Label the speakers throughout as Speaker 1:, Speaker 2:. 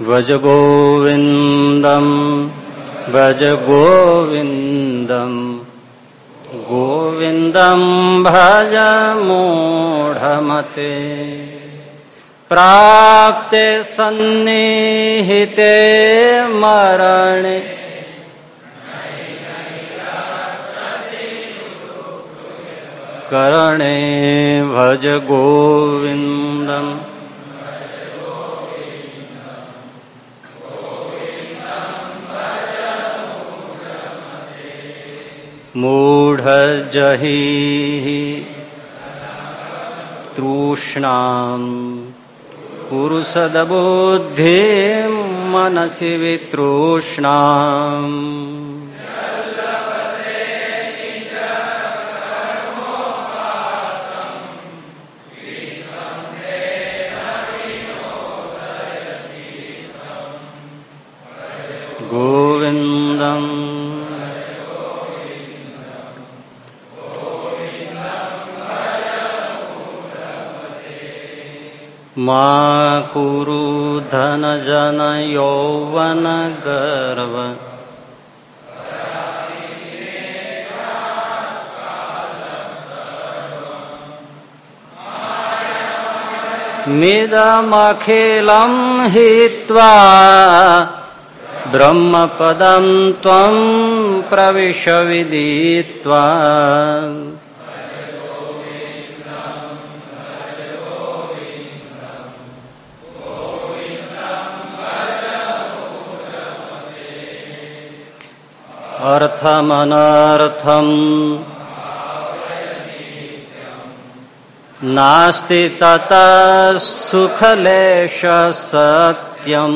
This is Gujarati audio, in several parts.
Speaker 1: ભજ ગોવિંદમ ભજ ગોવિંદમ ગોવિંદમ ભજ મૂઢમતે પ્રાપ્તે સન્નિહિતે મરણે કરણે ભજ ગોવિંદમ मूढजहि तृष्णाम् पुरुषदबुद्धिं मनसि वितृष्णाम् गोविन्दम् मा कुरु धनजनयौवनगर्व मिदमखिलं हित्वा ब्रह्मपदं त्वं प्रविश विदित्वा अर्थमनर्थम् नास्ति ततः सुखलेश सत्यम्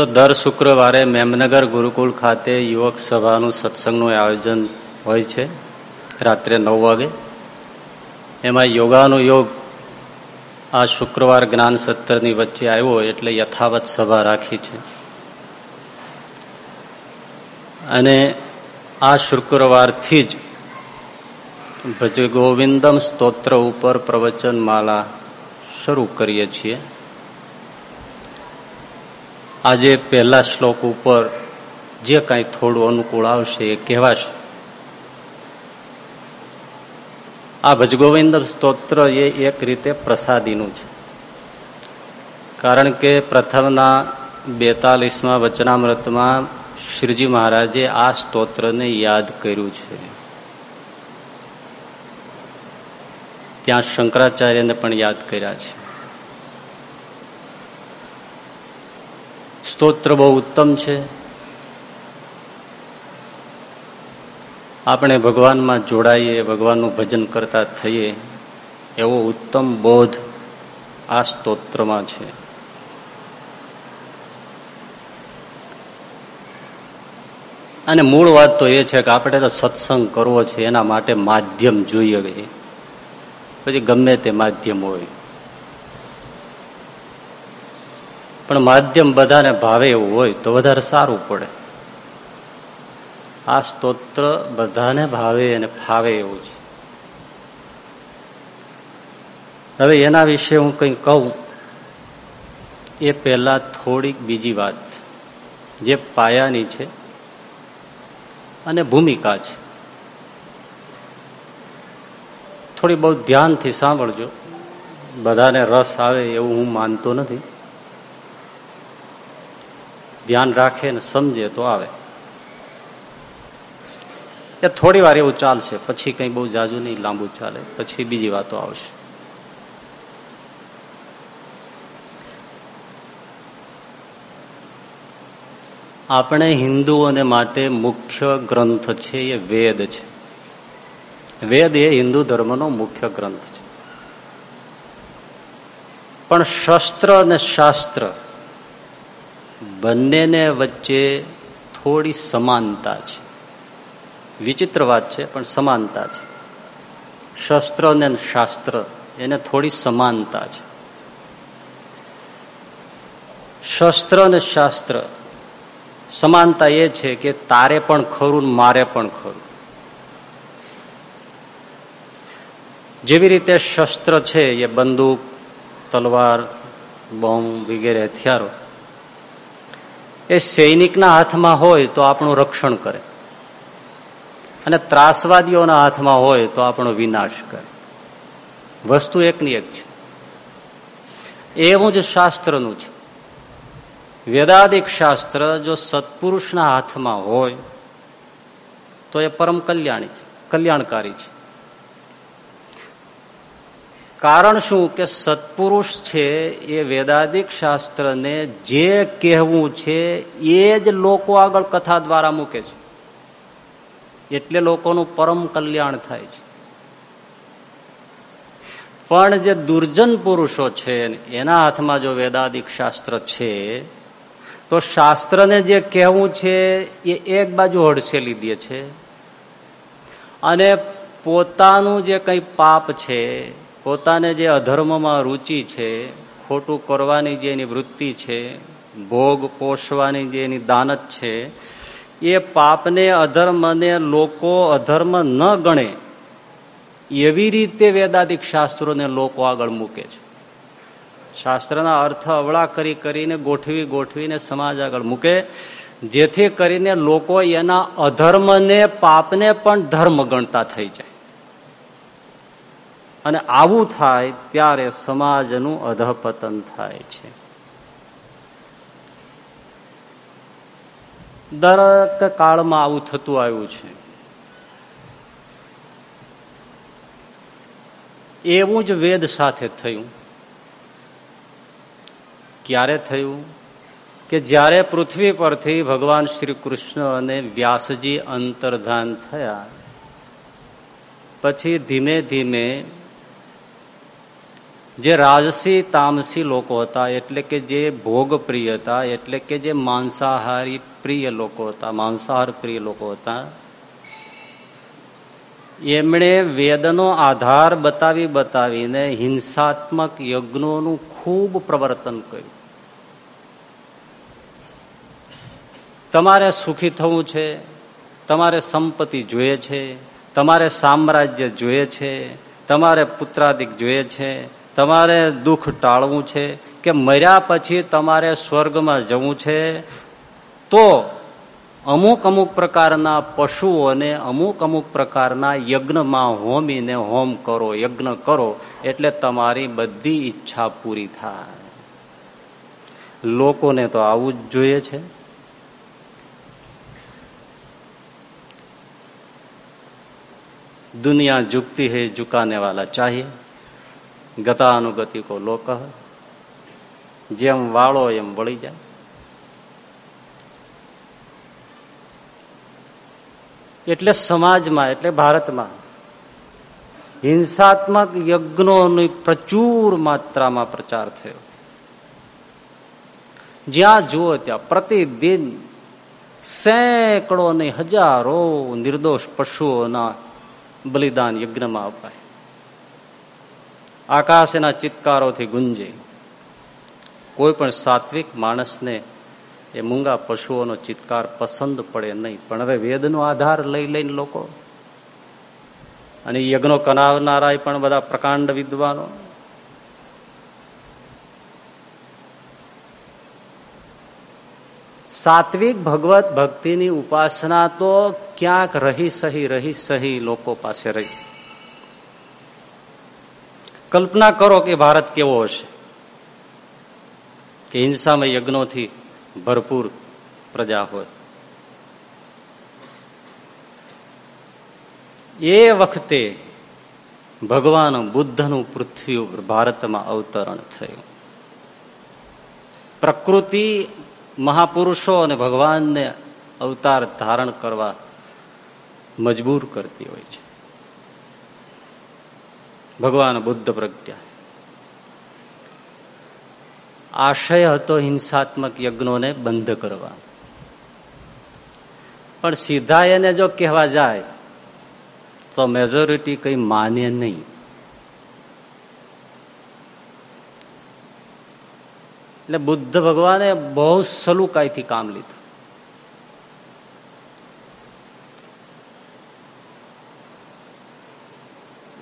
Speaker 1: તો દર શુક્રવારે મેમનગર ગુરુકુળ ખાતે યુવક સભાનું સત્સંગનું આયોજન હોય છે, રાત્રે નવ વાગે. એમાં યોગાનો યોગ આ શુક્રવાર જ્ઞાન સત્રની વચ્ચે આવ્યો એટલે યથાવત સભા રાખી છે. અને આ શુક્રવારથી જ ભજ ગોવિંદમ સ્તોત્ર ઉપર પ્રવચન માલા શરૂ કરીએ છીએ. આજે પહેલા શ્લોક ઉપર જે કાંઈ થોડું અનુકૂળ આવશે એ કહેવાશે. આ ભજગોવિંદ સ્તોત્ર એ એક રીતે પ્રસાદીનું છે. કારણ કે પ્રથમના બેતાલીસમાં વચનામૃતમાં શ્રીજી મહારાજે આ સ્તોત્રને યાદ કર્યું છે. ત્યાં શંકરાચાર્યને પણ યાદ કર્યા છે. સ્તોત્ર બહુ ઉત્તમ છે. આપણે ભગવાનમાં જોડાઈએ, ભગવાનનું ભજન કરતા થઈએ, એવો ઉત્તમ બોધ આ સ્તોત્રમાં છે. અને મૂળ વાત તો એ છે કે આપણે તો સત્સંગ કરવો છે, એના માટે માધ્યમ જોઈએ. પછી ગમે તે માધ્યમ હોય. પણ માધ્યમ બધાને ભાવે એવું હોય તો વધારે સારું પડે. આ સ્તોત્ર બધાને ભાવે અને ફાવે એવું છે. હવે એના વિશે હું કંઈ કહું, એ પહેલા થોડીક બીજી વાત, જે પાયાની છે અને ભૂમિકા છે. થોડી બહુ ધ્યાનથી સાંભળજો. બધાને રસ આવે એવું હું માનતો નથી. ધ્યાન રાખે ને સમજે તો આવે. એ થોડી વાર એવું ચાલશે, પછી કઈ બહુ જાજુ નહીં, લાંબુ ચાલે, પછી બીજી વાતો આવશે. આપણે હિન્દુઓને માટે મુખ્ય ગ્રંથ છે એ વેદ છે. વેદ એ હિન્દુ ધર્મનો મુખ્ય ગ્રંથ છે. પણ શસ્ત્ર અને શાસ્ત્ર બંનેને વચ્ચે થોડી સમાનતા છે. વિચિત્ર વાત છે, પણ સમાનતા છે. શસ્ત્ર અને શાસ્ત્ર, એને થોડી સમાનતા છે. શસ્ત્ર અને શાસ્ત્ર, સમાનતા એ છે કે તારે પણ ખરું મારે પણ ખરું. જેવી રીતે શસ્ત્ર છે, એ બંદૂક, તલવાર, બોમ્બ વગેરે હથિયારો એ સૈનિકના હાથમાં હોય તો આપણું રક્ષણ કરે. અને ત્રાસવાદીઓના હાથમાં હોય તો આપણો વિનાશ કરે. વસ્તુ એકની એક છે. એવું જ શાસ્ત્રનું છે. વેદાદિક શાસ્ત્ર જો સત્પુરુષના હાથમાં હોય, તો એ પરમ કલ્યાણી છે, કલ્યાણકારી છે. કારણ શું કે સત્પુરુષ છે એ વેદાદિક શાસ્ત્રને જે કહેવું છે એ જ લોકો આગળ કથા દ્વારા મૂકે છે. એટલે લોકોનું પરમ કલ્યાણ થાય છે. પણ જે દુર્જન પુરુષો છે, એના હાથમાં જો વેદાદિક શાસ્ત્ર છે, તો શાસ્ત્રને જે કહેવું છે એ એક બાજુ હડસેલી દે છે. અને પોતાનું જે કંઈ પાપ છે પોતાને જે અધર્મમાં રુચિ છે, ખોટું કરવાની જે એની વૃત્તિ છે, ભોગ પોષવાની જે એની દાનત છે, એ પાપને અધર્મને લોકો અધર્મ ન ગણે, એવી રીતે વેદાધિક શાસ્ત્રોને લોકો આગળ મૂકે છે. શાસ્ત્રના અર્થ અવળા કરી કરીને ગોઠવી ગોઠવીને સમાજ આગળ મૂકે, જેથી કરીને લોકો એના અધર્મને, પાપને પણ ધર્મ ગણતા થઈ જાય. અને આવું થાય ત્યારે સમાજનું અધપતન થાય છે. દરેક કાળમાં આવું થતું આવ્યું છે. એવું જ વેદ સાથે થયું. ક્યારે થયું? કે જ્યારે પૃથ્વી પરથી ભગવાન શ્રી કૃષ્ણ અને વ્યાસજી અંતર્ધાન થયા, પછી ધીમે ધીમે જે રાજસી, તામસી લોકો હતા, એટલે કે જે ભોગ પ્રિય હતા, એટલે કે જે માંસાહારી પ્રિય લોકો હતા, માંસાહાર પ્રિય લોકો હતા, એમણે વેદનો આધાર બતાવી બતાવીને હિંસાત્મક યજ્ઞોનું ખૂબ પ્રવર્તન કર્યું. તમારે સુખી થવું છે, તમારે સંપત્તિ જોઈએ છે, તમારે સામ્રાજ્ય જોઈએ છે, તમારે પુત્રાદિક જોઈએ છે તમારે દુઃખ ટાળવું છે કે મર્યા પછી તમારે સ્વર્ગમાં જવું છે? તો અમુક અમુક પ્રકારના પશુઓને અમુક અમુક પ્રકારના યજ્ઞમાં હોમીને હોમ કરો, યજ્ઞ કરો, એટલે તમારી બધી ઈચ્છા પૂરી થાય. લોકોને તો આવું જ જોઈએ છે. દુનિયા ઝુકતી હૈ ઝુકાને વાલા ચાહીએ. ગતાનુગતિ કો લોક જેમ વાળો એમ વળી જાય. એટલે સમાજમાં, એટલે ભારતમાં હિંસાત્મક યજ્ઞોની પ્રચુર માત્રામાં પ્રચાર થયો. જ્યાં જુઓ ત્યાં પ્રતિદિન સેંકડો ને હજારો નિર્દોષ પશુઓના બલિદાન યજ્ઞમાં અપાય. આકાશના ચિત્કારોથી ગુંજે. કોઈ પણ સાત્વિક માણસને એ મૂંગા પશુઓનો ચિત્કાર પસંદ પડે નહીં. પણ હવે વેદનો આધાર લઈ લઈને લોકો, અને યજ્ઞો કરાવનારા પણ બધા પ્રકાંડ વિદ્વાનો. સાત્વિક ભગવત ભક્તિની ઉપાસના તો ક્યાંક રહી સહી રહી સહી લોકો પાસે રહી. કલ્પના કરો કે ભારત કેવો હશે? કે હિંસામય યજ્ઞોથી ભરપૂર પ્રજા હોય. એ વખતે ભગવાન બુદ્ધનું પૃથ્વી ઉપર ભારતમાં અવતરણ થયું. પ્રકૃતિ મહાપુરુષો અને ભગવાનને અવતાર ધારણ કરવા મજબૂર કરતી હોય છે. ભગવાન બુદ્ધ પ્રગટ્યા. આશય હતો હિંસાત્મક યજ્ઞોને બંધ કરવા. પણ સીધા એને જો કહેવા જાય, તો મેજોરિટી કઈ માને નહીં. એટલે બુદ્ધ ભગવાને બહુ સલુકાઈથી કામ લીધું.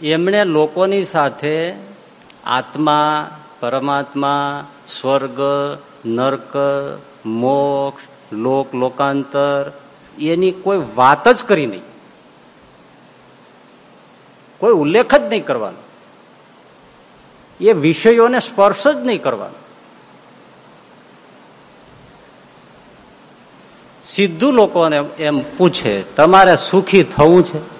Speaker 1: એમણે લોકોની સાથે આત્મા, પરમાત્મા, સ્વર્ગ, નર્ક, મોક્ષ, લોક, લોકાંતર, એની કોઈ વાત જ કરી નહીં. કોઈ ઉલ્લેખ જ નહીં કરવાનો. એ વિષયોને સ્પર્શ જ નહીં કરવાનો. સીધું લોકોને એમ પૂછે, તમારે સુખી થવું છે?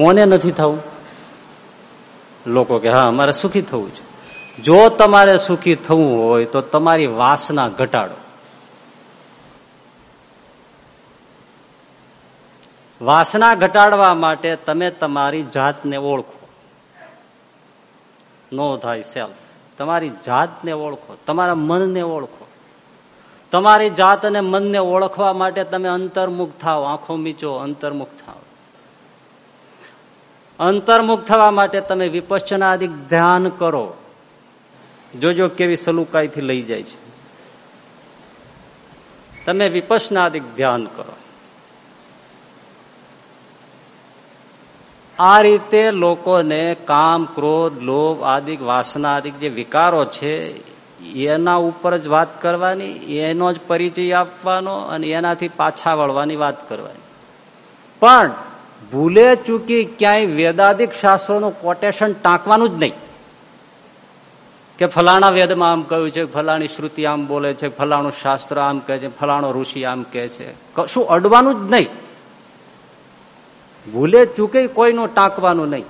Speaker 1: કોને નથી થવું? લોકો કે, હા, અમારે સુખી થવું છે. જો તમારે સુખી થવું હોય, તો તમારી વાસના ઘટાડો. વાસના ઘટાડવા માટે તમે તમારી જાતને ઓળખો. નો થાય સેલ્ફ. તમારી જાતને ઓળખો, તમારા મનને ઓળખો. તમારી જાત અને મનને ઓળખવા માટે તમે અંતર્મુખ થાવ આંખો મીચો, અંતર્મુખ થાવ અંતર્મુખ થવા માટે તમે વિપશ્ચનાદિક ધ્યાન કરો. જોજો કેવી સલુકાઈથી લઈ જાય છે. તમે વિપસનાદિક ધ્યાન કરો. આ રીતે લોકોને કામ, ક્રોધ, લોભ, આદિક, વાસના આદિક જે વિકારો છે, એના ઉપર જ વાત કરવાની, એનો જ પરિચય આપવાનો અને એનાથી પાછા વળવાની વાત કરવાની. પણ ભૂલે ચૂકી ક્યાંય વેદાદિક શાસ્ત્રોનું કોટેશન ટાંકવાનું જ નહીં. કે ફલાણા વેદમાં આમ કહ્યું છે, ફલાણી શ્રુતિ આમ બોલે છે, ફલાણું શાસ્ત્ર આમ કહે છે, ફલાણો ઋષિ આમ કહે છે. શું અડવાનું જ નહીં. ભૂલે ચૂકે કોઈનું ટાંકવાનું નહીં.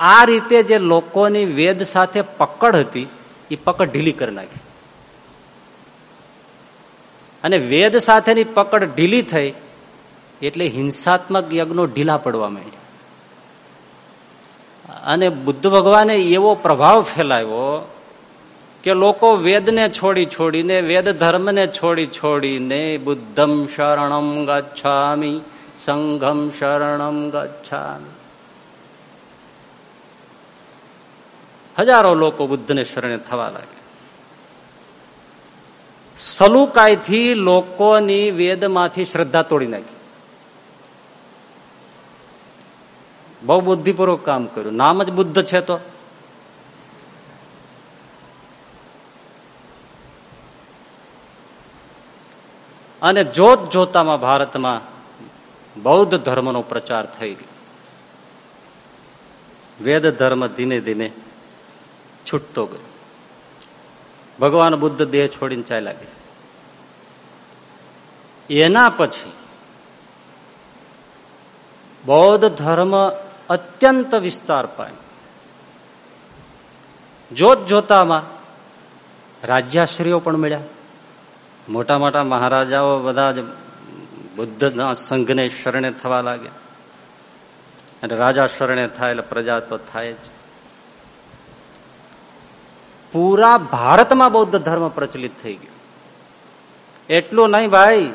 Speaker 1: આ રીતે જે લોકોની વેદ સાથે પકડ હતી, એ પકડ ઢીલી કરી નાખી. અને વેદ સાથેની પકડ ઢીલી થઈ એટલે હિંસાત્મક યજ્ઞો ઢીલા પડવા માંડ્યા. અને બુદ્ધ ભગવાને એવો પ્રભાવ ફેલાવ્યો કે લોકો વેદને છોડી છોડીને, વેદ ધર્મને છોડી છોડીને બુદ્ધમ શરણમ ગચ્છામી, સંઘમ શરણમ ગચ્છામી. હજારો લોકો બુદ્ધને શરણે થવા લાગે સલુકાઈથી લોકોની વેદમાંથી શ્રદ્ધા તોડી નાખી. બહુ બુદ્ધિપૂર્વક કામ કર્યું. નામ જ બુદ્ધ છે તો. અને જોત જોતામાં ભારતમાં બૌદ્ધ ધર્મનો પ્રચાર થઈ ગયો. વેદ ધર્મ ધીમે ધીમે છૂટતો ગયો. ભગવાન બુદ્ધ દેહ છોડીને ચાલ્યા ગયા. એના પછી બૌદ્ધ ધર્મ અત્યંત વિસ્તાર પામ્યો જોત જોતામાં રાજ્યાશ્રીઓ પણ મળ્યા. મોટા મોટા મહારાજાઓ બધા જ બુદ્ધના સંઘને શરણે થવા લાગ્યા. અને રાજા શરણે થાય એટલે પ્રજા તો થાય જ. પૂરા ભારતમાં બૌદ્ધ ધર્મ પ્રચલિત થઈ ગયો. એટલું નહીં ભાઈ.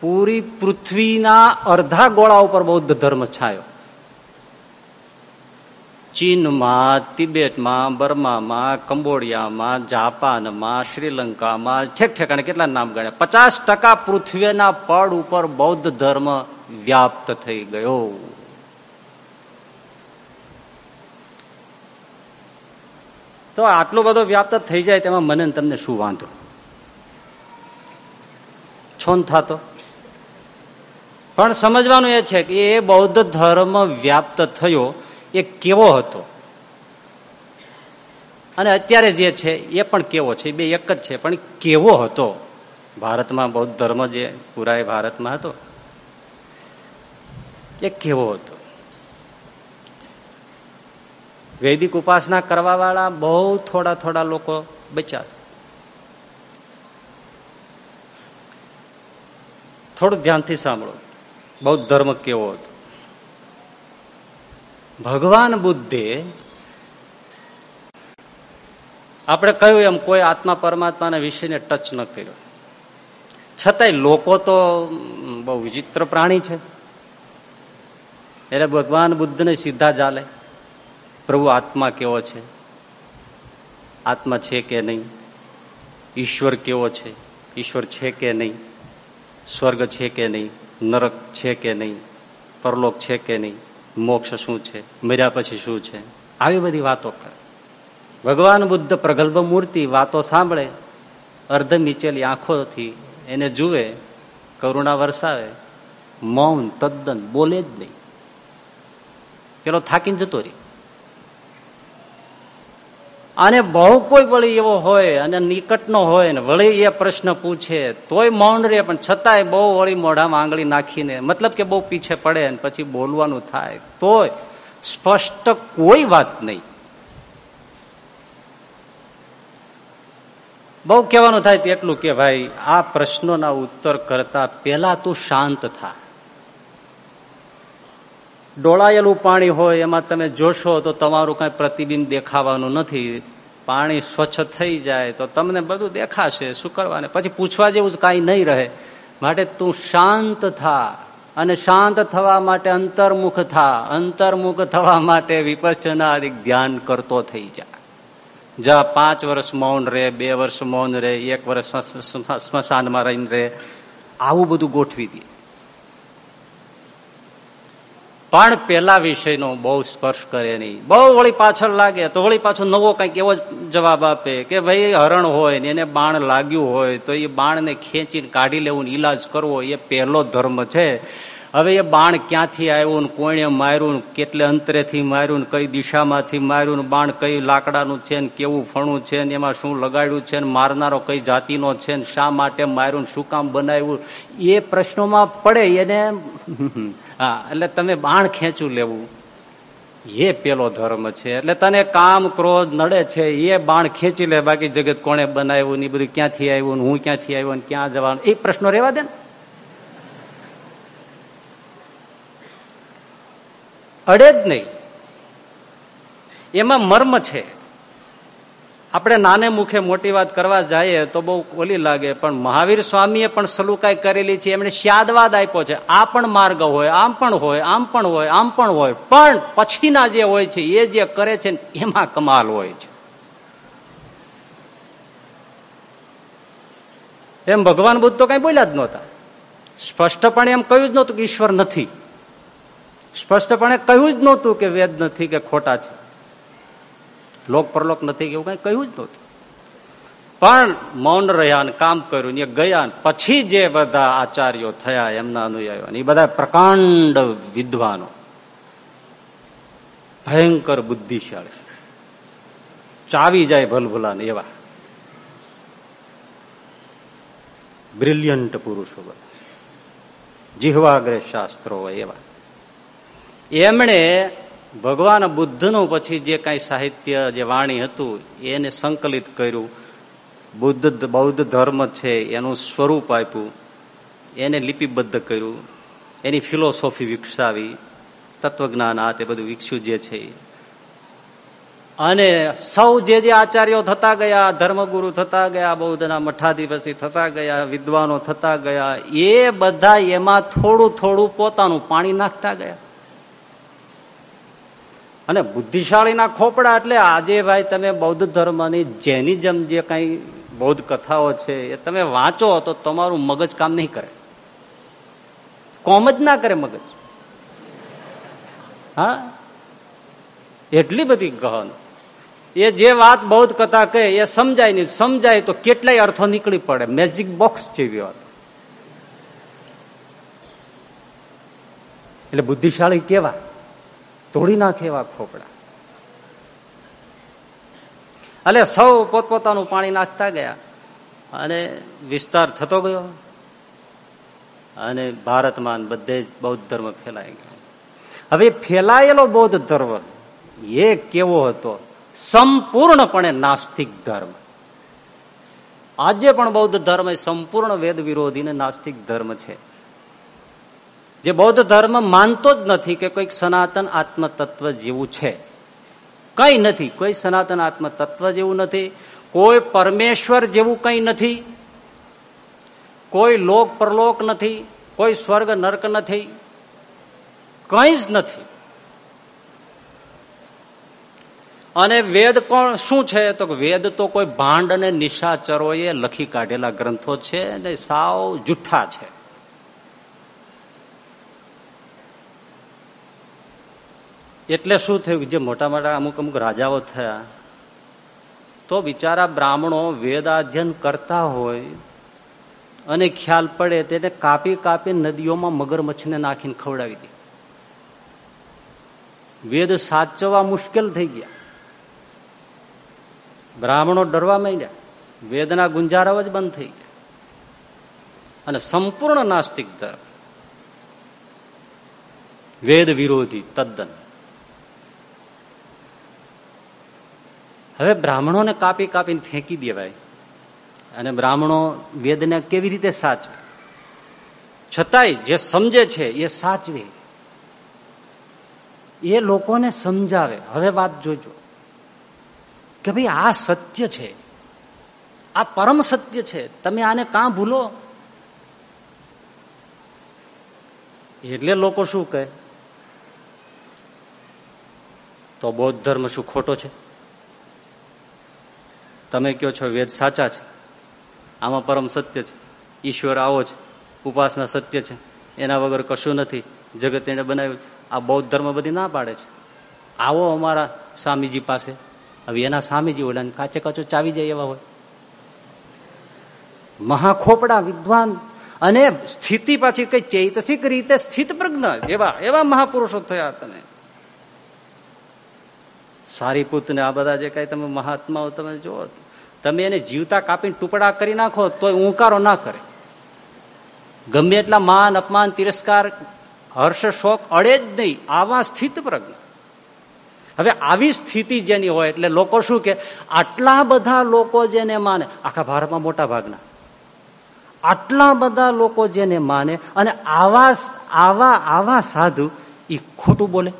Speaker 1: પૂરી પૃથ્વીના અર્ધા ગોળા ઉપર બૌદ્ધ ધર્મ છાયો. ચીનમાં, તિબેટમાં, બર્મામાં, કંબોડિયામાં, જાપાનમાં, શ્રીલંકામાં ઠેક ઠેકાણે કેટલા નામ ગણ્યા? પચાસ ટકા પૃથ્વીના પડ ઉપર બૌદ્ધ ધર્મ વ્યાપ્ત થઈ ગયો. તો આટલો બધો વ્યાપ્ત થઈ જાય તેમાં મને તમને શું વાંધો? છોન થતો. પણ સમજવાનું એ છે કે એ બૌદ્ધ ધર્મ વ્યાપ્ત થયો, એ કેવો હતો? અને અત્યારે જે છે, એ પણ કેવો છે? બે એક જ છે, પણ કેવો હતો? ભારતમાં બૌદ્ધ ધર્મ જે પુરાય ભારતમાં હતો, એ કેવો હતો? વૈદિક ઉપાસના કરવા વાળા બહુ થોડા થોડા લોકો બચ્યા. થોડું ધ્યાનથી સાંભળો. બૌદ્ધ ધર્મ કેવો હતો? ભગવાન બુદ્ધે આપણે કહ્યું એમ કોઈ આત્મા પરમાત્માના વિષયને ટચ ન કર્યો. છતાંય લોકો તો બહુ વિચિત્ર પ્રાણી છે. એટલે ભગવાન બુદ્ધને સીધા ચાલે પ્રભુ આત્મા કેવો છે? આત્મા છે કે નહીં? ઈશ્વર કેવો છે? ઈશ્વર છે કે નહીં? સ્વર્ગ છે કે નહીં? નરક છે કે નહીં? પરલોક છે કે નહીં? મોક્ષ શું છે? મર્યા પછી શું છે? આવી બધી વાતો કરે. ભગવાન બુદ્ધ પ્રગલ્ભ મૂર્તિ વાતો સાંભળે, અર્ધ નીચેલી આંખોથી એને જુએ, કરુણા વરસાવે, મૌન તદ્દન બોલે જ નહીં. પેલો થાકીને જતો રહી અને બહુ કોઈ વળી એવો હોય અને નિકટનો હોય ને વળી એ પ્રશ્ન પૂછે, તોય મૌન રે પણ છતાંય બહુ વળી મોઢામાં આંગળી નાખીને, મતલબ કે બહુ પીછે પડે ને પછી બોલવાનું થાય. તોય સ્પષ્ટ કોઈ વાત નહીં. બહુ કહેવાનું થાય તેટલું કે ભાઈ, આ પ્રશ્નોના ઉત્તર કરતા પહેલા તું શાંત થા. ડોળાયેલું પાણી હોય, એમાં તમે જોશો તો તમારું કઈ પ્રતિબિંબ દેખાવાનું નથી. પાણી સ્વચ્છ થઈ જાય તો તમને બધું દેખાશે, શું કરવાને? પછી પૂછવા જેવું કાંઈ નહીં રહે. માટે તું શાંત થા અને શાંત થવા માટે અંતર્મુખ થા. અંતર્મુખ થવા માટે વિપස්සના ધ્યાન કરતો થઈ જા. જા, પાંચ વર્ષ મૌન રહે, બે વર્ષ મૌન રહે, એક વર્ષ સ્મશાનમાં રહીને રહે. આવું બધું ગોઠવી દે. પણ પેલા વિષયનો બહુ સ્પર્શ કરે નહીં. બહુ વળી પાછળ લાગે તો વળી પાછો નવો કંઈક એવો જવાબ આપે કે ભાઈ હરણ હોય ને એને બાણ લાગ્યું હોય તો એ બાણને ખેંચીને કાઢી લેવું ઈલાજ કરવો એ પહેલો ધર્મ છે. હવે એ બાણ ક્યાંથી આવ્યું કોણે માર્યું કેટલે અંતરેથી માર્યું કઈ દિશામાંથી માર્યું બાણ કઈ લાકડાનું છે ને કેવું ફણું છે ને એમાં શું લગાડ્યું છે ને મારનારો કઈ જાતિનો છે ને શા માટે માર્યું શું કામ બનાવ્યું એ પ્રશ્નોમાં પડે એને હા, એટલે તમે બાણ ખેંચું લેવું. એ પેલો ધર્મ છે. એટલે તને કામ, ક્રોધ નડે છે, એ બાણ ખેંચી લે. બાકી જગત કોણે બનાવ્યું ને બધું ક્યાંથી આવ્યું હું ક્યાંથી આવ્યો ને ક્યાં જવાનું? એ પ્રશ્નો રેવા દે ને. અડે જ નહીં. એમાં મર્મ છે. આપણે નાને મુખે મોટી વાત કરવા જઈએ તો બહુ ઓલી લાગે, પણ મહાવીર સ્વામીએ પણ સલુકાઈ કરેલી છે, એમણે શ્યાદવાદ આપ્યો છે. આ પણ માર્ગ હોય, આમ પણ હોય, આમ પણ હોય, આમ પણ હોય, પણ પછીના જે હોય છે, એ જે કરે છે એમાં કમાલ હોય છે. એમ ભગવાન બુદ્ધ તો કઈ બોલ્યા જ નહોતા. સ્પષ્ટપણે એમ કહ્યું જ નહોતું કે ઈશ્વર નથી. સ્પષ્ટપણે કહ્યું જ નહોતું કે વેદ નથી કે ખોટા છે. લોક પરલોક નથી એવું કઈ કહ્યું જ નહોતું. પણ મૌન રહ્યા ને કામ કર્યું ને ગયા પછી જે બધા આચાર્યો થયા એમના અનુયાયો એ બધા પ્રકાંડ વિદ્વાનો. ભયંકર બુદ્ધિશાળી. ચાવી જાય ભલભુલા એવા. બ્રિલિયન્ટ પુરુષો બધા. જીહવાગ્રહ શાસ્ત્રો એવા. એમણે ભગવાન બુદ્ધનું પછી જે કઈ સાહિત્ય, જે વાણી હતું, એને સંકલિત કર્યું. બુદ્ધ બૌદ્ધ ધર્મ છે, એનું સ્વરૂપ આપ્યું. એને લિપિબદ્ધ કર્યું. એની ફિલોસોફી વિકસાવી. તત્વજ્ઞાન આ તે બધું વિકસ્યું જે છે અને સૌ જે જે આચાર્યો થતા ગયા, ધર્મગુરુ થતા ગયા, બૌદ્ધના મઠાધિપતિ થતા ગયા, વિદ્વાનો થતા ગયા, એ બધા એમાં થોડું થોડું પોતાનું પાણી નાખતા ગયા. અને બુદ્ધિશાળીના ખોપડા એટલે આજે ભાઈ તમે બૌદ્ધ ધર્મની જેમ જે કઈ બૌદ્ધ કથાઓ છે, એ તમે વાંચો તો તમારું મગજ કામ નહીં કરે. કોમ જ ના કરે મગજ. હા? એટલી બધી ગહન. એ જે વાત બૌદ્ધ કથા કહે, એ સમજાય નહીં. સમજાય તો કેટલાય અર્થો નીકળી પડે. મેજિક બોક્સ જેવી વાત. એટલે બુદ્ધિશાળી કેવા? તોડી નાખે એવા ખોપડા એટલે સૌ પોતપોતાનું પાણી નાખતા ગયા અને વિસ્તાર થતો ગયો અને ભારતમાં બધે જ બૌદ્ધ ધર્મ ફેલાઈ ગયો. હવે ફેલાયેલો બૌદ્ધ ધર્મ એ કેવો હતો? સંપૂર્ણપણે નાસ્તિક ધર્મ. આજે પણ બૌદ્ધ ધર્મ એ સંપૂર્ણ વેદ વિરોધી નાસ્તિક ધર્મ છે. જે બૌદ્ધ ધર્મ માનતો જ નથી કે કોઈક સનાતન આત્મ તત્વ જેવું છે. કઈ નથી. કોઈ સનાતન આત્મ તત્વ જેવું નથી. કોઈ પરમેશ્વર જેવું કઈ નથી. કોઈ લોક પરલોક નથી. કોઈ સ્વર્ગ નર્ક નથી. કઈ જ નથી. અને વેદ કોણ શું છે? તો વેદ તો કોઈ ભાંડ અને નિશાચરોએ લખી કાઢેલા ગ્રંથો છે અને સાવ જુઠ્ઠા છે. એટલે શું થયું જે મોટા મોટા અમુક અમુક રાજાઓ થયા, તો બિચારા બ્રાહ્મણો વેદાધ્યન કરતા હોય અને ખ્યાલ પડે તેને કાપી કાપી નદીઓમાં મગરમચ્છને નાખીને ખવડાવી દે. વેદ સાચવવા મુશ્કેલ થઈ ગયા. બ્રાહ્મણો ડરવા માંડ્યા. વેદના ગુંજારાવ જ બંધ થઈ ગયા. અને સંપૂર્ણ નાસ્તિક ધર્મ. વેદ વિરોધી તદ્દન. હવે બ્રાહ્મણોને કાપી કાપીને ફેંકી દેવાય. અને બ્રાહ્મણો વેદને કેવી રીતે સાચવે? છતાંય જે સમજે છે એ સાચવે. એ લોકોને સમજાવે. હવે વાત જોજો. કે ભાઈ આ સત્ય છે. આ પરમ સત્ય છે. તમે આને કાં ભૂલો? એટલે લોકો શું કહે? તો બૌદ્ધ ધર્મ શું ખોટો છે? તમે કહો છો વેદ સાચા છે. આમાં પરમ સત્ય છે. ઈશ્વર આવો છે. ઉપાસના સત્ય છે. એના વગર કશું નથી. જગત એને બનાવ્યું. આ બૌદ્ધ ધર્મ બધી ના પાડે છે. આવો અમારા સ્વામીજી પાસે. હવે એના સ્વામીજી ઓલા કાચે કાચો ચાવી જાય એવા હોય. મહાખોપડા વિદ્વાન અને સ્થિતિ પાછી કઈ ચૈતસિક રીતે સ્થિત પ્રજ્ઞ એવા એવા મહાપુરુષો થયા તમે. સારી પુત ને આ બધા જે કઈ તમે મહાત્માઓ તમે જુઓ તમે એને જીવતા કાપીને ટુકડા કરી નાખો તો ઉંકારો ના કરે. ગમે એટલા માન, અપમાન, તિરસ્કાર, હર્ષ, શોક અડે જ નહીં. આવા સ્થિત પ્રજ્ઞ. હવે આવી સ્થિતિ જેની હોય એટલે લોકો શું કે, આટલા બધા લોકો જેને માને, આખા ભારતમાં મોટા ભાગના. આટલા બધા લોકો જેને માને અને આવા આવા આવા સાધુ એ ખોટું બોલે.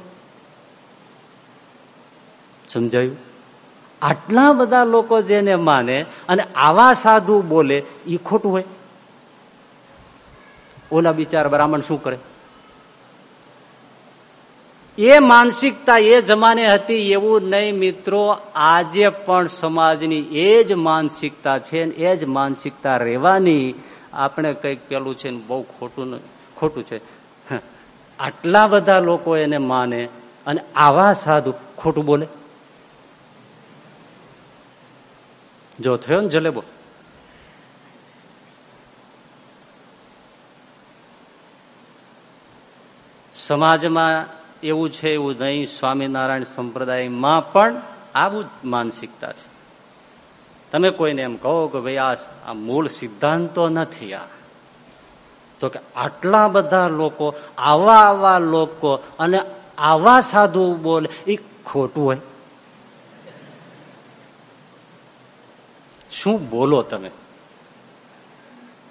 Speaker 1: સમજાયું? આટલા બધા લોકો જેને માને અને આવા સાધુ બોલે એ ખોટું હોય. ઓલા બિચાર બ્રાહ્મણ શું કરે? એ માનસિકતા એ જમાને હતી એવું નહીં મિત્રો, આજે પણ સમાજની એ જ માનસિકતા છે એ જ માનસિકતા રહેવાની આપણે કંઈક પેલું છે બહુ ખોટું ખોટું છે. આટલા બધા લોકો એને માને અને આવા સાધુ ખોટું બોલે. જો થયો ને જલેબો. સમાજમાં એવું છે, એવું નહીં, સ્વામિનારાયણ સંપ્રદાયમાં પણ આવું જ માનસિકતા છે. તમે કોઈને એમ કહો કે ભાઈ, આ મૂળ સિદ્ધાંતો નથી આ. તો કે આટલા બધા લોકો, આવા આવા લોકો અને આવા સાધુ બોલે, એ ખોટું હોય. શું બોલો તમે?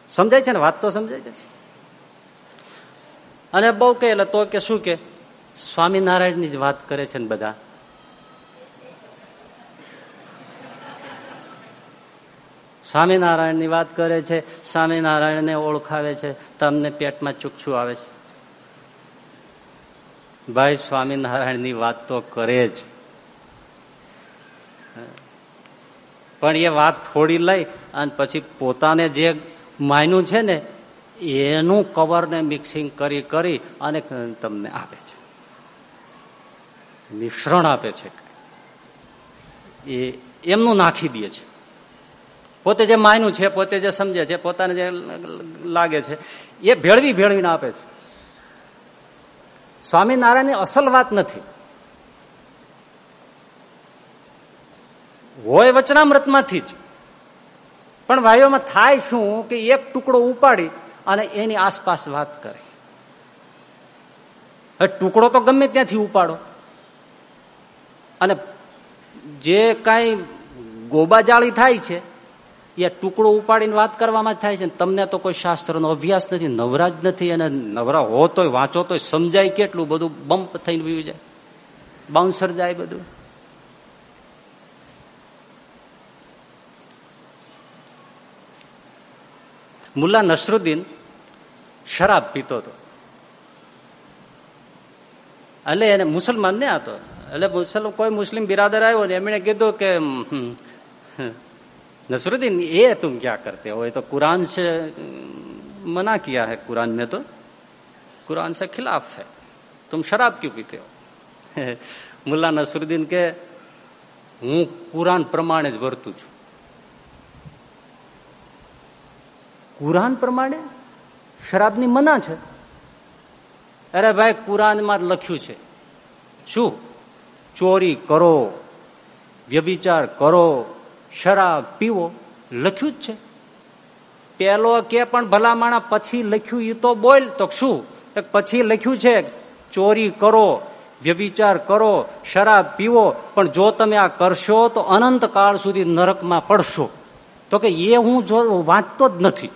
Speaker 1: સમજાય છે ને? વાત તો સમજાય છે. અને બહુ કે એટલે તો કે શું કે? સ્વામિનારાયણની જ વાત કરે છે ને બધા. સ્વામિનારાયણની વાત કરે છે, સ્વામિનારાયણને ઓળખાવે છે, તમને પેટમાં ચૂકછું આવે છે. ભાઈ, સ્વામિનારાયણની વાત તો કરે જ. પણ એ વાત થોડી લઈ અને પછી પોતાને જે માયનું છે ને, એનું કવરને મિક્સિંગ કરી કરી અને તમને આપે છે. મિશ્રણ આપે છે. એ એમનું નાખી દે છે. પોતે જે માયનું છે, પોતે જે સમજે છે, પોતાને જે લાગે છે, એ ભેળવી ભેળવીને આપે છે. સ્વામિનારાયણની અસલ વાત નથી. હોય વચનામૃતમાંથી જ. પણ ભાઈઓમાં થાય શું કે એક ટુકડો ઉપાડી અને એની આસપાસ વાત કરે. હવે ટુકડો તો ગમે ત્યાંથી ઉપાડો. અને જે કાંઈ ગોબાજાળી થાય છે, એ ટુકડો ઉપાડીને વાત કરવામાં થાય છે તમને તો કોઈ શાસ્ત્રનો અભ્યાસ નથી, નવરાજ નથી અને નવરા હો તોય વાંચો તોય સમજાય કેટલું બધું, બમ્પ થઈને વીવી જાય. બાઉન્સર જાય બધું. મુલ્લા નસરુદ્દીન શરાબ પીતો હતો. એટલે એને મુસલમાન ને હતો એટલે મુસલમાન કોઈ મુસ્લિમ બિરાદર આવ્યો ને એમણે કીધું કે નસરુદ્દીન, એ તું ક્યાં કરતે હો? એ તો કુરાન છે, મના કિયા હે કુરાન મેં તો? કુરાન સે ખિલાફ હે. તુમ શરાબ ક્યુ પીતે હો? મુલ્લા નસરુદ્દીન કે, હું કુરાન પ્રમાણે જ વર્તું છું. કુરાન પ્રમાણે? શરાબની મના છે? અરે ભાઈ, કુરાનમાં લખ્યું છે. શું? ચોરી કરો, વ્યભિચાર કરો, શરાબ પીવો, લખ્યું જ છે. પેલો કે પણ ભલામાણા પછી લખ્યું એ તો બોલ, તો શું? પછી લખ્યું છે, ચોરી કરો, વ્યભિચાર કરો, શરાબ પીવો, પણ જો તમે આ કરશો તો અનંત કાળ સુધી નરકમાં પડશો. તો કે એ હું જો વાંચતો જ નથી.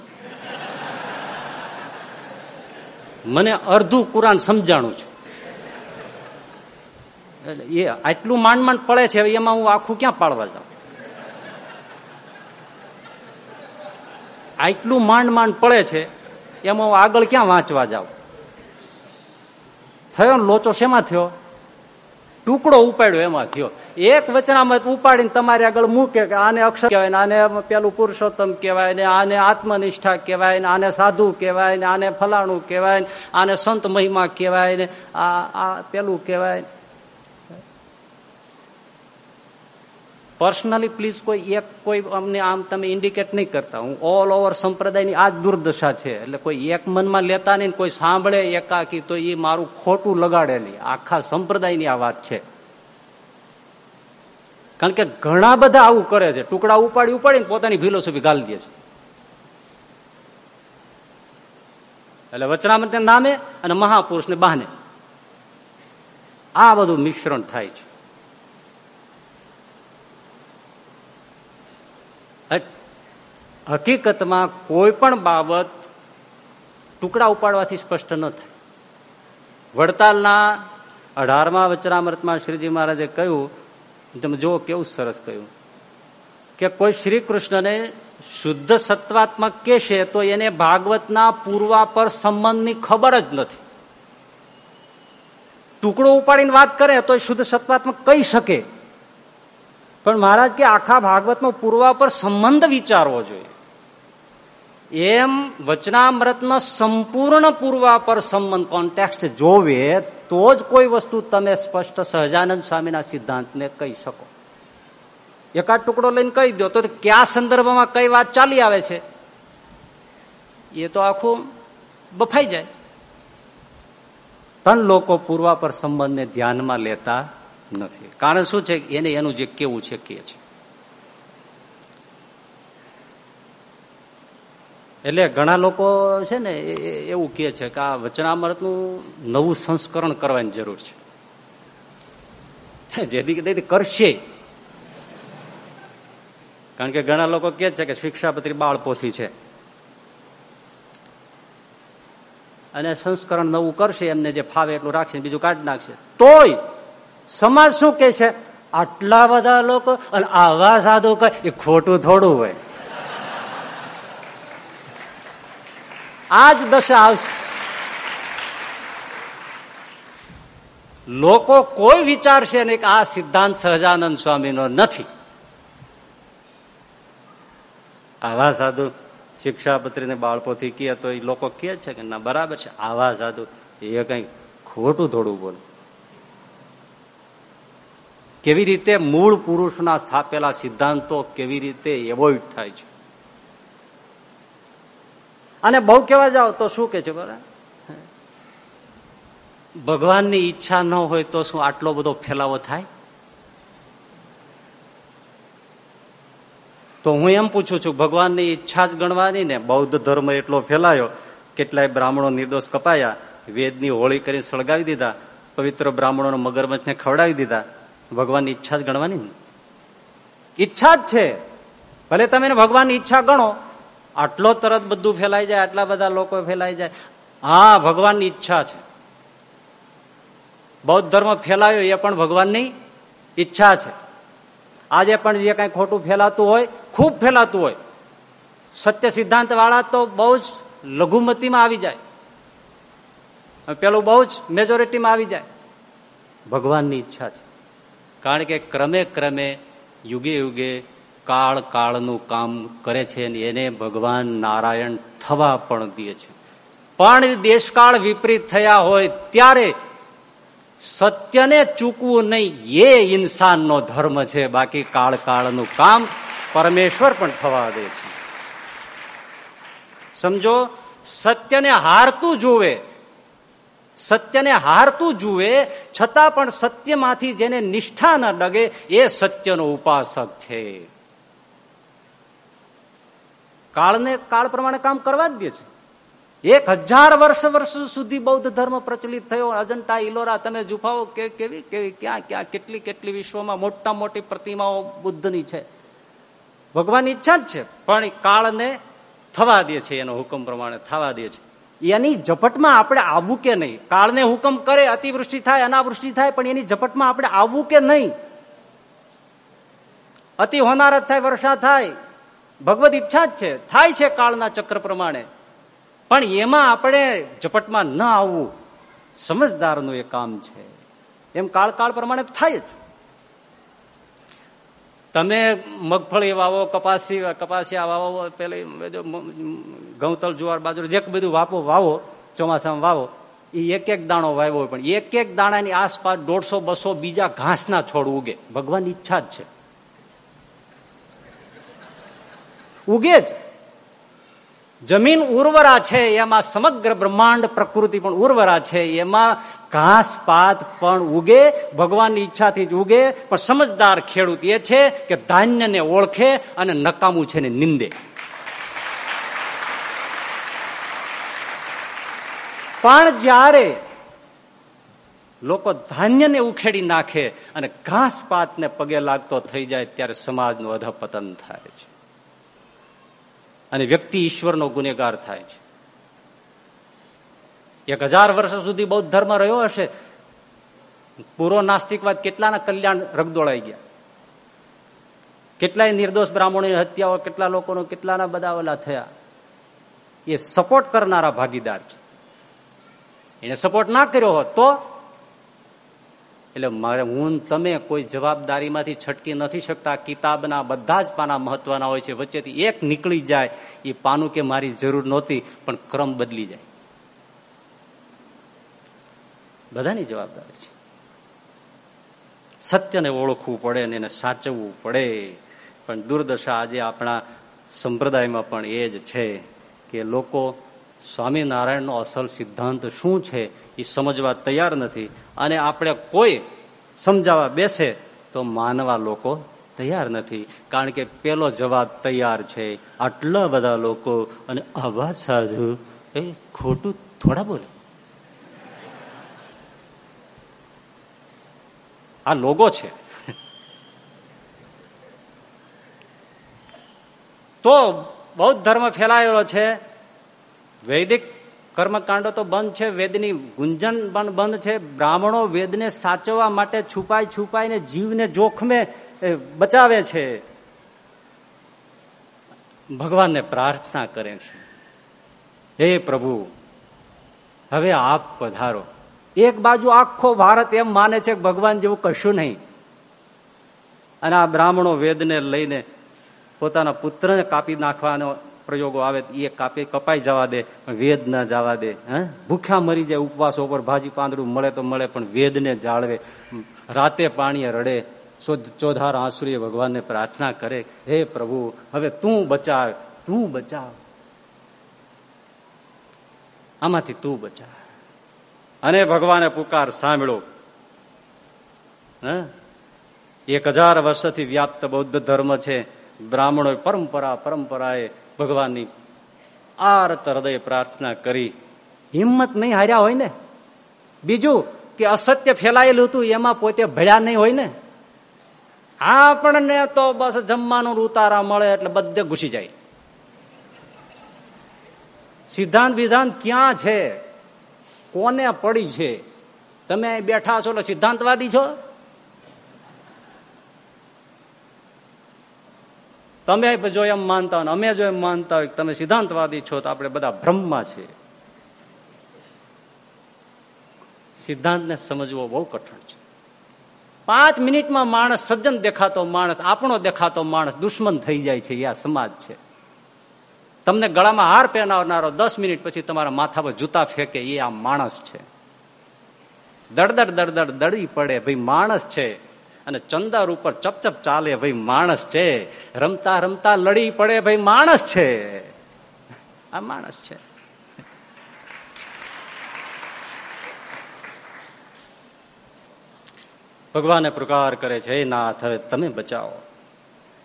Speaker 1: મને અડધું કુરાન સમજાણું છે. એ આટલું માંડ માંડ પડે છે એમાં હું આખું ક્યાં પાડવા જાઉં? આટલું માંડ માંડ પડે છે, એમાં હું આગળ ક્યાં વાંચવા જાઉં? થયો લોચો શેમાં થયો? ટુકડો ઉપાડ્યો એમાં થયો. એક વચનામત ઉપાડીને તમારી આગળ મૂકે કે આને અક્ષર કહેવાય ને આને પેલું પુરુષોત્તમ કહેવાય ને આને આત્મનિષ્ઠા કહેવાય ને આને સાધુ કહેવાય ને આને ફલાણું કહેવાય ને આને સંત મહિમા કહેવાય ને આ આ પેલું કહેવાય પર્સનલી પ્લીઝ કોઈ એક, કોઈ અમને આમ તમે ઇન્ડિકેટ નહીં કરતા. હું ઓલ ઓવર સંપ્રદાયની આ દુર્દશા છે. એટલે કોઈ એક મનમાં લેતા નહીં કોઈ સાંભળે એકાકી, તો એ મારું ખોટું લગાડે આખા સંપ્રદાયની આ વાત છે. કારણ કે ઘણા બધા આવું કરે છે. ટુકડા ઉપાડી ઉપાડીને પોતાની ફિલોસોફી ગાલી દે છે. એટલે વચનામત નામે અને મહાપુરુષને બહાને. આ બધું મિશ્રણ થાય છે. હકીકતમાં કોઈ પણ બાબત ટુકડા ઉપાડવાથી સ્પષ્ટ ન થાય. વડતાલના અઢારમા વચરામૃતમાં શ્રીજી મહારાજે કહ્યું, તમે જુઓ કેવું સરસ કહ્યું, કે કોઈ શ્રી કૃષ્ણને શુદ્ધ સત્વાત્મક કહેશે તો એને ભાગવતના પૂર્વા પર સંબંધની ખબર જ નથી. ટુકડો ઉપાડીને વાત કરે તો શુદ્ધ સત્વાત્મક કહી શકે. પણ મહારાજ કે આખા ભાગવતનો પૂર્વા પર સંબંધ વિચારવો જોઈએ. એમ વચનામૃતનો સંપૂર્ણ પૂર્વા પર સંબંધ કોન્ટેક્સ્ટ જોવે, તો જ કોઈ વસ્તુ તમે સ્પષ્ટ સહજાનંદ સ્વામીના સિદ્ધાંતને કહી શકો. એકાદ ટુકડો લઈને કહી દો તો કયા સંદર્ભમાં કઈ વાત ચાલી આવે છે? એ તો આખું બફાઈ જાય. પણ લોકો પૂર્વા પર સંબંધને ધ્યાનમાં લેતા નથી. કારણ શું છે? એને એનું જે કેવું છે, કે છે. એટલે ઘણા લોકો છે ને એવું કે છે કે આ વચનામૃતનું નવું સંસ્કરણ કરવાની જરૂર છે. જેથી તેથી કરશે. કારણ કે ઘણા લોકો કે છે કે શિક્ષાપત્રી બાળપોથી છે. અને સંસ્કરણ નવું કરશે, એમને જે ફાવે એટલું રાખશે બીજું કાઢી નાખશે. તોય સમાજ શું કે છે? આટલા બધા લોકો, અને આવા સાધુ કહે, એ ખોટું થોડું હોય. આ જ દશા આવશે. લોકો કોઈ વિચારશે નહીં કે આ સિદ્ધાંત સહજાનંદ સ્વામીનો નથી. આવા સાધુ શિક્ષાપત્રીને બાળપોથી કહે તો એ લોકો કહે છે કે ના, બરાબર છે. આવા સાધુ, એ કઈ ખોટું થોડું બોલે. કેવી રીતે મૂળ પુરુષના સ્થાપેલા સિદ્ધાંતો કેવી રીતે એવોઇડ થાય છે? અને બહુ કેવા જાઓ તો શું કે છે, બરાબર? ભગવાનની ઈચ્છા ન હોય તો શું આટલો બધો ફેલાવો થાય? તો હું એમ પૂછું છું, ભગવાનની ઈચ્છા જ ગણવાની ને બૌદ્ધ ધર્મ એટલો ફેલાયો, કેટલાય બ્રાહ્મણો નિર્દોષ કપાયા, વેદની હોળી કરીને સળગાવી દીધા, પવિત્ર બ્રાહ્મણોને મગરમચ્છને ખવડાવી દીધા. ભગવાનની ઈચ્છા જ ગણવાની ઈચ્છા જ છે. ભલે તમે ભગવાનની ઈચ્છા ગણો આટલો તરત બધું ફેલાઈ જાય, આટલા બધા લોકો ફેલાઈ જાય. હા, ભગવાનની ઈચ્છા છે. બૌદ્ધ ધર્મ ફેલાયો એ પણ ભગવાનની ઈચ્છા છે. આજે પણ જે કઈ ખોટું ફેલાતું હોય, ખૂબ ફેલાતું હોય. સત્ય સિદ્ધાંત વાળા તો બહુ જ લઘુમતીમાં આવી જાય. પેલું બહુ જ મેજોરિટીમાં આવી જાય. ભગવાનની ઈચ્છા છે. કારણ કે ક્રમે ક્રમે, યુગે યુગે કાળ કાળનું કામ કરે છે એને ભગવાન નારાયણ થવા પણ દે છે. પણ દેશકાળ વિપરીત થયા હોય ત્યારે સત્યને ચૂકવું નહીં, એ ઇન્સાનનો ધર્મ છે. બાકી કાળ કાળનું કામ પરમેશ્વર પણ થવા દે છે. સમજો, સત્યને હારતું જુએ, સત્યને હારતું જુએ, છતાં પણ સત્યમાંથી જેને નિષ્ઠા ન ડગે, એ સત્યનો ઉપાસક છે. કાળને કાળ પ્રમાણે કામ કરવા જ દે છે. એક હજાર વર્ષ વર્ષ સુધી બૌદ્ધ ધર્મ પ્રચલિત થયો. અજંતા, ઇલોરા, તમે જુફાઓ કે કેવી કેવી, ક્યાં ક્યાં, કેટલી કેટલી વિશ્વમાં મોટા મોટી પ્રતિમાઓ બુદ્ધની છે. ભગવાનની ઈચ્છા જ છે, પણ કાળને થવા દે છે, એનો હુકમ પ્રમાણે થવા દે છે. એની ઝપટમાં આપણે આવવું કે નહીં? કાળને હુકમ કરે, અતિવૃષ્ટિ થાય, અનાવૃષ્ટિ થાય, પણ એની ઝપટમાં આપણે આવવું કે નહીં? અતિ હોનાર જ થાય, વર્ષા થાય ભગવત ઈચ્છા જ છે. થાય છે કાળના ચક્ર પ્રમાણે. પણ એમાં આપણે ઝપટમાં ન આવવું સમજદારનું એ કામ છે. એમ કાળ કાળ પ્રમાણે થાય જ. તમે મગફળી વાવો, કપાસી, કપાસિયા વાવો, પેલી ઘઉંતલ જુવાર બાજુ જે બધું વાપો, વાવો, ચોમાસામાં વાવો, એ એક એક દાણો વાવ્યો પણ એક એક દાણાની આસપાસ દોઢસો, બસો બીજા ઘાસના છોડ ઉગે. ભગવાન ઈચ્છા જ છે. ઉગે જ જમીન ઉર્વરા છે, એમાં સમગ્ર બ્રહ્માંડ પ્રકૃતિ પણ ઉર્વરા છે, એમાં ઘાસ, પાત, પણ ઉગે, ભગવાનની ઈચ્છાથી જ ઉગે, પણ સમજદાર ખેડૂત એ છે કે ધાન્યને ઓળખે અને નકામું છે ને નિંદે. પણ જ્યારે લોકો ધાન્યને ઉખેડી નાખે અને ઘાસ, પાતને પગે લાગતો થઈ જાય, ત્યારે સમાજનું અધપતન થાય છે. અને વ્યક્તિ ઈશ્વરનો ગુનેગાર થાય છે. એક હજાર વર્ષ સુધી બૌદ્ધ ધર્મ રહ્યો હશે, પૂરો નાસ્તિકવાદ કેટલાના કલ્યાણ રગદોળાઈ ગયા? કેટલાય નિર્દોષ બ્રાહ્મણોની હત્યાઓ, કેટલા લોકોનો, કેટલાના બધા થયા? એ સપોર્ટ કરનારા ભાગીદાર છે. એને સપોર્ટ ના કર્યો હોત તો એટલે મારે હું તમે કોઈ જવાબદારીમાંથી છટકી નથી શકતા. કિતાબના બધા જ પાના મહત્વના હોય છે. વચ્ચેથી એક નીકળી જાય, એ પાનું કે મારી જરૂર નહોતી, પણ ક્રમ બદલી જાય. બધાની જવાબદારી છે. સત્યને ઓળખવું પડે અને એને સાચવવું પડે. પણ દુર્દશા આજે આપણા સંપ્રદાયમાં પણ એ જ છે કે લોકો સ્વામિનારાયણનો અસલ સિદ્ધાંત શું છે એ સમજવા તૈયાર નથી. અને આપણે કોઈ સમજાવવા બેસે તો માનવા લોકો તૈયાર નથી. કારણ કે પેલો જવાબ તૈયાર છે. આટલા બધા લોકો અને આવા સાધુ, એ ખોટું થોડા બોલે. આ લોગો છે. તો બૌદ્ધ ધર્મ ફેલાયેલો છે. વૈદિક કર્મકાંડો તો બંધ છે, વેદની ગુંજન પણ બંધ છે, બ્રાહ્મણો વેદને સાચવવા માટે છુપાઈ છુપાઈને જીવને જોખમે બચાવે છે. ભગવાનને પ્રાર્થના કરે છે. હે પ્રભુ, હવે આપ પધારો. એક બાજુ આખો ભારત એમ માને છે ભગવાન જેવું કશું નહીં. અને આ બ્રાહ્મણો વેદને લઈને પોતાના પુત્રને કાપી નાખવાનો પ્રયોગો આવે એ કાપી, કપાઈ જવા દે, પણ વેદ ના જવા દે, હે? ભૂખ્યા મરી જાય, ઉપવાસો ઉપર ભાજી પાંદડું મળે તો મળે, પણ વેદને જાળવે. રાતે પાણીએ રડે ચોધાર આંસુરીએ ભગવાનને પ્રાર્થના કરે, હે પ્રભુ, હવે તું બચાવ તું બચાવ. આમાંથી તું બચાવ. અને ભગવાને પુકાર સાંભળ્યો. એક હજાર વર્ષથી વ્યાપ્ત બૌદ્ધ ધર્મ છે. બ્રાહ્મણો પરંપરા, પરંપરાએ ભગવાનની આરત હૃદય પ્રાર્થના કરી. હિંમત નહીં હાર્યા હોય ને? બીજું કે અસત્ય ફેલાયેલું હતું, એમાં પોતે ભળ્યા નહીં હોય ને? આપણને તો બસ જમવાનું ઉતારા મળે એટલે બધે ઘૂસી જાય. સિદ્ધાંત વિધાંત ક્યાં છે? કોને પડી છે? તમે બેઠા છો એટલે સિદ્ધાંતવાદી છો? તમે જો એમ માનતા હોય અમે જો એમ માનતા હોય તમે સિદ્ધાંતવાદી છો, તો આપણે બધા ભ્રમમાં છીએ. સિદ્ધાંતને સમજવો બહુ કઠણ છે. પાંચ મિનિટમાં માણસ સજ્જન દેખાતો માણસ, આપણો દેખાતો માણસ દુશ્મન થઈ જાય છે, એ આ સમાજ છે. તમને ગળામાં હાર પહેરાવનારો દસ મિનિટ પછી તમારા માથા પર જૂતા ફેંકે, એ આ માણસ છે. દડદડ દડદડ દડી પડે, ભાઈ માણસ છે. અને ચંદર ઉપર ચપચપ ચાલે ભાઈ માણસ છે. રમતા રમતા લડી પડે ભાઈ માણસ છે. આ માણસ છે. ભગવાને પ્રકાર કરે છે નાથ, હવે તમે બચાવો.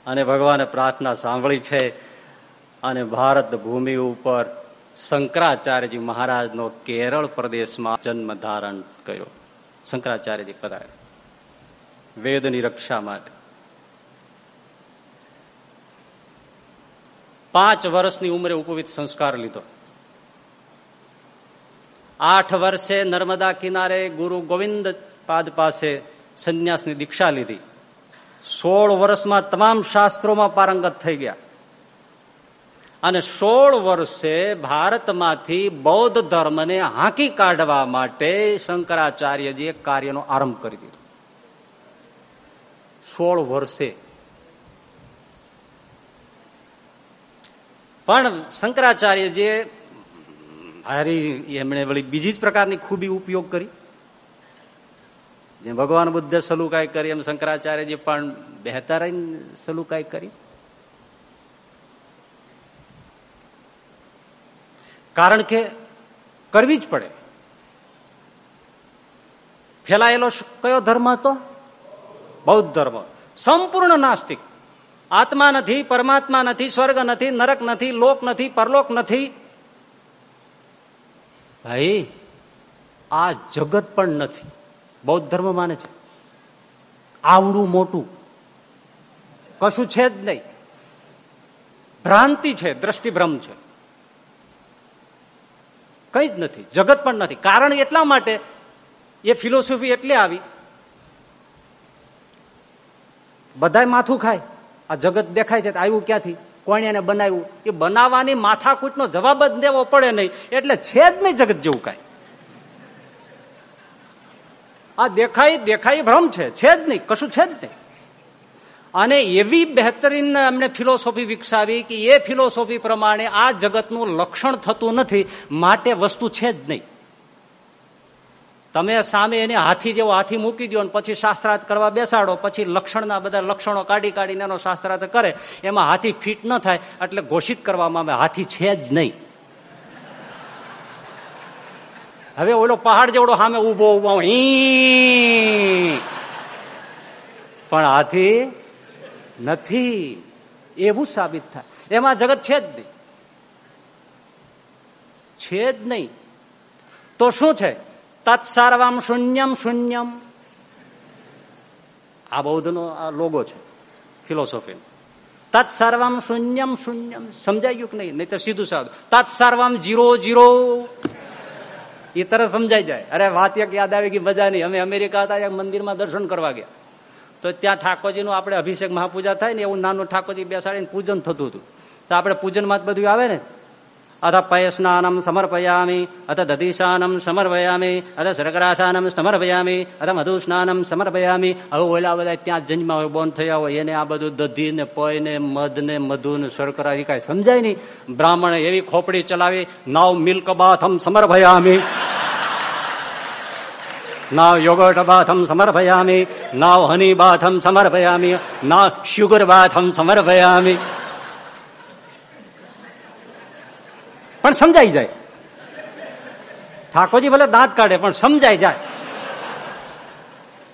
Speaker 1: અને ભગવાને પ્રાર્થના સાંભળી છે અને ભારત ભૂમિ ઉપર શંકરાચાર્યજી મહારાજનો કેરળ પ્રદેશમાં જન્મ ધારણ કર્યો. શંકરાચાર્યજી પધારે વેદની રક્ષા માટે. પાંચ વર્ષની ઉંમરે ઉપવિત સંસ્કાર લીધો. આઠ વર્ષે નર્મદા કિનારે ગુરુ ગોવિંદ પાદ પાસે સંન્યાસની દીક્ષા લીધી. સોળ વર્ષમાં તમામ શાસ્ત્રોમાં પારંગત થઈ ગયા. અને સોળ વર્ષે ભારતમાંથી બૌદ્ધ ધર્મને હાંકી કાઢવા માટે શંકરાચાર્યજીએ કાર્યનો આરંભ કરી દીધો. સોળ વર્ષે. પણ શંકરાચાર્ય જે હારી એમણે વળી બીજી જ પ્રકારની ખૂબી ઉપયોગ કરી. જેમ ભગવાન બુદ્ધે સલુકાઈ કરી એમ શંકરાચાર્યજી પણ બહેતર સલુકાઈ કરી. કારણ કે કરવી જ પડે. ફેલાયેલો કયો ધર્મ હતો? બૌદ્ધ ધર્મ. સંપૂર્ણ નાસ્તિક. આત્મા નથી, પરમાત્મા નથી, સ્વર્ગ નથી, નરક નથી, લોક નથી, પરલોક નથી. ભાઈ, આ જગત પણ નથી. બૌદ્ધ ધર્મ માને છે. આવડું મોટું. કશું છે જ નહીં. ભ્રાંતિ છે, દ્રષ્ટિભ્રમ છે. કઈ જ નથી. જગત પણ નથી. કારણ એટલા માટે એ ફિલોસોફી એટલે આવી. બધા માથું ખાય. આ જગત દેખાય છે આવ્યું ક્યાંથી? કોણે એને બનાવ્યું. એ બનાવવાની માથાકૂટનો જવાબ જ દેવો પડે નહીં. એટલે છે જ નહીં જગત જેવું કાંઈ. આ દેખાય દેખાય ભ્રમ છે. છે જ નહીં. કશું છે જ નહીં. અને એવી બહેતરીન એમણે ફિલોસોફી વિકસાવી કે એ ફિલોસોફી પ્રમાણે આ જગતનું લક્ષણ થતું નથી. માટે વસ્તુ છે જ નહીં. તમે સામે એને હાથી જેવો હાથી મૂકી દો પછી શાસ્ત્રાર્થ કરવા બેસાડો, પછી લક્ષણના બધા લક્ષણો કાઢી કાઢીને એનો શાસ્ત્રાર્થ કરે. એમાં હાથી ફિટ ન થાય એટલે ઘોષિત કરવામાં આવે, હાથી છે જ નહીં. હવે ઓલો પહાડ જેવડો સામે ઊભો ઊભો પણ હાથી નથી. એવું સાબિત થાય. એમાં જગત છે જ નહીં. છે જ નહીં. તો શું છે? તત્સર્વમ શૂન્યમ શૂન્યમ. આ બૌદ્ધનો આ લોગો છે ફિલોસોફી તત્સર્વમ શૂન્યમ શૂન્યમ. સમજાઈ ગયું કે નહીં? નહીં તો સીધું સાધું તત્સર્વમ જીરો જીરો. એ તરફ સમજાઈ જાય. અરે, વાત એક યાદ આવી ગઈ, મજા નહીં. અમે અમેરિકા હતા, એક મંદિરમાં દર્શન કરવા ગયા. તો ત્યાં ઠાકોરજીનું આપણે અભિષેક મહાપૂજા થાય ને, એવું નાનું ઠાકોરજી બેસાડીને પૂજન થતું હતું. તો આપણે પૂજનમાં બધું આવે ને? અથ પયસ્નાનમ સમર્પયામી અથ દધિશાનમ સમર્પયામી અથ શર્કરાશાનમ સમર્પયામી અથ મધુસ્નાનમ સમર્પયામી હવે ઓલા બધા ત્યાં જન્મા હોય બોન થયા હોય એને આ બધું દધી ને પય ને મધ ને મધુ ને શર્કરા એ કાંઈ સમજાય નહીં બ્રાહ્મણે એવી ખોપડી ચલાવી નાવ મિલ્ક બાથમ સમર્પયામી નાવ યોગર્ટ બાથમ સમર્પયામી નાવ હની બાથમ સમર્પયામી નાવ શુગર બાથમ સમર્પયામી પણ સમજાઈ જાય.
Speaker 2: ઠાકોરજી ભલે દાંત કાઢે, પણ સમજાય જાય.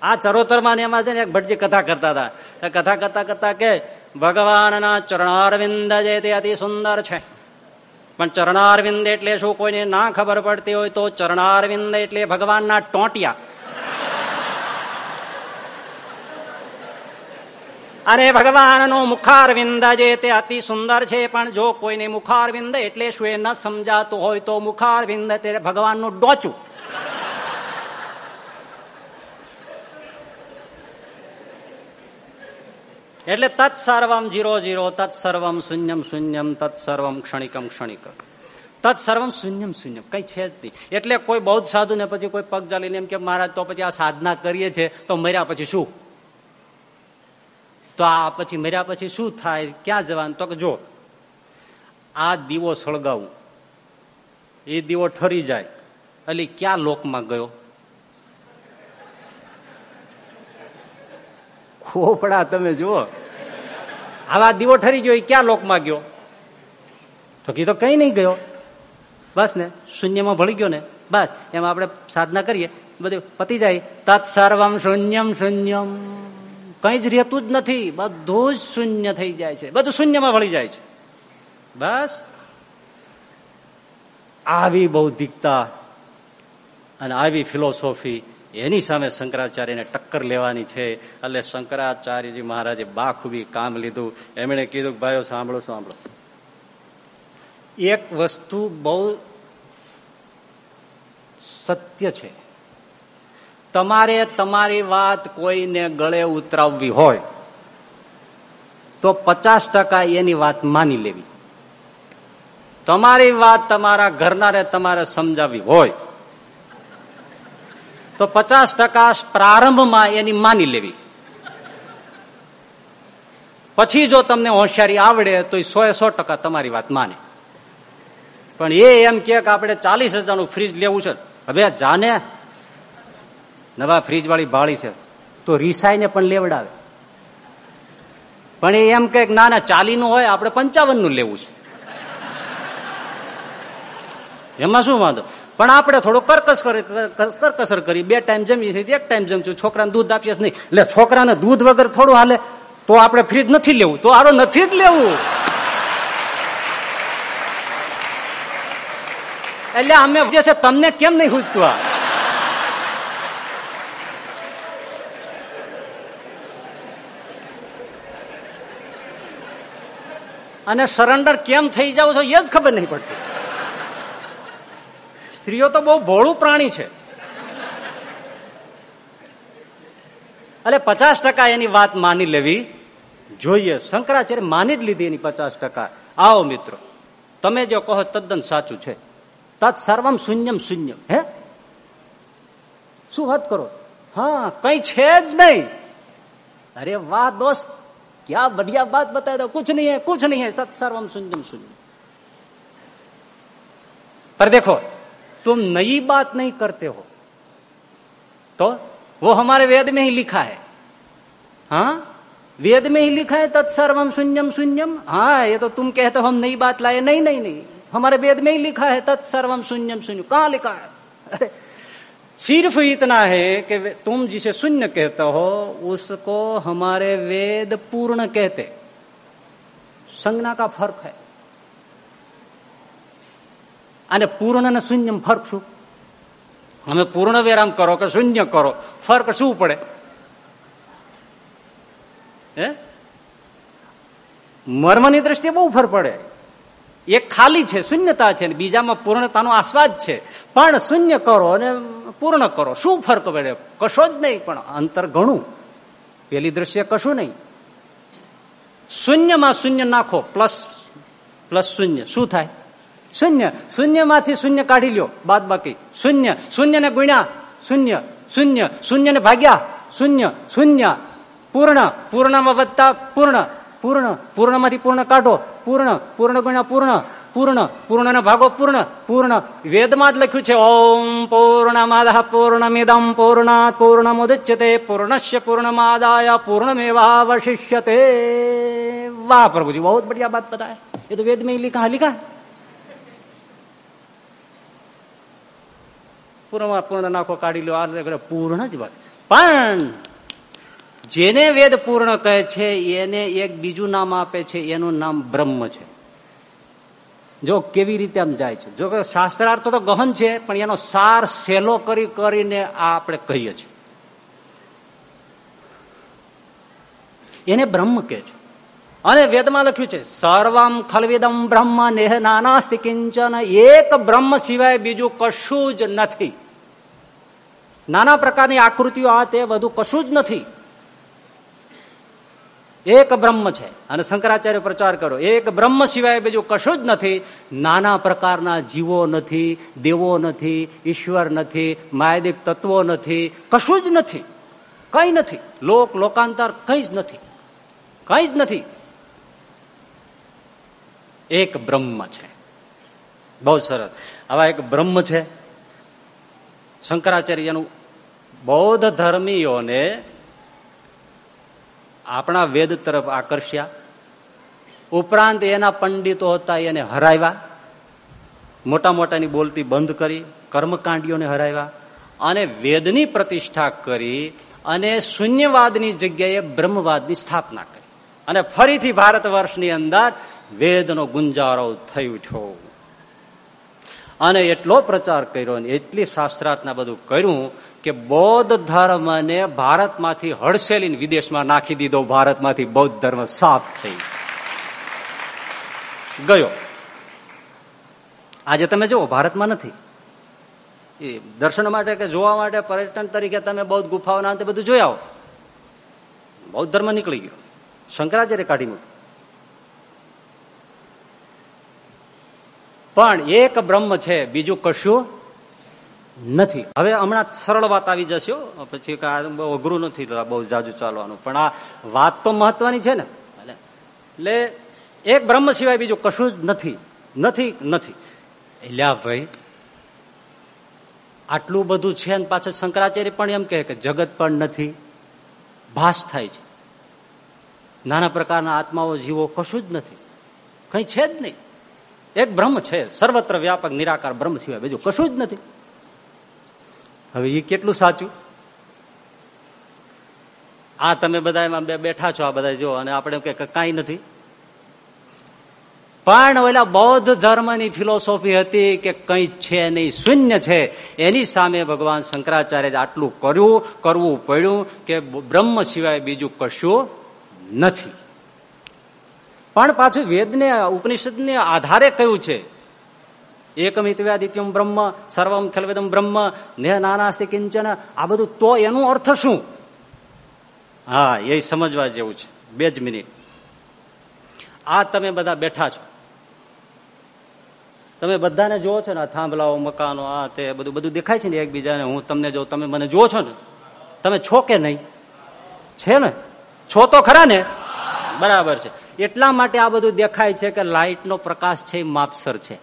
Speaker 2: આ ચરોતરમાં એમાં છે ને એક ભટજી કથા કરતા હતા. કથા કરતા કરતા કે, ભગવાનના ચરણારવિંદ જે તે અતિ સુંદર છે. પણ ચરણારવિંદ એટલે શું? કોઈને ના ખબર પડતી હોય તો ચરણારવિંદ એટલે ભગવાનના ટોટિયા. અને ભગવાનનો મુખારવિંદ જે તે અતિ સુંદર છે, પણ જો કોઈને મુખારવિંદ એટલે શું એ ન સમજાતું હોય તો મુખારવિંદ તે ભગવાનનું ડોચું. એટલે તત્સર્વમ જીરો જીરો, તત્સર્વમ શૂન્યમ શૂન્યમ, તત્સર્વમ ક્ષણિકમ ક્ષણિક. તત્સર્વમ શૂન્યમ શૂન્યમ, કઈ છે જ નહીં. એટલે કોઈ બૌદ્ધ સાધુ ને પછી કોઈ પગ ચાલીને એમ કે, મહારાજ, તો પછી આ સાધના કરીએ છીએ તો મર્યા પછી શું? તો આ પછી મર્યા પછી શું થાય? ક્યાં જવાનું? તો કે જો, આ દીવો સળગાવું. એ દીવો ઠરી જાય. એટલે ક્યાં લોકમાં ગયો? ખોપડા તમે જુઓ. આવા દીવો ઠરી ગયો, એ ક્યાં લોકમાં ગયો? તો કીધો, કઈ નહીં ગયો. બસ ને, શૂન્યમાં ભળી ગયો ને. બસ, એમાં આપણે સાધના કરીએ. બધું પતી જાય. તત્સર્વમ શૂન્યમ શૂન્યમ. કઈ જ રહેતું જ નથી. બધું જ શૂન્ય થઈ જાય છે. બધું શૂન્યમાં વળી જાય છે. બસ. આવી બૌદ્ધિકતા અને આવી ફિલોસોફી, એની સામે શંકરાચાર્યને ટક્કર લેવાની છે. એટલે શંકરાચાર્યજી મહારાજે બાખુબી કામ લીધું. એમણે કીધું ભાઈઓ, સાંભળો સાંભળો. એક વસ્તુ બહુ સત્ય છે. તમારે તમારી વાત કોઈને ગળે ઉતરાવવી હોય, તો પચાસ ટકા એની વાત માની લેવી. તમારી વાત તમારા ઘરનારે તમારે સમજાવી હોય, તો પચાસ ટકા પ્રારંભમાં એની માની લેવી. પછી જો તમને હોશિયારી આવડે, તો સો એ સો ટકા તમારી વાત માને. પણ એ એમ કે આપણે ચાલીસ હજારનું ફ્રીજ લેવું છે. હવે જાને નવા ફ્રીજ વાળી ભાળી છે. તો રીસાઈને પણ લેવડાવે. પણ એમ કે ના ના ચાલી નું હોય, આપણે પંચાવનનું લેવું છે. એમાં શું વાંધો? પણ આપણે થોડો કરકસ કરકસર કરી. બે ટાઈમ જમીએ છીએ, એક ટાઈમ જમશું. છોકરાને દૂધ આપીએ નહીં. એટલે છોકરાને દૂધ વગર થોડું હાલે, તો આપણે ફ્રીજ નથી લેવું. તો આરો નથી જ લેવું. એટલે અમે જે છે, તમને કેમ નહીં પૂછતું અને સરેન્ડર કેમ થઈ જાવ છો એ જ ખબર નહીં પડતી. સ્ત્રીઓ તો બહુ ભોળું પ્રાણી છે. એટલે પચાસ ટકા એની વાત માની લેવી જોઈએ. શંકરાચાર્ય માની જ લીધી એની પચાસ ટકા. આવો મિત્રો, તમે જો કહો તદ્દન સાચું છે. તત્ સર્વમ શૂન્યમ શૂન્યમ. હે? શું વાત કરો? હા, કઈ છે જ નહીં. અરે વાહ દોસ્ત क्या बढ़िया बात बता दो कुछ नहीं है, कुछ नहीं है। सत सर्वम शून्य पर देखो, तुम नई बात नहीं करते हो। तो वो हमारे वेद में ही लिखा है। हाँ? वेद में ही लिखा है तत्सर्वम शून्यम शून्यम हाँ ये तो तुम कहते हो, हम नई बात लाए। नहीं नहीं नहीं। हमारे वेद में ही लिखा है तत्सर्वम शून्यम शून्य कहाँ लिखा है? सिर्फ इतना है कि तुम जिसे शून्य कहते हो उसको हमारे वेद पूर्ण कहते संज्ञा का फर्क है અને પૂર્ણ અને શૂન્ય ફરક શું અમે પૂર્ણ વિરામ કરો કે શૂન્ય કરો ફરક શું પડે હે મર્મની દ્રષ્ટિએ બહુ ફરક પડે એક ખાલી છે શૂન્યતા છે બીજામાં પૂર્ણતાનો આસ્વાદ છે પણ શૂન્ય કરો અને પૂર્ણ કરો. શું ફરક પડે કશો જ નહીં, પણ અંતર ઘણું પેલી દ્રશ્ય કશું નહીં. શૂન્યમાં શૂન્ય નાખો, પ્લસ પ્લસ શૂન્ય. શું થાય? શૂન્ય. શૂન્યમાંથી શૂન્ય કાઢી લ્યો, બાદ બાકી. શૂન્ય. શૂન્ય ને ગુણ્યા. શૂન્ય. શૂન્ય. શૂન્ય ને ભાગ્યા. શૂન્ય. શૂન્ય. પૂર્ણ. પૂર્ણમાં વધતા પૂર્ણ. પૂર્ણ. પૂર્ણમાંથી પૂર્ણ કાઢો. પૂર્ણ. પૂર્ણ ગુણ્યા પૂર્ણ. પૂર્ણ પૂર્ણ પૂર્ણના ભાગો પૂર્ણ પૂર્ણ. વેદમાં જ લખ્યું છે, ઓમ પૂર્ણમાદા પૂર્ણમિદમ પૂર્ણાત પૂર્ણમુદચ્યતે, પૂર્ણશ્ય પૂર્ણમાદાય પૂર્ણમેવાવશિષ્યતે. વાહ પ્રભુજી, બહુ બઢિયા બાત બતાય. એ તો વેદ મેં લીખા લિખા પૂર્ણમાં પૂર્ણ નાખો, કાઢી લો, આ પૂર્ણ જ વાત. પણ જેને વેદ પૂર્ણ કહે છે, એને એક બીજું નામ આપે છે, એનું નામ બ્રહ્મ છે. જો કેવી રીતે આમ જાય છે? જો કે શાસ્ત્રાર્થ તો ગહન છે, પણ એનો સાર સહેલો કરી કરીને આ આપણે કહીએ છીએ. એને બ્રહ્મ કે છે. અને વેદમાં લખ્યું છે, સર્વમ ખલવિદમ બ્રહ્મ નેહ નાનાસ્તિ કિંચન, એક બ્રહ્મ સિવાય બીજું કશું જ નથી. નાના પ્રકારની આકૃતિઓ આ તે બધું કશું જ નથી. એક બ્રહ્મ છે. અને શંકરાચાર્ય પ્રચાર કરો એક બ્રહ્મ સિવાય બીજું કશું જ નથી. નાના પ્રકારના જીવો નથી, દેવો નથી, ઈશ્વર નથી, માયદિક તત્વો નથી, કશું જ નથી. કઈ નથી. લોક, લોકાંતર કઈ જ નથી. કઈ જ નથી. એક બ્રહ્મ છે. બહુ સરસ. આવા એક બ્રહ્મ છે. શંકરાચાર્યનું બૌદ્ધ ધર્મીઓને આપણા વેદ તરફ આકર્ષ્યા. ઉપરાંત એના પંડિતો હતા એને હરાવ્યા. મોટા મોટાની બોલતી બંધ કરી, કર્મકાંડીઓને હરાવ્યા અને વેદની પ્રતિષ્ઠા કરી અને શૂન્યવાદની જગ્યાએ બ્રહ્મવાદની સ્થાપના કરી. અને ફરીથી ભારત વર્ષની અંદર વેદનો ગુંજારો થઈ ઉઠ્યો. અને એટલો પ્રચાર કર્યો અને એટલી શાસ્ત્રાર્થના બધું કર્યું કે બૌદ્ધ ધર્મને ભારતમાંથી હડસેલીને વિદેશમાં નાખી દીધો. ભારતમાંથી બૌદ્ધ ધર્મ સાફ થઈ ગયો. આજે તમે જુઓ, ભારતમાં નથી. એ દર્શન માટે કે જોવા માટે પર્યટન તરીકે તમે બૌદ્ધ ગુફાઓના અંતે બધું જોયા બૌદ્ધ ધર્મ નીકળી ગયો. શંકરાચાર્ય કાઢી મૂક્યું. પણ એક બ્રહ્મ છે બીજું કશું નથી. હવે હમણાં સરળ વાત આવી જશે પછી અઘરું નથી બહુ જાજુ ચાલવાનું. પણ આ વાત તો મહત્વની છે ને. એટલે એક બ્રહ્મ સિવાય બીજું કશું જ નથી. નથી નથી. એટલે ભાઈ આટલું બધું છે ને પાછળ શંકરાચાર્ય પણ એમ કહે કે જગત પણ નથી. ભાસ થાય છે. નાના પ્રકારના આત્માઓ જીવો કશું જ નથી. કઈ છે જ નહીં. એક બ્રહ્મ છે, સર્વત્ર વ્યાપક, નિરાકાર બ્રહ્મ સિવાય બીજું કશું જ નથી. હવે એ કેટલું સાચું? આ તમે બધા એમાં બેઠા છો, આ બધા જો, અને આપણે કે કાંઈ નથી. પણ ઓલા બૌદ્ધ ધર્મની ફિલોસોફી હતી કે કંઈ છે નહીં, શૂન્ય છે. એની સામે ભગવાન શંકરાચાર્ય આટલું કર્યું, કરવું પડ્યું કે બ્રહ્મ સિવાય બીજું કશું નથી. પણ પાછું વેદને, ઉપનિષદને આધારે કયું છે? એકમિત્વ્યાદિત્યમ બ્રહ્મ, સર્વમ ખેલવેદમ બ્રહ્મ, ને નાનાસ્તિ કિંચન, આ બધું તો એનું અર્થ શું? હા, એ સમજવા જેવું છે. બે જ મિનિટ. આ તમે બધા બેઠા છો. તમે બધાને જુઓ છો ને થાંભલાઓ, મકાનો, આ તે બધું બધું દેખાય છે ને એકબીજાને? હું તમને જો, તમે મને જુઓ છો ને? તમે છો કે નહીં? છે ને? છો તો ખરા ને? બરાબર છે. એટલા માટે આ બધું દેખાય છે કે લાઇટનો પ્રકાશ છે માપસર છે.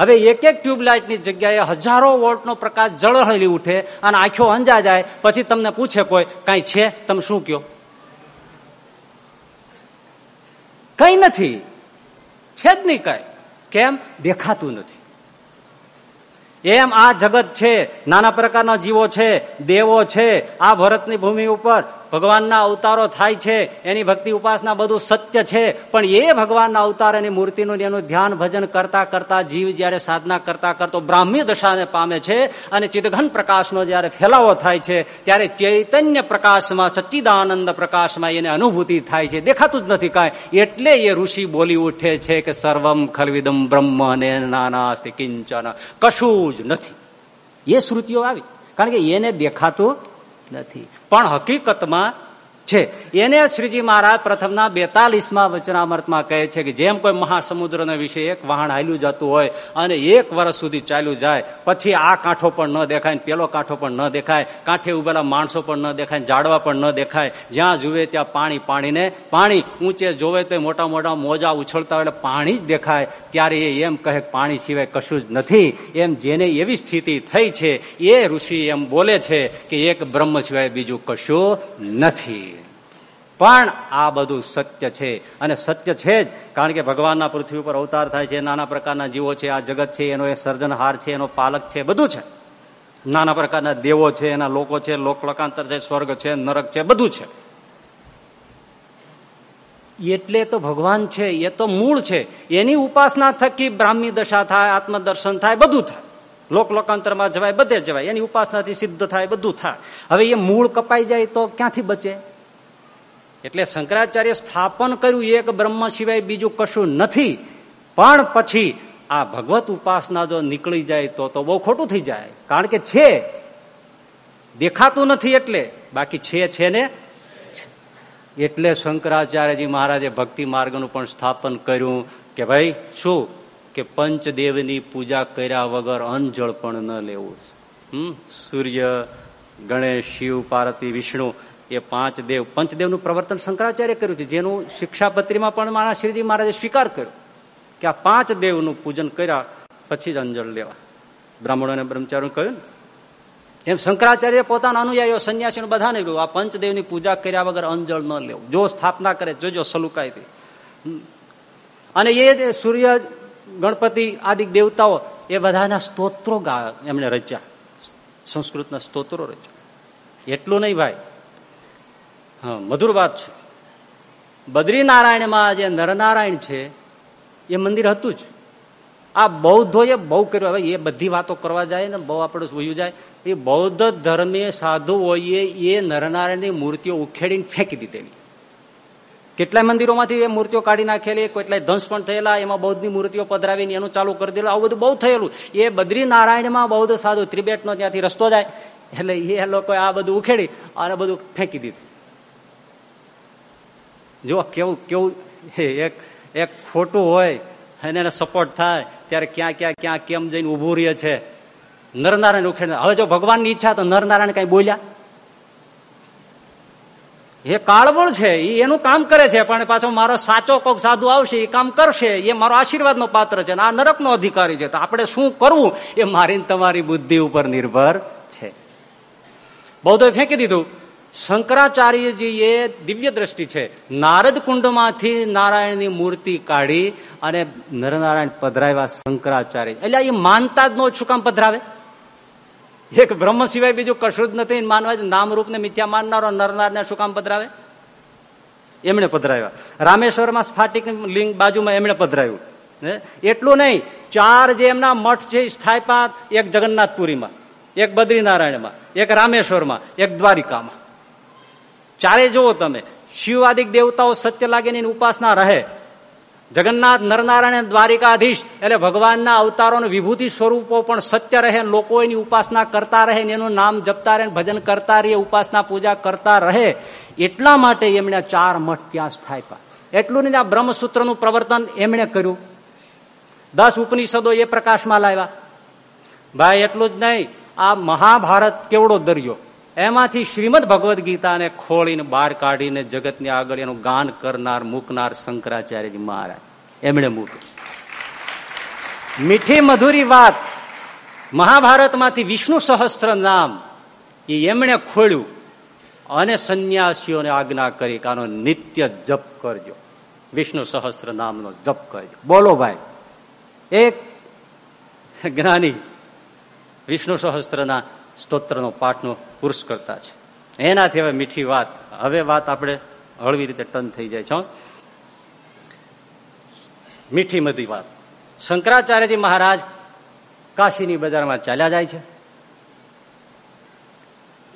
Speaker 2: હવે એક એક ટ્યુબલાઇટની જગ્યાએ હજારો વોલ્ટનો પ્રકાશ જળહળી ઉઠે અને આંખો અંજા જાય પછી તમને પૂછે કોઈ, કઈ છે? તમે શું કયો કઈ નથી. છે જ નહીં કઈ. કેમ? દેખાતું નથી. એમ આ જગત છે, નાના પ્રકારના જીવો છે, દેવો છે, આ ભરતની ભૂમિ ઉપર ભગવાનના અવતારો થાય છે, એની ભક્તિ ઉપાસના બધું સત્ય છે, પણ એ ભગવાનના અવતાર એની મૂર્તિનું એનું ધ્યાન ભજન કરતા કરતા જીવ જયારે સાધના કરતા કરતો બ્રાહ્મી દશાને પામે છે અને ચિતઘન પ્રકાશનો જયારે ફેલાવો થાય છે, ત્યારે ચૈતન્ય પ્રકાશમાં, સચ્ચિદાનંદ પ્રકાશમાં એને અનુભૂતિ થાય છે. દેખાતું જ નથી કાંઈ. એટલે એ ઋષિ બોલી ઉઠે છે કે સર્વમ ખલવિદમ બ્રહ્મ ને નાના કિંચન. કશું જ નથી. એ શ્રુતિઓ આવી. કારણ કે એને દેખાતું નથી. પણ હકીકતમાં છે. એને શ્રીજી મહારાજ પ્રથમના બેતાલીસમાં વચનામૃતમાં કહે છે કે જેમ કોઈ મહાસમુદ્રને વિશે એક વહાણ હાલ્યું જતું હોય અને એક વર્ષ સુધી ચાલ્યું જાય, પછી આ કાંઠો પણ ન દેખાય પેલો કાંઠો પણ ન દેખાય, કાંઠે ઉભેલા માણસો પણ ન દેખાય જાડવા પણ ન દેખાય, જ્યાં જુએ ત્યાં પાણી પાણીને, પાણી ઊંચે જોવે તો મોટા મોટા મોજા ઉછળતા એટલે પાણી જ દેખાય. ત્યારે એ એમ કહે પાણી સિવાય કશું જ નથી. એમ જેને એવી સ્થિતિ થઈ છે, એ ઋષિ એમ બોલે છે કે એક બ્રહ્મ સિવાય બીજું કશું નથી. પણ આ બધું સત્ય છે. અને સત્ય છે જ, કારણ કે ભગવાનના પૃથ્વી ઉપર અવતાર થાય છે, નાના પ્રકારના જીવો છે, આ જગત છે, એનો એ સર્જનહાર છે, એનો પાલક છે, બધું છે. નાના પ્રકારના દેવો છે, એના લોકો છે લોકલકાંતર છે, સ્વર્ગ છે, નરક છે, બધું છે. એટલે તો ભગવાન છે, એ તો મૂળ છે. એની ઉપાસના થકી બ્રાહ્મી દશા થાય, આત્મદર્શન થાય, બધું થાય. લોક લોકાંતરમાં જવાય, બધે જવાય. એની ઉપાસનાથી સિદ્ધ થાય, બધું થાય. હવે એ મૂળ કપાઈ જાય તો ક્યાંથી બચે? એટલે શંકરાચાર્ય સ્થાપન કર્યું એક બ્રહ્મ સિવાય બીજું કશું નથી. પણ પછી આ ભગવત ઉપાસના જો નીકળી જાય તો તો બહુ ખોટું થઈ જાય. કારણ કે છે. દેખાતું નથી એટલે. બાકી છે છે ને? એટલે શંકરાચાર્યજી મહારાજે ભક્તિ માર્ગનું પણ સ્થાપન કર્યું કે ભાઈ શું? કે પંચદેવની પૂજા કર્યા વગર અંજળ પણ ન લેવું. હમ? સૂર્ય, ગણેશ, શિવ, પાર્વતી, વિષ્ણુ એ પાંચ દેવ, પંચદેવનું પ્રવર્તન શંકરાચાર્ય કર્યું છે. જેનું શિક્ષાપત્રીમાં પણ મારા શ્રીજી મહારાજે સ્વીકાર કર્યો કે આ પાંચ દેવનું પૂજન કર્યા પછી જ અંજળ લેવા. બ્રાહ્મણોને બ્રહ્મચારી કહ્યું એમ શંકરાચાર્ય પોતાના અનુયાયીઓ સંન્યાસીઓ બધાને કહ્યું આ પંચદેવની પૂજા કર્યા વગર અંજળ ન લેવું. જો સ્થાપના કરે જોજો સલુકાયથી અને એ સૂર્ય, ગણપતિ આદિ દેવતાઓ એ બધાના સ્તોત્રો એમણે રચ્યા. સંસ્કૃતના સ્તોત્રો રચ્યા. એટલું નહીં ભાઈ. મધુર વાત છે. બદ્રીનારાયણમાં જે નરનારાયણ છે, એ મંદિર હતું જ. આ બૌદ્ધોએ બહુ કર્યું. હવે એ બધી વાતો કરવા જાય ને, બહુ આપણે જોયું જાય. એ બૌદ્ધ ધર્મે સાધુઓએ એ નરનારાયણની મૂર્તિઓ ઉખેડીને ફેંકી દીધેલી કેટલાય મંદિરોમાંથી એ મૂર્તિઓ કાઢી નાખેલી કેટલાય ધંસ પણ થયેલા, એમાં બૌદ્ધની મૂર્તિઓ પધરાવીને એનું ચાલુ કરી દેલું, આવું બધું બહુ થયેલું. એ બદ્રીનારાયણમાં બૌદ્ધ સાધુ ત્રિબેટનો ત્યાંથી રસ્તો જાય, એટલે એ લોકોએ આ બધું ઉખેડી અને બધું ફેંકી દીધું. જો કેવું કેવું એક એક ખોટું હોય, અને એને સપોર્ટ થાય, ત્યારે ક્યાં ક્યાં ક્યાં, કેમ જઈને ઉભું રહે છે? નરનારાયણ ઉખેડ. હવે જો ભગવાનની ઈચ્છા તો નરનારાયણ કઈ બોલ્યા? એ કાળબળ છે એ એનું કામ કરે છે, પણ પાછો મારો સાચો કોક સાધુ આવશે એ કામ કરશે, એ મારો આશીર્વાદનો પાત્ર છે આ નરકનો અધિકારી છે. તો આપણે શું કરવું? એ મારી તમારી બુદ્ધિ ઉપર નિર્ભર છે. બૌદ્ધોએ ફેંકી દીધું. શંકરાચાર્યજીએ દિવ્ય દ્રષ્ટિ છે. નારદ કુંડમાંથી નારાયણની મૂર્તિ કાઢી અને નરનારાયણ પધરાવ્યા શંકરાચાર્ય. એટલે એ માનતા જ નો શું કામ પધરાવે. એક બ્રહ્મ સિવાય બીજું કશું જ નથી. માનવા નામરૂપને મિથ્યા માનનારો નરનારને શું કામ પધરાવે? એમણે પધરાવ્યા. રામેશ્વરમાં સ્ફાટિક લિંગ બાજુમાં એમણે પધરાવ્યું. એટલું નહીં. ચાર જે એમના મઠ છે સ્થાપા એક જગન્નાથપુરીમાં, એક બદ્રીનારાયણમાં, એક રામેશ્વરમાં, એક દ્વારિકામાં. ચારે જુઓ તમે. શિવાદિક દેવતાઓ સત્ય લાગે એની ઉપાસના રહે. જગન્નાથ, નરનારાયણ દ્વારિકાધીશ એટલે ભગવાનના અવતારો વિભૂતિ સ્વરૂપો પણ સત્ય રહે, લોકો એની ઉપાસના કરતા રહે એનું નામ જપતા રહે ભજન કરતા રહે ઉપાસના પૂજા કરતા રહે. એટલા માટે એમણે ચાર મઠ ત્યાં સ્થાપ્યા. એટલું નહીં, આ બ્રહ્મસૂત્રનું પ્રવર્તન એમણે કર્યું. દસ ઉપનિષદો એ પ્રકાશમાં લાવ્યા. ભાઈ, એટલું જ નહીં, આ મહાભારત કેવડો દરિયો? એમાંથી શ્રીમદ ભગવદ્ ગીતાને ખોળીને બહાર કાઢીને જગતની આગળ એનું ગાન કરનાર, મૂકનાર શંકરાચાર્યજી મહારાજ. એમણે મૂક્યું. મીઠી મધુરી વાત મહાભારતમાંથી વિષ્ણુ સહસ્ત્ર નામ એ એમણે ખોળ્યું અને સંન્યાસીઓને આજ્ઞા કરી કે આનો નિત્ય જપ કરજો. વિષ્ણુ સહસ્ત્ર નામનો જપ કરજો. બોલો ભાઈ. એક જ્ઞાની વિષ્ણુ સહસ્ત્રના સ્તોત્રનો પાઠનો પુરુષ કરતા છે. એનાથી હવે મીઠી વાત, હવે વાત આપણે હળવી રીતે ટન થઈ જાય છો મીઠી મધી વાત. શંકરાચાર્યજી મહારાજ કાશીની બજારમાં ચાલ્યા જાય છે.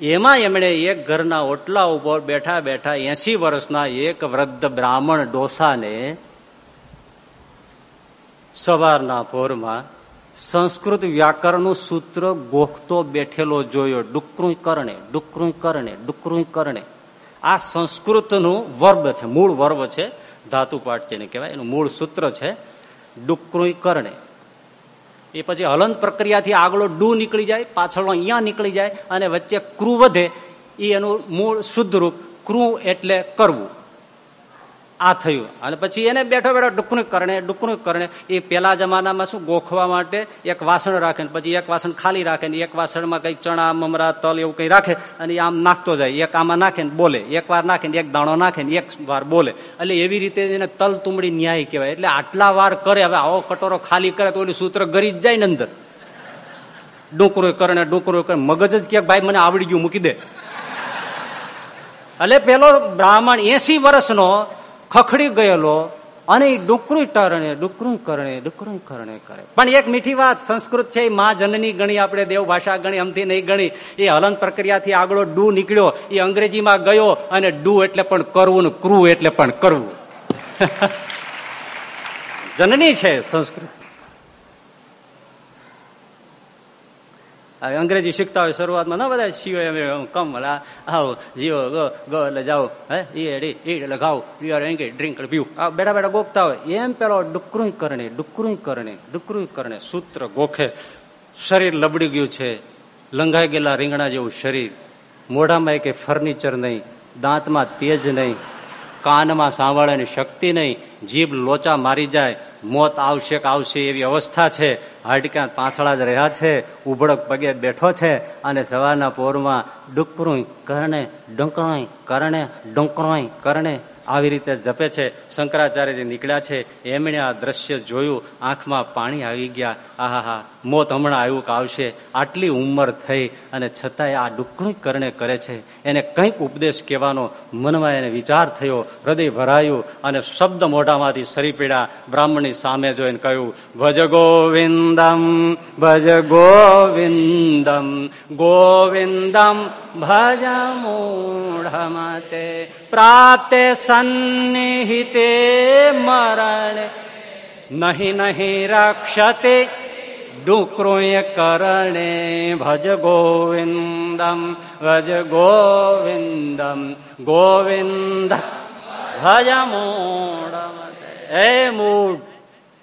Speaker 2: એમાં એમણે એક ઘરના ઓટલા ઉપર બેઠા બેઠા એસી વર્ષના એક વૃદ્ધ બ્રાહ્મણ ડોસાને સવારના ભોરમાં સંસ્કૃત વ્યાકરણનું સૂત્ર ગોખતો બેઠેલો જોયો. ડુકરું કરણે ડુકરું કરણે ડુકરું કરણે. આ સંસ્કૃતનું વર્બ છે, મૂળ વર્બ છે ધાતુપાઠ જેને કહેવાય. એનું મૂળ સૂત્ર છે ડુકરું કરણે. એ પછી હલન પ્રક્રિયાથી આગળ ડુ નીકળી જાય, પાછળનો અહીંયા નીકળી જાય, અને વચ્ચે ક્રુ વધે, એ એનું મૂળ શુદ્ધ રૂપ ક્રુ એટલે કરવું. આ થયું. અને પછી એને બેઠો બેઠો ડુકણું કરણે ડુકણું કરણે. એ પેલા જમાનામાં શું ગોખવા માટે એક વાસણ રાખે પછી એક વાસણ ખાલી રાખે ને એક વાસણમાં કઈ ચણા, મમરા, તલ એવું કઈ રાખે અને આમ નાખતો જાય. એક આમાં નાખે ને બોલે. એક વાર નાખે ને એક દાણો નાખે ને એક વાર બોલે. એટલે એવી રીતે એને તલ તુમડી ન્યાય કહેવાય. એટલે આટલા વાર કરે, હવે આવો કટોરો ખાલી કરે તો ઓલું સૂત્ર ગરી જ જાય ને અંદર. ડુકરું કરે ડુકરું કરે મગજ જ ક્યાંક ભાઈ મને આવડી ગયું, મૂકી દે. એટલે પેલો બ્રાહ્મણ એસી વર્ષનો ખખડી ગયેલો અને એ ડુકરું ટરણે, ડુકરું કરણે ડુકરું કરણે કરે. પણ એક મીઠી વાત સંસ્કૃત છે મા જનની ગણી, આપણે દેવ ભાષા ગણી, અમથી નહીં ગણી. એ હલન પ્રક્રિયાથી આગળ ડુ નીકળ્યો એ અંગ્રેજીમાં ગયો અને ડુ એટલે પણ કરવું ને ક્રુ એટલે પણ કરવું. જનની છે સંસ્કૃત. અંગ્રેજી શીખતા હોય શરૂઆતમાં, ના બધા શિયો એમ કમ આવો જીઓ ગો ગો, એટલે જાઓ, હે, ઈ ઈડ એટલે ઘાવ યુ એંગે ડ્રિંક પીવું. આ બેડા બેડા ગોખતા હોય, એમ પેલો ડુકરું કરણે ડુકરું કરણે ડુકરું કરણે, સૂત્ર ગોખે, શરીર લબડી ગયું છે, લંઘાઈ ગયેલા રીંગણા જેવું શરીર, મોઢામાં કે ફર્નિચર નહીં, દાંતમાં તેજ નહીં, કાનમાં સાંભળવાની શક્તિ નહીં, જીભ લોચા મારી જાય મોત આવશે કે આવશે એવી અવસ્થા છે. હાડકા પાછળા જ રહ્યા છે. ઉભડક પગે બેઠો છે અને સવારના પોરમાં ડુકરું કરણે, ડુંકરોય કરણે ડુંકરોય કરણે આવી રીતે જપે છે. શંકરાચાર્યજી નીકળ્યા છે. એમણે આ દ્રશ્ય જોયું. આંખમાં પાણી આવી ગયા. આહા હા મોત હમણાં આવ્યું કે આવશે. આટલી ઉંમર થઈ અને છતાંય આ ડુકરી કરણે કરે છે. એને કંઈક ઉપદેશ કહેવાનો મનમાં એને વિચાર થયો, હૃદય ભરાયું અને શબ્દ મોઢામાંથી સરી પીડા બ્રાહ્મણની સામે જોઈને કહ્યું, ભજ ગોવિંદમ ભજ ગોવિંદમ ગોવિંદમ ભજ મૂઢમતે પ્રાપ્તે સન્નિહિતે મરણે. નહીં નહીં, રક્ષતે ડુકરોય કરણે ભજ ગોવિંદમ ભજ ગોવિંદમ ગોવિંદ ભજ એ મૂઢ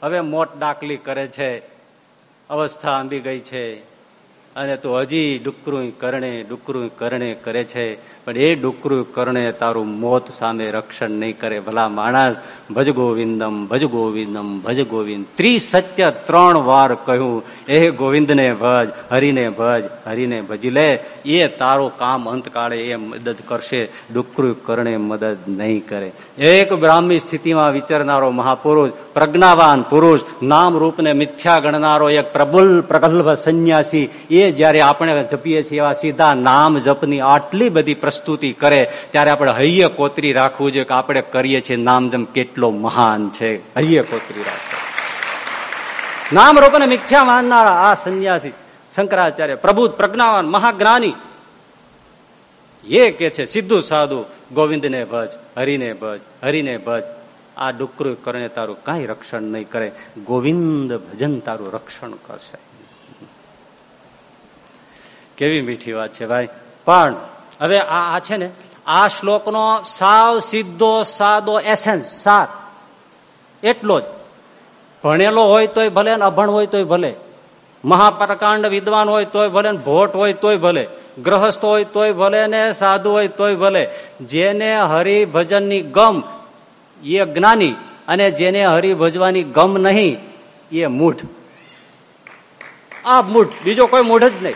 Speaker 2: હવે મોટ ડાકલી કરે છે, અવસ્થા આંબી ગઈ છે, અને તું હજી ડુકરું કરણે ડુકરું કરણે કરે છે પણ એ ડુકરું કરણે તારું મોત સામે રક્ષણ નહીં કરે. ભલા માણસ, ભજ ગોવિંદમ ભજ ગોવિંદમ, ભજ ગોવિંદ. ત્રિસત્ય ત્રણ વાર કહ્યું, એ ગોવિંદને ભજ, હરિને ભજ, હરિને ભજી. લે, એ તારો કામ અંતકાળે એ મદદ કરશે. ડુકરું કરણે મદદ નહીં કરે. એક બ્રાહ્મી સ્થિતિમાં વિચરનારો મહાપુરુષ, પ્રજ્ઞાવાન પુરુષ, નામ રૂપને મિથ્યા ગણનારો એક પ્રબુલ પ્રગલ્ભ સંન્યાસી, એ જયારે આપણે જપીએ છીએ એવા સીધા નામ જપની આટલી બધી પ્રસ્તુતિ કરે, ત્યારે આપણે હૈયે કોતરી રાખવું જોઈએ કે આપણે કરીએ છીએ નામ જમ કેટલો મહાન છે. હૈયે કોતરી રાખવું. નામ રૂપને મિથ્યા માનનારા આ સંન્યાસી, શંકરાચાર્ય પ્રભુ પ્રજ્ઞાવાન, મહાજ્ઞાની. એ કે છે સીધું સાધું, ગોવિંદને ભજ, હરિને ભજ હરિને ભજ. આ ડુકરું કરીને તારું કાંઈ રક્ષણ નહીં કરે. ગોવિંદ ભજન તારું રક્ષણ કરશે. કેવી મીઠી વાત છે ભાઈ. પણ હવે આ છે ને, આ શ્લોકનો સાવ સીધો સાદો એસેન્સ સાર. એટલો જ. ભણેલો હોય તોય ભલે ને અભણ હોય તોય ભલે. મહાપ્રકાંડ વિદ્વાન હોય તોય ભલે ભોટ હોય તોય ભલે. ગ્રહસ્થ હોય તોય ભલે ને સાધુ હોય તોય ભલે. જેને હરિભજનની ગમ, એ જ્ઞાની, અને જેને હરિભજવાની ગમ નહીં, એ મૂઢ. આ મૂઢ. બીજો કોઈ મૂઢ જ નહીં.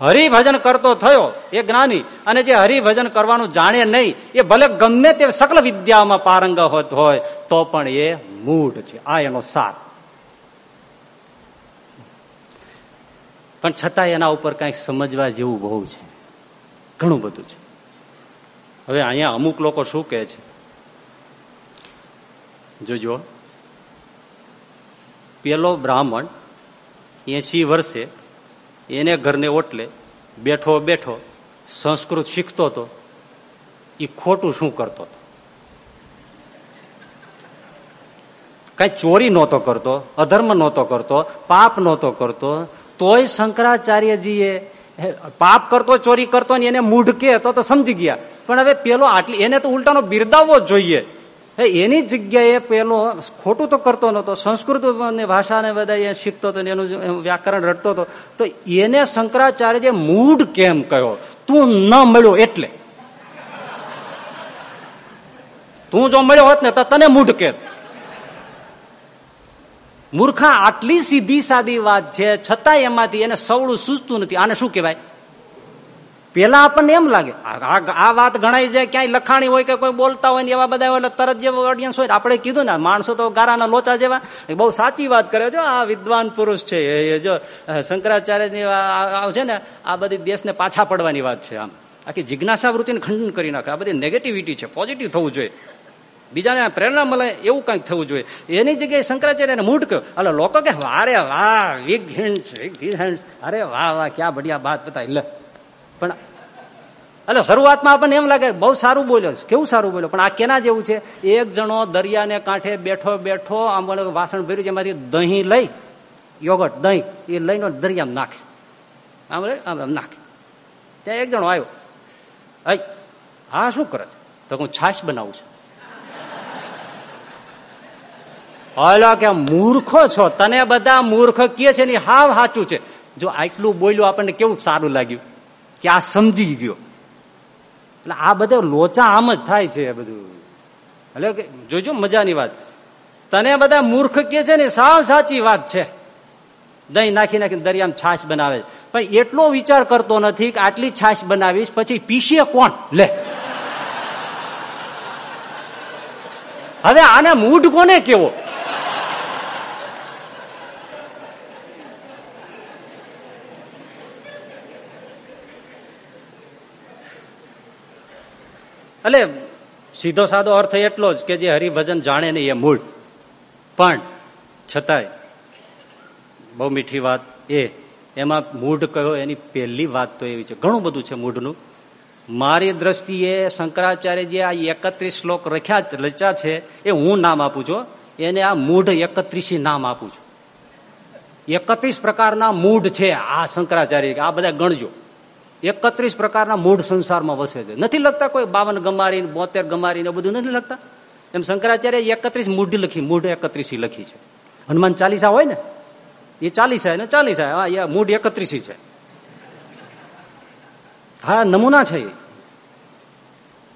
Speaker 2: હરિભજન કરતો થયો, એ જ્ઞાની. અને જે હરિભજન કરવાનું જાણે નહીં, એ ભલે ગમે તે સકલ વિદ્યામાં પારંગ હોત હોય, તો પણ એ મૂઢ છે. આ એનો સાર. પણ છતાં એના ઉપર કંઈક સમજવા જેવું બહુ છે. ઘણું બધું છે. હવે અહીંયા અમુક લોકો શું કહે છે? જોજો. પેલો બ્રાહ્મણ એસી વર્ષે એને ઘરને ઓટલે, બેઠો બેઠો, સંસ્કૃત શીખતો હતો એ ખોટું શું કરતો હતો કઈ ચોરી નહોતો કરતો, અધર્મ નહોતો કરતો, પાપ નહોતો કરતો, તોય શંકરાચાર્યજીએ પાપ કરતો, ચોરી કરતો ને એને મૂઢ કે તો સમજી ગયા. પણ હવે પેલો આટલી, એને તો ઉલટાનો બિરદાવવો જોઈએ. એની જગ્યાએ પેલો ખોટું તો કરતો નતો સંસ્કૃત ભાષાને બધા શીખતો હતો એનું વ્યાકરણ રટતો હતો. તો એને શંકરાચાર્ય મૂઢ કેમ કહ્યો? તું ન મળ્યો એટલે. તું જો મળ્યો હોત ને તો તને મૂઢ કે મૂર્ખા આટલી સીધી સાદી વાત છે છતાં એમાંથી એને સવળું સૂચતું નથી. આને શું કહેવાય? પેલા આપણને એમ લાગે, આ વાત ગણાય જાય ક્યાંય લખાણી હોય કે કોઈ બોલતા હોય ને એવા બધા હોય તરત જે ઓડિયન્સ હોય આપણે કીધું ને માણસો તો ગારાના લોચા જેવા. બહુ સાચી વાત કરે, જો આ વિદ્વાન પુરુષ છે, એ જો શંકરાચાર્યની છે ને, આ બધી દેશને પાછા પડવાની વાત છે આમ. આખી જિજ્ઞાસા વૃત્તિને ખંડન કરી નાખે. આ બધી નેગેટિવિટી છે પોઝિટિવ થવું જોઈએ. બીજાને પ્રેરણા મળે એવું કંઈક થવું જોઈએ. એની જગ્યાએ શંકરાચાર્ય મૂડ કહ્યો. એટલે લોકો કે અરે વાહ વિગ હિન્ડ વિગ અરે વાહ વાહ, ક્યાં બઢિયા બાત બતાવી. લે. પણ એટલે શરૂઆતમાં આપણને એમ લાગે બહુ સારું બોલ્યો કેવું સારું બોલ્યો? પણ આ કેના જેવું છે? એક જણો દરિયાને કાંઠે બેઠો બેઠો, આમ વાસણ ભર્યું એમાંથી દહીં લઈ યોગટ દહીં, એ લઈને દરિયામાં નાખે. આમ આમ નાખે. ત્યાં એક જણો આવ્યો. હા શું કરે તો હું છાશ બનાવું છું. હલો કે મૂર્ખો છો. તને બધા મૂર્ખ કે છે ને હાવ સાચું છે. જો આટલું બોલ્યું આપણને કેવું સારું લાગ્યું? કે આ સમજી ગયો. એટલે આ બધા લોચા આમ જ થાય છે બધું. એટલે જોજો મજાની વાત. તને બધા મૂર્ખ કે છે ને, સાવ સાચી વાત છે. દહીં નાખી નાખીને દરિયામાં છાશ બનાવે પણ એટલો વિચાર કરતો નથી કે આટલી છાશ બનાવીશ, પછી પીસીએ કોણ? લે. હવે આને મૂઢ કોને કેવો? એટલે સીધો સાદો અર્થ એટલો જ કે જે હરિભજન જાણે નહીં, એ મૂળ. પણ છતાંય, બહુ મીઠી વાત એ, એમાં મૂઢ કયો એની પહેલી વાત તો એવી છે. ઘણું બધું છે મૂઢનું. મારી દ્રષ્ટિએ શંકરાચાર્યજી આ એકત્રીસ શ્લોક રખ્યા રચ્યા છે, એ હું નામ આપું છું, એને આ મૂઢ એકત્રીસી નામ આપું છું. એકત્રીસ પ્રકારના મૂઢ છે આ શંકરાચાર્ય આ બધા ગણજો. એકત્રીસ પ્રકારના મૂળ સંસારમાં વસે છે. નથી લગતા કોઈ બાવન ગમારી બોતેર ગમારી બધું નથી લગતા એમ શંકરાચાર્ય એકત્રીસ મૂઢ લખી, મૂઢ એકત્રીસ લખી છે. હનુમાન ચાલીસા હોય ને? એ ચાલીસા ને ચાલીસા. હા, એ મૂઢ એકત્રીસી છે. હા, નમૂના છે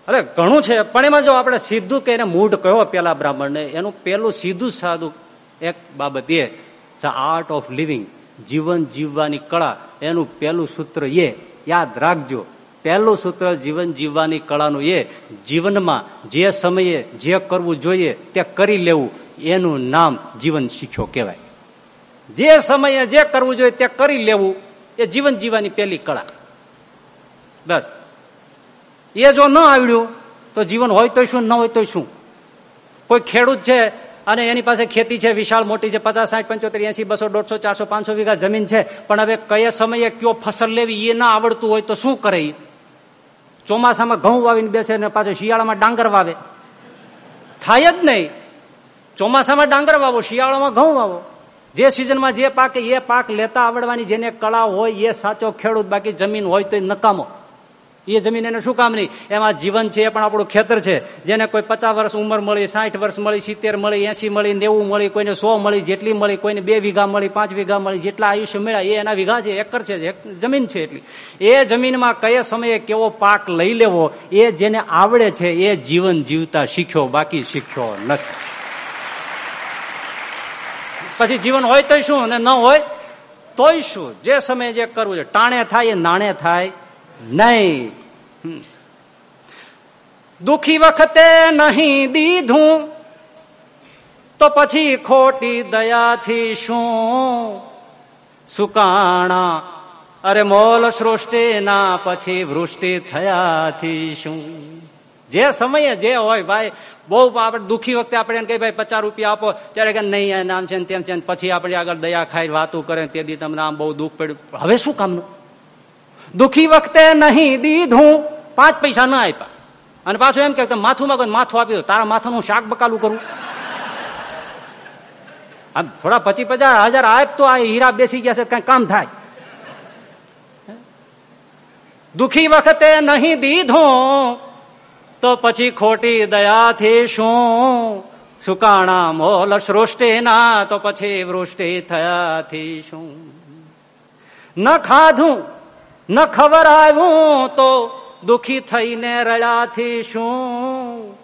Speaker 2: અરે, ઘણું છે, પણ એમાં જો આપણે સીધું કે એને મૂઢ કયો પેલા બ્રાહ્મણને, એનું પેલું સીધું સાદું એક બાબત એ ધ આર્ટ ઓફ લિવિંગ જીવન જીવવાની કળા એનું પેલું સૂત્ર એ યાદ રાખજો. પહેલું સૂત્ર જીવન જીવવાની કળાનું એ, જીવનમાં જે સમયે જે કરવું જોઈએ તે કરી લેવું. એનું નામ જીવન શીખ્યો કહેવાય. જે સમયે જે કરવું જોઈએ તે કરી લેવું. એ જીવન જીવવાની પહેલી કળા. બસ. એ જો ન આવડ્યું, તો જીવન હોય તો શું, ન હોય તો શું? કોઈ ખેડૂત છે અને એની પાસે ખેતી છે, વિશાળ મોટી છે, પચાસ, સાઠ, પંચોતેર એસી બસો, દોઢસો, ચારસો, પાંચસો વીઘા જમીન છે. પણ હવે કયા સમયે કયો ફસલ લેવી એ ના આવડતું હોય તો શું કરે ચોમાસામાં ઘઉં વાવીને બેસે ને પાછો શિયાળામાં ડાંગર વાવે. થાય જ નહીં. ચોમાસામાં ડાંગર વાવો, શિયાળામાં ઘઉં વાવો. જે સિઝનમાં જે પાક એ પાક લેતા આવડવાની જેને કળા હોય એ સાચો ખેડૂત, બાકી જમીન હોય તો નકામો. એ જમીન એને શું કામ નહીં? એમાં જીવન છે, એ પણ આપણું ખેતર છે. જેને કોઈ પચાસ વર્ષ ઉંમર મળી, સાઠ વર્ષ મળી, સિત્તેર મળી, એસી મળી, નેવું મળી, કોઈને સો મળી, જેટલી મળી, કોઈને બે વીઘા મળી, પાંચ વીઘા મળી, જેટલા આયુષ્ય મળ્યા, એ એના વીઘા છે, એકર છે જમીન છે એટલી. એ જમીનમાં કયા સમયે કેવો પાક લઈ લેવો, એ જેને આવડે છે, એ જીવન જીવતા શીખ્યો, બાકી શીખ્યો નથી. પછી જીવન હોય તો શું? અને ન હોય તોય શું? જે સમયે જે કરવું છે, ટાણે થાય એ નાણે થાય. નહીં. દુખી વખતે નહીં દીધું, તો પછી ખોટી દયાથી શું? સુકાણા. અરે મોલ સૃષ્ટિ ના પછી વૃષ્ટિ થયાથી શું? જે સમયે જે હોય ભાઈ, બહુ આપણે દુખી વખતે આપણે કહીએ, ભાઈ, પચાસ રૂપિયા આપો. ત્યારે કે નહીં નામ છે તેમ છે પછી આપણે આગળ દયા ખાઈ વાતું કરે તે દી તમને આમ બહુ દુઃખ પડ્યું હવે શું કામનું? દુખી વખતે નહીં દીધું. પાંચ પૈસા ના આપ્યા. અને પાછું એમ કે માથું માં માથું આપી દો. તારા માથાનું શાક બકાલું કરું. આમ થોડા પચી પચાસ હજાર આપ તો આ હીરા બેસી ગયા છે, કઈ કામ થાય. દુખી વખતે નહીં દીધું. તો પછી ખોટી દયાથી શું? સુકાણા મોલ સૃષ્ટિ ના, તો પછી વૃષ્ટિ થયાથી શું? ન ખાધું. ન ખબર આવ્યું તો દુખી થઈને રડાથી શું?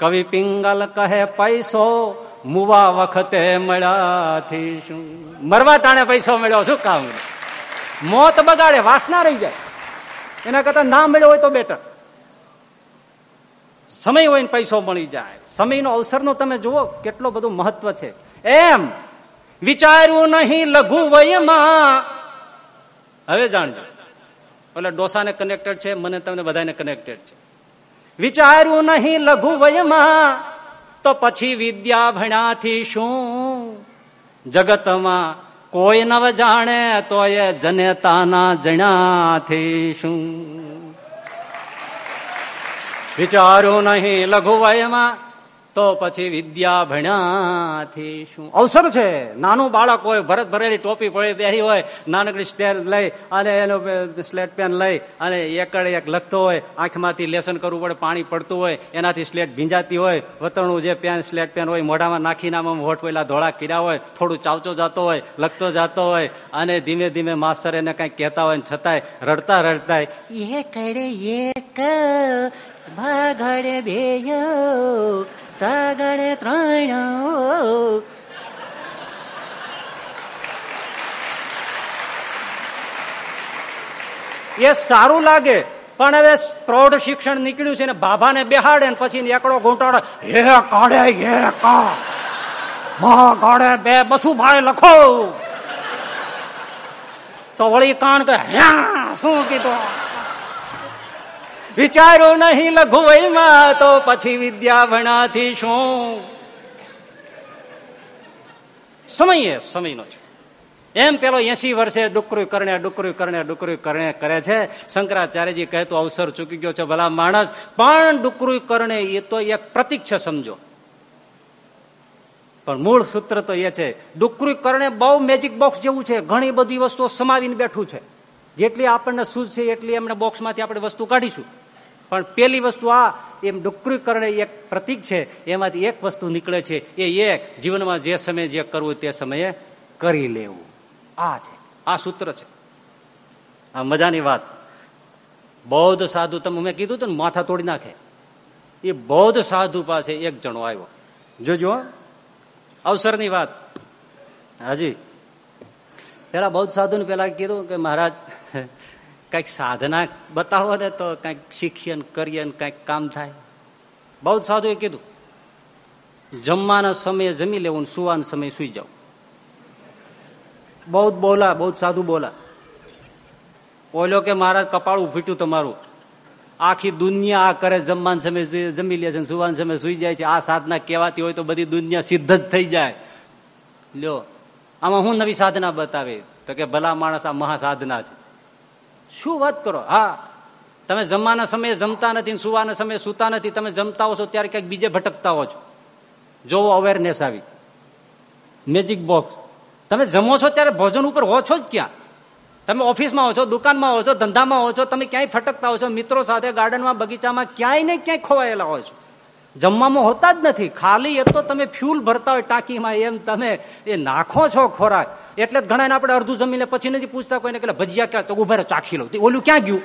Speaker 2: કવિ પિંગલ કહે, પૈસો મુવા વખતે મળ્યાથી શું? મરવા ટાણે પૈસો મળ્યો, શું કામ? મોત બગાડે, વાસના રહી જાય. એના કરતા ના મળ્યો હોય તો બેટર સમય હોય ને પૈસો મળી જાય. સમયનો અવસરનો તમે જુઓ, કેટલો બધું મહત્વ છે. એમ વિચાર્યું નહીં લઘુ વયમાં હવે જાણજો. એટલે ડોસાને કનેક્ટેડ છે, મને તમને બધાને કનેક્ટેડ છે. વિચાર્યું નહીં લઘુ વયમાં તો પછી વિદ્યા ભણ્યાથી શું? જગતમાં કોઈ નવ જાણે, તો એ જનેતાના જણાથી શું? વિચાર્યું નહીં લઘુ વયમાં તો પછી વિદ્યા ભણ્યાથી શું અવસર છે. નાનું બાળક હોય ભરત ભરેલી ટોપી પડી પહેરી હોય નાનકડી સ્ટેલ લઈ અને એનો સ્લેટ પેન લઈ અને એકડે એક લખતો હોય આંખમાંથી લેસન કરવું પડે પાણી પડતું હોય એનાથી સ્લેટ ભીંજાતી હોય વતણું જે પેન સ્લેટ પેન હોય મોઢામાં નાખીને આમાં હોઠ પેલા ધોળા કર્યા હોય થોડું ચાવચો જતો હોય લખતો જતો હોય અને ધીમે ધીમે માસ્તર એને કઈ કહેતા હોય છતાંય રડતા રડતા
Speaker 3: એ કડે એક ભાગડે બેયો તગડે ત્રણ
Speaker 2: એ સારું લાગે, પણ હવે પ્રૌઢ શિક્ષણ નીકળ્યું છે ને બાબાને બેહાડે ને પછી એકડો ઘૂંટાડે હે કાઢે હે કા કાઢે બે બસુ ભાઈ લખો. તો વળી કાન કે, હા, શું કીધું? વિચારો નહીં લઘુ વયમાં તો પછી વિદ્યા ભણાથી શું? સમય સમયનો છે. એમ પેલો એસી વર્ષે ડુકરું કરણે ડુકરું કરણે ડુકરું કરણે કરે છે. શંકરાચાર્યજી કહેતો અવસર ચૂકી ગયો છે, ભલા માણસ. પણ ડુકરું કરણે એ તો એક પ્રતિક છે સમજો. પણ મૂળ સૂત્ર તો એ છે, ડુકરું કરણે બહુ મેજિક બોક્સ જેવું છે, ઘણી બધી વસ્તુઓ સમાવીને બેઠું છે. જેટલી આપણને સૂઝ છે, એટલી એમને બોક્સમાંથી આપણે વસ્તુ કાઢીશું. પણ પેલી વસ્તુ આ, એમ ડુક્રીકરણ એક પ્રતિક છે, એમાંથી એક વસ્તુ નીકળે છે, એ એક જીવનમાં જે સમયે જે કરવું તે સમયે કરી લેવું. આ છે. આ સૂત્ર છે. આ મજાની વાત. બૌદ્ધ સાધુ, તમે મેં કીધું ને, માથા તોડી નાખે. એ બૌદ્ધ સાધુ પાસે એક જણો આવ્યો. જોજો અવસરની વાત. હાજી. પેલા બૌદ્ધ સાધુ પેલા કીધું કે મહારાજ કંઈક સાધના બતાવો ને તો કંઈક શીખીએ ને કરીએ ને કંઈક કામ થાય. બૌદ્ધ સાધુએ કીધું. જમવાના સમયે જમી લેવું સુવાના સમયે સુઈ જાવ બૌદ્ધ બોલા બૌદ્ધ સાધુ બોલા. બોલ્યો કે મહારાજ કપાળું ફીટ્યું તમારું. આખી દુનિયા આ કરે, જમવાના સમય જમી લે છે સુવાન સમય સુઈ જાય છે. આ સાધના કહેવાતી હોય તો બધી દુનિયા સિદ્ધ જ થઈ જાય. લ્યો, આમાં હું નવી સાધના બતાવે? તો કે ભલા માણસ આ મહાસાધના છે. શું વાત કરો? હા. તમે જમવાના સમયે જમતા નથી સુવાના સમયે સુતા નથી, તમે જમતા હો છો ત્યારે ક્યાંક બીજે ભટકતા હો છો. જોવો અવેરનેસ આવી. મેજિક બોક્સ તમે જમો છો ત્યારે ભોજન ઉપર હો છો જ ક્યાં? તમે ઓફિસમાં હો છો, દુકાનમાં હો છો, ધંધામાં હો છો, તમે ક્યાંય ફટકતા હો છો? મિત્રો સાથે, ગાર્ડનમાં, બગીચામાં ક્યાંય ને ક્યાંય ખોવાયેલા હો છો. જમવામાં હોતા જ નથી. ખાલી એ તો તમે ફ્યુલ ભરતા હોય ટાંકીમાં એમ તમે એ નાખો છો ખોરાક. એટલે જ ઘણા આપણે અડધું જમીને પછી નથી પૂછતા કોઈને કે ભજીયા ક્યાં? તો ઊભા ચાખી લો. ઓલું ક્યાં ગયું?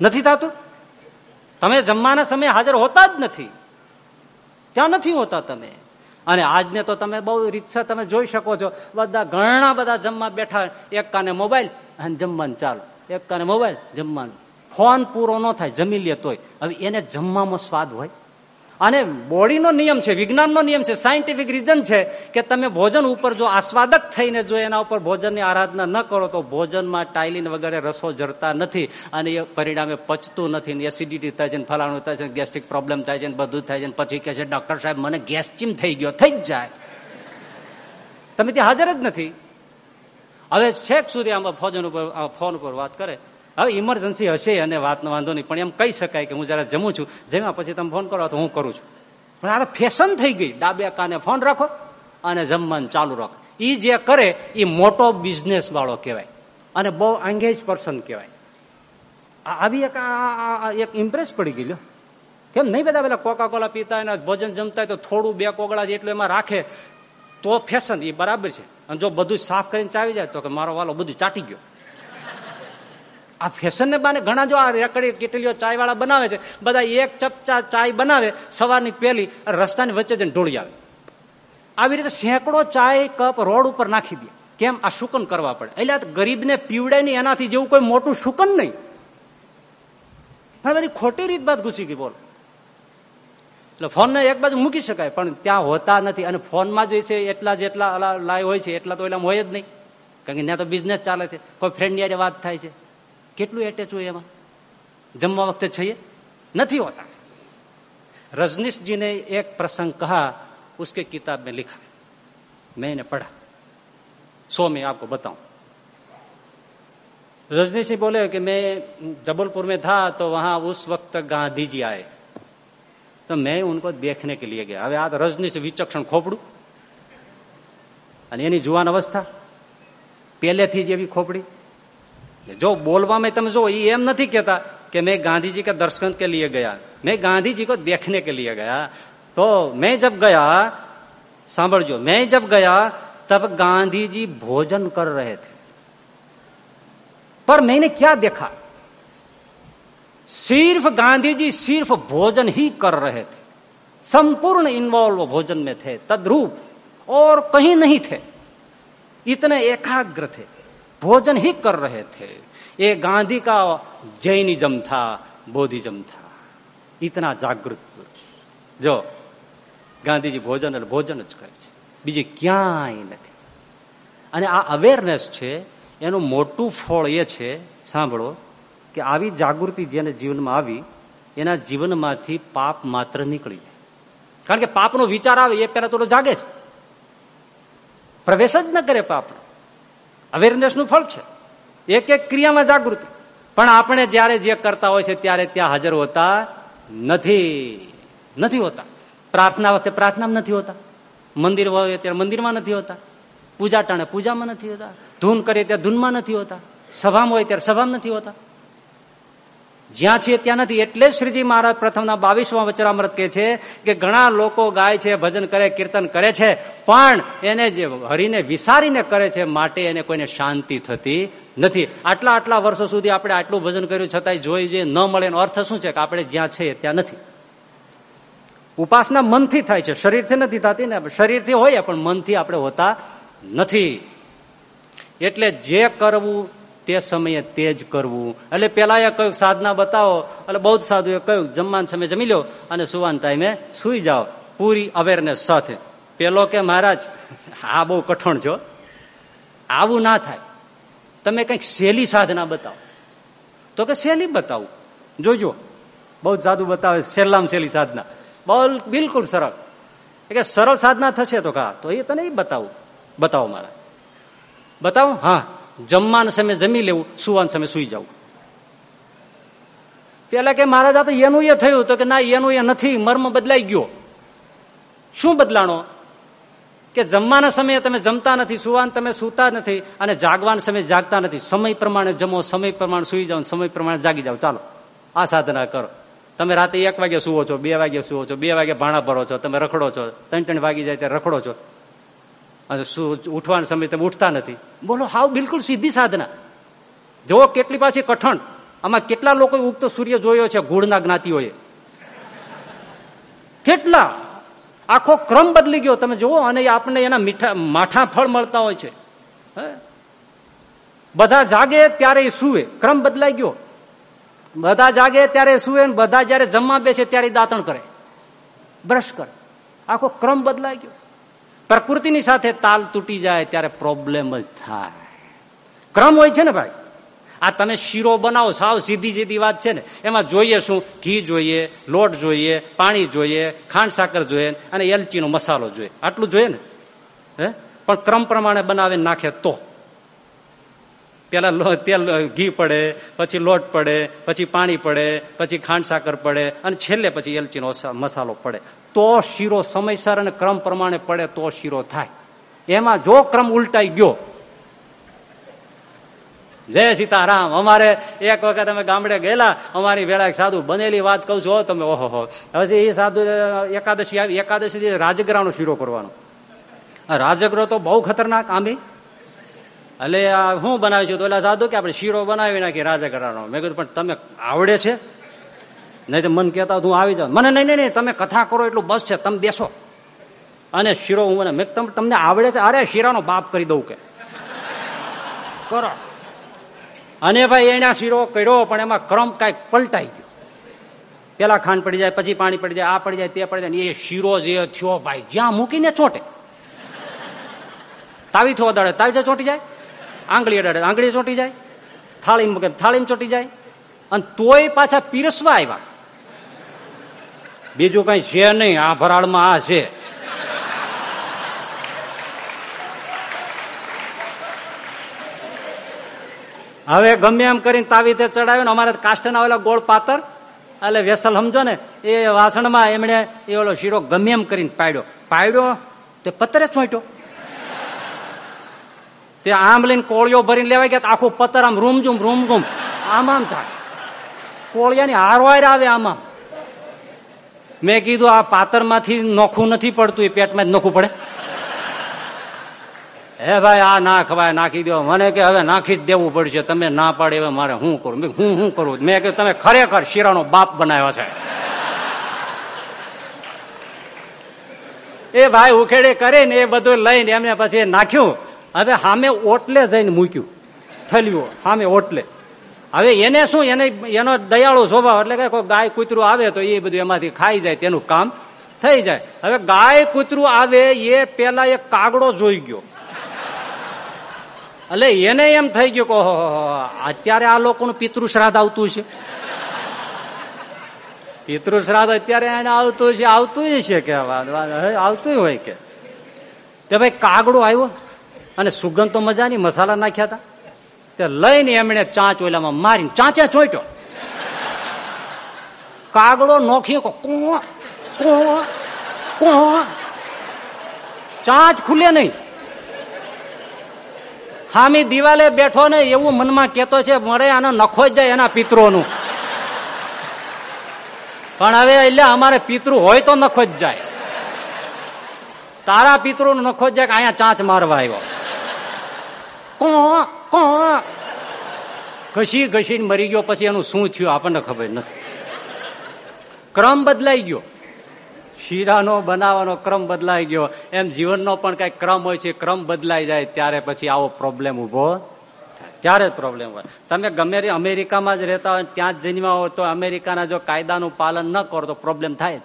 Speaker 2: નથી થતું? તમે જમવાના સમયે હાજર હોતા જ નથી. ત્યાં નથી હોતા તમે. અને આજને તો તમે બહુ રીતસર તમે જોઈ શકો છો. બધા ઘણા બધા જમવા બેઠા એક કાને મોબાઈલ અને જમવાનું ચાલુ. એક કાને મોબાઈલ, જમવાનું. ફોન પૂરો ન થાય, જમી લે તોય. હવે એને જમવામાં સ્વાદ હોય. અને બોડીનો નિયમ છે, વિજ્ઞાનનો નિયમ છે સાયન્ટિફિક રીઝન છે કે તમે ભોજન ઉપર જો આસ્વાદક થઈને જો એના ઉપર ભોજનની આરાધના ન કરો તો ભોજનમાં ટાઇલિન વગેરે રસો જરતા નથી અને એ પરિણામે પચતું નથી એસિડિટી થાય છે ફલાણું થાય છે ગેસ્ટ્રિક પ્રોબ્લેમ થાય છે બધું થાય છે પછી કહે છે, ડોક્ટર સાહેબ, મને ગેસ થઈ ગયો, થઈ જ જાય. તમે ત્યાં હાજર જ નથી. હવે છેક સુધી આમાં ભોજન ઉપર ફોન ઉપર વાત કરે. હવે ઇમરજન્સી હશે અને વાતનો વાંધો નહીં. પણ એમ કહી શકાય કે હું જરા જમું છું જમ્યા પછી તમે ફોન કરો તો હું કરું છું. પણ આ ફેશન થઈ ગઈ. ડાબે કાને ફોન રાખો અને જમવાનું ચાલુ રાખો. એ જે કરે એ મોટો બિઝનેસ વાળો કહેવાય. અને બહુ એંગેજ પર્સન કહેવાય. આવી એક એક ઇમ્પ્રેસ પડી ગયેલો કેમ? નહીં બધા પેલા કોકા કોલા પીતા એના ભોજન જમતા તો થોડું બે કોગળા જેટલું એમાં રાખે, તો ફેશન એ બરાબર છે. અને જો બધું સાફ કરીને ચાવી જાય તો કે મારો વાલો બધું ચાટી ગયો. આ ફેશનને બાને ઘણા જો આ રેકડી કેટલીઓ ચાય વાળા બનાવે છે બધા એક ચપચા ચાય બનાવે, સવારની પેલી રસ્તાની વચ્ચે જઈને ઢોળી આવે. આવી રીતે સેંકડો ચાય કપ રોડ ઉપર નાખી દે. કેમ? આ શુકન કરવા પડે. એટલે ગરીબને પીવડે નહીં, એનાથી જેવું કોઈ મોટું શુકન નહીં. પણ બધી ખોટી રીત બાદ ઘૂસી ગઈ, બોલ. એટલે ફોનને એક બાજુ મૂકી શકાય, પણ ત્યાં હોતા નથી. અને ફોનમાં જે છે, એટલા જેટલા લાય હોય છે, એટલા તો એલા હોય જ નહીં. કારણ કે ત્યાં તો બિઝનેસ ચાલે છે. કોઈ ફ્રેન્ડની યારે વાત થાય છે. કેટલું એટેચ હોય એમાં જમવા વખતે છે નથી હોતા रजनीश जी ने एक प्रसंग कहा उसके किताब में लिखा मैंने पढ़ा सो में आपको बताऊं रजनीश जी बोले कि मैं जबलपुर में था तो वहां उस वक्त गांधी जी आए तो मैं उनको देखने के लिए गया હવે આ રજનીશ વિચક્ષણ ખોપડું અને એની જુવાન અવસ્થા પહેલેથી જ એવી ખોપડી જો બોલવામાં તમે જો એ એમ નથી કેતા कि मैं गांधी जी के दर्शन के लिए गया मैं गांधी जी को देखने के लिए गया तो मैं जब गया सांभो मैं जब गया तब गांधी जी भोजन कर रहे थे पर मैंने क्या देखा सिर्फ गांधी जी सिर्फ भोजन ही कर रहे थे संपूर्ण इन्वॉल्व भोजन में थे तद्रूप और कहीं नहीं थे इतने एकाग्र थे भोजन ही कर रहे थे ये गांधी का जैनिज्म था बोधिज्म था इतना जागृत જો ગાંધીજી ભોજન એટલે ભોજન જ કરે છે બીજી ક્યાંય નથી અને આ અવેરનેસ છે એનું મોટું ફળ એ છે સાંભળો કે આવી જાગૃતિ જેને જીવનમાં આવી એના જીવનમાંથી પાપ માત્ર નીકળી જાય કારણ કે પાપનો વિચાર આવે એ પેલા થોડો જાગે છે પ્રવેશ જ ન કરે પાપનો અવેરનેસનું ફળ છે. એક એક ક્રિયામાં જાગૃતિ. પણ આપણે જયારે જે કરતા હોય છે ત્યારે ત્યાં હાજર હોતા નથી. નથી હોતા. પ્રાર્થના વખતે પ્રાર્થનામાં નથી હોતા. મંદિર હોય ત્યારે મંદિરમાં નથી હોતા. પૂજા ટાણે પૂજામાં નથી હોતા. ધૂન કરીએ ત્યારે ધૂનમાં નથી હોતા. સભામાં હોય ત્યારે સભામાં નથી હોતા. જ્યાં છીએ ત્યાં નથી. એટલે શ્રીજી મહારાજ પ્રથમના બાવીસમાં વચરામૃત કે છે કે ઘણા લોકો ગાય છે, ભજન કરે, કીર્તન કરે છે, પણ એને જે હરીને વિસારીને કરે છે માટે એને કોઈને શાંતિ થતી નથી. આટલા આટલા વર્ષો સુધી આપણે આટલું ભજન કર્યું, છતાંય જોઈ જે ન મળે એનો અર્થ શું છે કે આપણે જ્યાં છે ત્યાં નથી. ઉપાસના મનથી થાય છે. શરીરથી નથી થતી ને શરીરથી હોય, પણ મનથી આપણે હોતા નથી. એટલે જે કરવું તે સમયે તે જ કરવું. એટલે પેલા એ કહ્યું, સાધના બતાવો. એટલે બૌદ્ધ સાધુએ કહ્યું, જમવાના સમય જમી લો અને સુવાન ટાઈમે સુઈ જાઓ. પૂરી અવેરનેસ સાથે. પેલો કે, મહારાજ, આ બહુ કઠણ છો આવું ના થાય. તમે કંઈક સહેલી સાધના બતાવો. તો કે, સહેલી બતાવું. જોજો બહુ સાધુ બતાવે સહેલામ સહેલી સાધના. બોલ, બિલકુલ સરળ. કે, સરળ સાધના થશે તો કા તો એ તને બતાવું. બતાવો મારા. બતાવો? હા. જમવાના સમય જમી લેવું, સુવાન સમય સુઈ જવું. પેલા કે મહારાજ, આ તો એનું એ થયું તો કે ના એનું એ નથી, મર્મ બદલાઈ ગયો. શું બદલાણો? કે જમવાના સમયે તમે જમતા નથી, સુવાન તમે સુતા નથી અને જાગવાના સમયે જાગતા નથી. સમય પ્રમાણે જમો, સમય પ્રમાણે સુઈ જાઓ સમય પ્રમાણે જાગી જાઓ. ચાલો, આ સાધના કરો. તમે રાતે એક વાગે સુવો છો, બે વાગે સુવો છો, બે વાગે ભાણા ભરો છો, તમે રખડો છો, ત્રણ ત્રણ વાગી જાય ત્યારે રખડો છો. ઉઠવાના સમય તમે ઉઠતા નથી. બોલો, હાવ બિલકુલ સીધી સાધના. જુઓ કેટલી પાછી કઠણ. આમાં કેટલા લોકો ઉગતો સૂર્ય જોયો છે ગુળના જ્ઞાતિઓએ. કેટલા? આખો ક્રમ બદલી ગયો. તમે જુઓ, અને આપણને એના મીઠા, માઠા ફળ મળતા હોય છે. બધા જાગે ત્યારે એ સુવે. ક્રમ બદલાઈ ગયો. બધા જાગે ત્યારે સુવે બધા જયારે જમવા બેસે ત્યારે દાંતણ કરે. બ્રશ કરે. આખો ક્રમ બદલાઈ ગયો. પ્રકૃતિની સાથે તાલ તૂટી જાય ત્યારે પ્રોબ્લેમ જ થાય. ક્રમ હોય છે ને ભાઈ? આ તમે શીરો બનાવો, સાવ સીધી સીધી વાત છે ને. એમાં જોઈએ શું? ઘી જોઈએ, લોટ જોઈએ, પાણી જોઈએ, ખાંડ સાકર જોઈએ અને એલચીનો મસાલો જોઈએ. આટલું જોઈએ ને? હે? પણ ક્રમ પ્રમાણે બનાવે નાખે તો. પેલા તેલ, ઘી પડે, પછી લોટ પડે, પછી પાણી પડે, પછી ખાંડ સાકર પડે અને છેલ્લે પછી એલચીનો મસાલો પડે. તો શીરો સમયસર અને ક્રમ પ્રમાણે પડે તો શીરો થાય. એમાં જો ક્રમ ઉલટાઈ ગયો, જય સીતારામ, અમારે એક વખત અમે ગામડે ગયેલા, અમારી વેળા સાધુ બનેલી વાત કહું છો તમે ઓહો હવે એ સાધુ એકાદશી આવી, એકાદશી રાજગરાનો શીરો કરવાનો. રાજગરો તો બહુ ખતરનાક, આંબી. એટલે હું બનાવ્યું છું તો એટલે સાધુ કે આપણે શીરો બનાવી નાખીએ રાજગરાનો. મેં કીધું, પણ તમે આવડે છે? નહીં તો મન કહેતા હું આવી જાઉં. મને નહીં નહીં તમે કથા કરો એટલું બસ છે, તમે બેસો. અને શીરો હું મને તમને આવડે છે? અરે, શીરાનો બાપ કરી દઉં કે. કરો. અને ભાઈ એને શીરો કર્યો, પણ એમાં ક્રમ કાંઈક પલટાઈ ગયો. પેલા ખાંડ પડી જાય, પછી પાણી પડી જાય, આ પડી જાય, તે પડી જાય એ શીરો જે થયો ભાઈ, જ્યાં મૂકીને ચોટે. તાવી થવા અડાડે તાવી ચોટી જાય? આંગળી અડાડે, આંગળી ચોટી જાય? થાળી મૂકે, થાળીમાં ચોટી જાય? અને તોય પાછા પીરસવા આવ્યા. બીજું કઈ છે નહીં, આ ભરાળમાં આ છે. હવે ગમે એમ કરીને તાવી તે ચડાવ્યો અમારે કાષ્ટના આવેલા ગોળ પાતર, એટલે વેસલ સમજો ને, એ વાસણમાં એમણે એ ઓલો શીરો ગમે એમ કરીને પાડ્યો. પાડ્યો, તે પતરે ચોંટ્યો તે આમ લઈને કોળિયો ભરીને લેવાય ગયા આખું પતર આમ રૂમ રૂમઝુમ. રૂમ ઝૂમ આમ આમ થાય. કોળિયાની હારવાર આવે આમાં. મેં કીધું, આ પાતરમાંથી નોખું નથી પડતું, એ પેટમાં જ નોખું પડે. હે ભાઈ, આ ના ખવાય નાખી દો મને કે, હવે નાખી જ દેવું પડશે, તમે ના પાડે, હવે મારે શું કરું? હું શું કરું? મેં કીધું, તમે ખરેખર શીરાનો બાપ બનાવ્યો છે. એ ભાઈ ઉખેડે કરીને એ બધું લઈને એમને પછી નાખ્યું. હવે સામે ઓટલે જઈને મૂક્યું. ઠલ્યું, સામે ઓટલે. હવે એને શું? એને એનો દયાળુ સ્વભાવ એટલે કે કોઈ ગાય કૂતરું આવે તો એ બધું એમાંથી ખાઈ જાય, તેનું કામ થઈ જાય. હવે ગાય કૂતરું આવે એ પેલા એક કાગડો જોઈ ગયો. એટલે એને એમ થઈ ગયું કે અત્યારે આ લોકોનું પિતૃ શ્રાદ્ધ આવતું છે. પિતૃ શ્રાદ્ધ અત્યારે એને આવતું છે આવતું છે કે આવતું હોય કે. તે ભાઈ કાગડો આવ્યો અને સુગંધ તો મજાની, મસાલા નાખ્યા હતા. તે લઈને એમણે ચાંચ ઓલામાં મારીને ચાંચે ચોટ્યો. કાગડો નોખી ચાંચ ખુલે નહીં. હામી દિવાલે બેઠો ને એવું મનમાં કેતો છે મળે આનો નખો જ જાય એના પિતરોનું પણ હવે એટલે અમારે પિતૃ હોય તો નખો જ જાય. તારા પિતૃ નખો જ જાય અહીંયા ચાંચ મારવા આવ્યો. કો કો ઘસી ઘસીને મરી ગયો, પછી એનું શું થયું આપણને ખબર નથી. ક્રમ બદલાઈ ગયો. શીરાનો બનાવવાનો ક્રમ બદલાઈ ગયો. એમ જીવનનો પણ કઈ ક્રમ હોય છે, ક્રમ બદલાઈ જાય, ત્યારે પછી આવો પ્રોબ્લેમ ઊભો ત્યારે જ પ્રોબ્લેમ હોય. તમે ગમે અમેરિકામાં જ રહેતા હોય, ત્યાં જ જન્મ્યા હોય, તો અમેરિકાના જો કાયદાનું પાલન ન કરો, તો પ્રોબ્લેમ થાય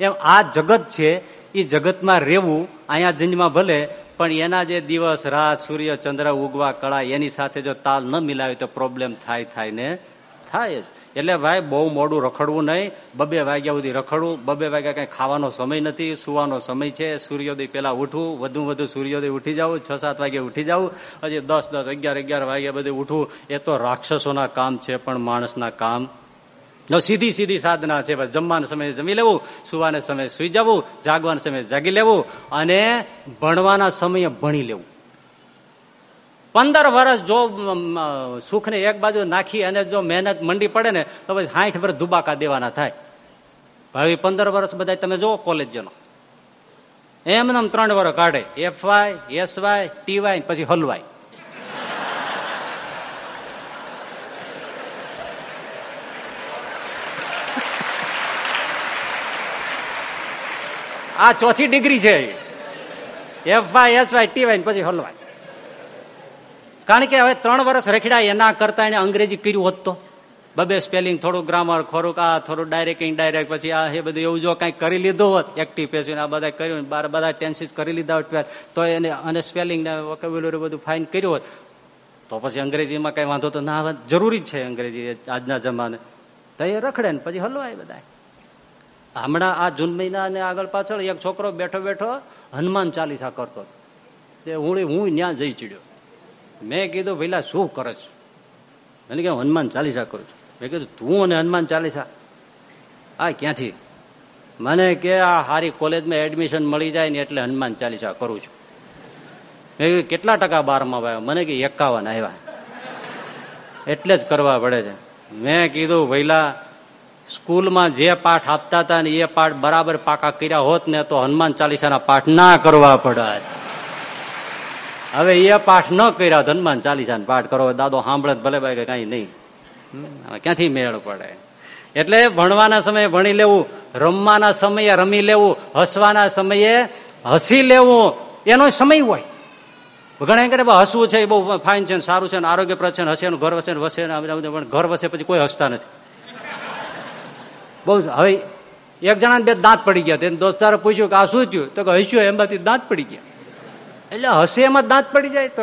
Speaker 2: એમ આ જગત છે એ જગતમાં રહેવું, અહીંયા જન્મા ભલે પણ એના જે દિવસ, રાત, સૂર્ય, ચંદ્ર, ઉગવા, કળા, એની સાથે જો તાલ ન મિલાવે તો પ્રોબ્લેમ થાય થાય ને થાય જ. એટલે ભાઈ, બહુ મોડું રખડવું નહીં. બબે વાગ્યા સુધી રખડવું. બબે વાગ્યા કઈ ખાવાનો સમય નથી. સુવાનો સમય છે. સૂર્યોદય પેલા ઉઠવું. વધુ વધુ સૂર્યોદય ઉઠી જવું છ, સાત વાગે ઉઠી જવું હજી દસ દસ, અગિયાર અગિયાર વાગ્યા બધું ઉઠવું. એ તો રાક્ષસોના કામ છે પણ માણસના કામ સીધી સીધી સાધના છે. જમવાના સમયે જમી લેવું, સુવાના સમયે સુઈ જવું, જાગવાના સમયે જાગી લેવું અને ભણવાના સમયે ભણી લેવું. પંદર વર્ષ જો સુખને એક બાજુ નાખી અને જો મહેનત મંડી પડે ને, તો પછી સાઠ વર્ષ દુબાકા દેવાના થાય. ભાઈ પંદર વર્ષ બધા તમે જુઓ કોલેજનો. એમને ત્રણ વર્ષ કાઢે. F Y S Y TY પછી હલવાય. આ ચોથી ડિગ્રી છે. F Y S Y T Y પછી હલવાય. કારણ કે હવે ત્રણ વર્ષ રખડ્યા એના કરતા એને અંગ્રેજી કર્યું હોત તો. બબે સ્પેલિંગ થોડું ગ્રામર ખોરુક આ થોડું ડાયરેક્ટ ઇનડાયરેક્ટ પછી આ એ બધું એવું જો કઈ કરી લીધું હોત એક્ટિવ પેસિવ આ બધા કર્યું બાર બધા ટેન્સીસ કરી લીધા હોત તો એને, અને સ્પેલિંગ ને વોકેબ્યુલરી બધું ફાઇન કર્યું હોત. તો પછી અંગ્રેજીમાં કઈ વાંધો તો ના જરૂરી છે અંગ્રેજી આજના જમાને. તો એ રખડે ને પછી હલવાય બધા હમણાં આ જૂન મહિના ને આગળ પાછળ એક છોકરો બેઠો બેઠો હનુમાન ચાલીસા કરતો તે હું હું ત્યાં જઈ ચડ્યો. મેં કીધું, ભાઈલા, શું કરે છે? મને કે હનુમાન ચાલીસા કરું છું. મેં કીધું, તું અને હનુમાન ચાલીસા? આ ક્યાંથી? મને કે, આ સારી કોલેજમાં એડમિશન મળી જાય ને એટલે હનુમાન ચાલીસા કરું છું. મેં કીધું, કેટલા ટકા બારમાં આવ્યા? મને કે, એકાવન આવ્યા. એટલે જ કરવા પડે છે. મેં કીધું, ભઈલા સ્કૂલમાં જે પાઠ આપતા હતા ને એ પાઠ બરાબર પાકા કર્યા હોત ને તો હનુમાન ચાલીસાના પાઠ ના કરવા પડે હવે એ પાઠ ન કર્યા તો હનુમાન ચાલીસા પાઠ કરો. દાદો સાંભળે ભલે ભાઈ કઈ નહીં. ક્યાંથી મેળ પડે? એટલે ભણવાના સમયે ભણી લેવું રમવાના સમયે રમી લેવું હસવાના સમયે હસી લેવું એનો સમય હોય. ઘણા એમ કરે "બા, હસવું છે એ બહુ ફાઇન છે સારું છે આરોગ્યપ્રદ છે હસે ઘર વસે વસે ઘર વસે પછી કોઈ હસતા નથી. બહુ હવે એક જણાને બે દાંત પડી ગયા તેને દોસ્તારે પૂછ્યું કે, આ શું થયું? તો કે, હસ્યું, એમાંથી દાંત પડી ગયા. એટલે હસે એમાં દાંત પડી જાય. તો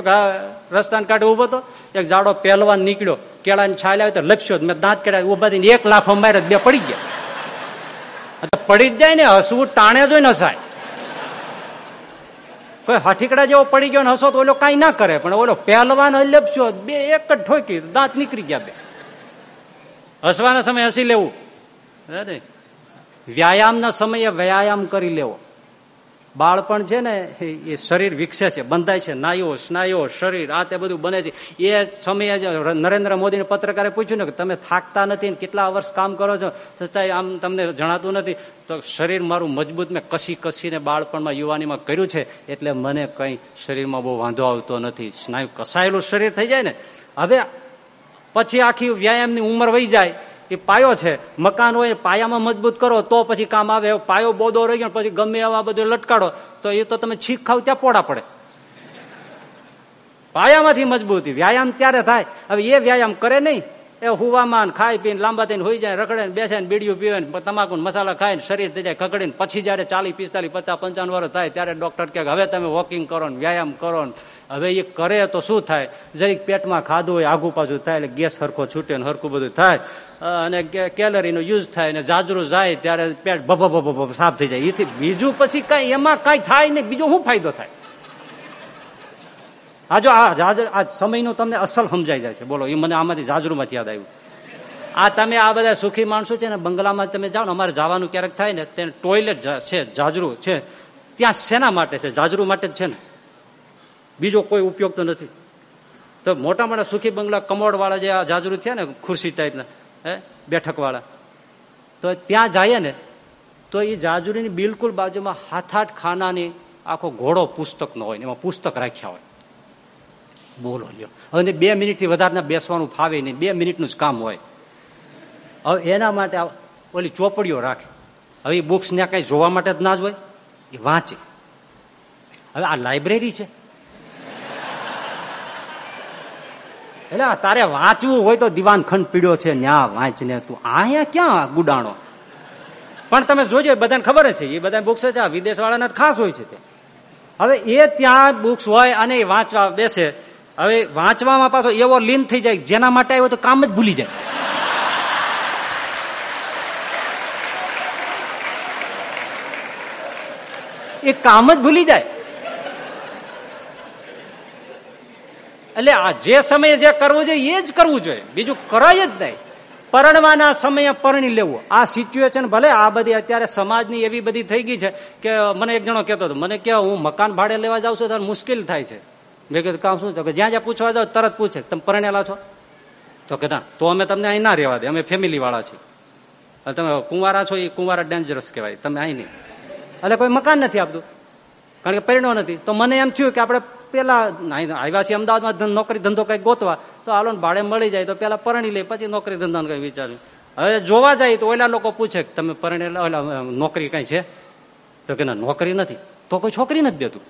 Speaker 2: રસ્તાને કાંઠે ઊભો તો એક જાડો પહેલવાન નીકળ્યો. કેળાની છાલ આવી તો મેં દાંત કાઢ્યા ઊભા થઈને એક લાફો માર્યા બે પડી ગયા. તો પડી જ જાય ને, હસવું ટાણે જ ન હસાય કોઈ હઠીકડા જેવો પડી ગયો ને હસો તો ઓલો કાંઈ ના કરે, પણ ઓલો પહેલવાન લપસ્યો બે એક જ ઠોકી, દાંત નીકળી ગયા બે. હસવાના સમયે હસી લેવું. ને? વ્યાયામના સમયે વ્યાયામ કરી લેવો. બાળપણ છે ને, એ- શરીર વિકસે છે, બંધાય છે, નાયો સ્નાયુઓ શરીર, આ તે બધું બને છે. એ સમયે નરેન્દ્ર મોદીને પત્રકારે પૂછ્યું ને કે તમે થાકતા નથી ને કેટલા વર્ષ કામ કરો છો? છતાંય આમ તમને જણાતું નથી. તો શરીર મારું મજબૂત મેં કસી કસીને બાળપણમાં યુવાનીમાં કર્યું છે, એટલે મને કઈ શરીરમાં બહુ વાંધો આવતો નથી. સ્નાયુ કસાયેલું શરીર થઈ જાય ને. હવે પછી આખી વ્યાયામની ઉંમર વહી જાય. એ પાયો છે. મકાન હોય પાયામાં મજબૂત કરો, તો પછી કામ આવે. પાયો બોદો રહી ગયો પછી ગમે એવા બધું લટકાડો, તો એ તો તમે છીક ખાવ ત્યાં પોડા પડે. પાયામાંથી મજબૂતી, વ્યાયામ ત્યારે થાય. હવે એ વ્યાયામ કરે નહીં. એ હુવામાં ખાઈ પીને લાંબા થઈને હોઈ જાય, રખડે ને બેસે ને બીડીયું પીવે તમાકુ મસાલા ખાઈને શરીર થઈ જાય ખકડીને. પછી જયારે ચાલીસ, પિસ્તાલીસ, પચાસ, પંચાવન વર્ષ થાય ત્યારે ડોક્ટર કે હવે તમે વોકિંગ કરો ને વ્યાયામ કરો હવે એ કરે તો શું થાય? જરીક પેટમાં ખાધું હોય, આગુ પાછું થાય, એટલે ગેસ હરખો છૂટે ને હરખું બધું થાય. અને કેલરીનો યુઝ થાય ને જાજરું જાય ત્યારે પેટ ભભ ભભ સાફ થઈ જાય. એથી બીજું પછી કઈ એમાં કઈ થાય ને બીજો શું ફાયદો થાય? આ જો આ આ સમયનું તમને અસલ સમજાઈ જાય છે. બોલો, એ મને આમાંથી જાજરૂમાંથી યાદ આવ્યું. આ તમે આ બધા સુખી માણસો છે ને, બંગલામાં તમે જાઓ ને, અમારે જવાનું ક્યારેક થાય ને તેને ટોયલેટ છે, જાજરૂ છે. ત્યાં શેના માટે છે? જાજરૂ માટે જ છે ને. બીજો કોઈ ઉપયોગ તો નથી. તો મોટા મોટા સુખી બંગલા કમોડ વાળા જે આ જાજરૂ છે ને, ખુરશી ટાઈપના હે બેઠક વાળા તો ત્યાં જઈએ ને, તો એ જાજુરીની બિલકુલ બાજુમાં હાથ આઠ ખાનાની આખો ઘોડો પુસ્તકનો હોય એમાં પુસ્તક રાખ્યા હોય. બોલો લ્યો. હવે બે મિનિટથી વધારે બેસવાનું ફાવે નહીં. બે મિનિટનું જ કામ હોય. હવે એના માટે ઓલી ચોપડીઓ રાખે. હવે બુક્સ ને કઈ જોવા માટે જ ના જ હોય. એ વાંચે. હવે આ લાઇબ્રેરી છે. એટલે તારે વાંચવું હોય તો દિવાન ખંડ પીડ્યો છે. ન્યા વાંચ ને તું. અહીંયા ક્યાં ગુડાણો? પણ તમે જોજો બધાને ખબર છે એ બધા બુક્સ છે વિદેશ વાળાના ખાસ હોય છે તે. હવે એ ત્યાં બુક્સ હોય અને એ વાંચવા બેસે. હવે વાંચવામાં પાછો એવો લીન થઈ જાય. જેના માટે આવ્યો તો કામ જ ભૂલી જાય. એ કામ જ ભૂલી જાય. એટલે આ જે સમયે જે કરવું જોઈએ, એ જ કરવું જોઈએ. બીજું કરાય જ નહીં. પરણવાના સમયે પરણી લેવું. આ સિચ્યુએશન ભલે આ બધી અત્યારે સમાજની એવી બધી થઈ ગઈ છે કે મને એક જણો કહેતો હતો, મને કે હું મકાન ભાડે લેવા જાઉં છું ત્યારે મુશ્કેલ થાય છે. મેં કીધું, કામ શું છે? કે, જ્યાં જ્યાં પૂછવા જાવ તરત પૂછે. તમે પરણેલા છો. તો કે, ના, તો અમે તમને અહીં ના રહેવા દે. અમે ફેમિલી વાળા છીએ તમે કુંવારા છો એ કુંવારા ડેન્જરસ કહેવાય. તમે અહીં નહીં. એટલે કોઈ મકાન નથી આપતું. કારણ કે પરિણો નથી. તો મને એમ થયું કે આપણે પેલા આવ્યા છીએ અમદાવાદમાં નોકરી, ધંધો કઈ ગોતવા. તો આલો ભાડે મળી જાય તો પેલા પરણી લે, પછી નોકરી ધંધાનું કઈ વિચાર્યું. હવે જોવા જાય તો ઓલા લોકો પૂછે તમે પરણેલા, ઓલા, નોકરી કઈ છે? તો કે, ના, નોકરી નથી. તો કોઈ છોકરી નથી દેતું.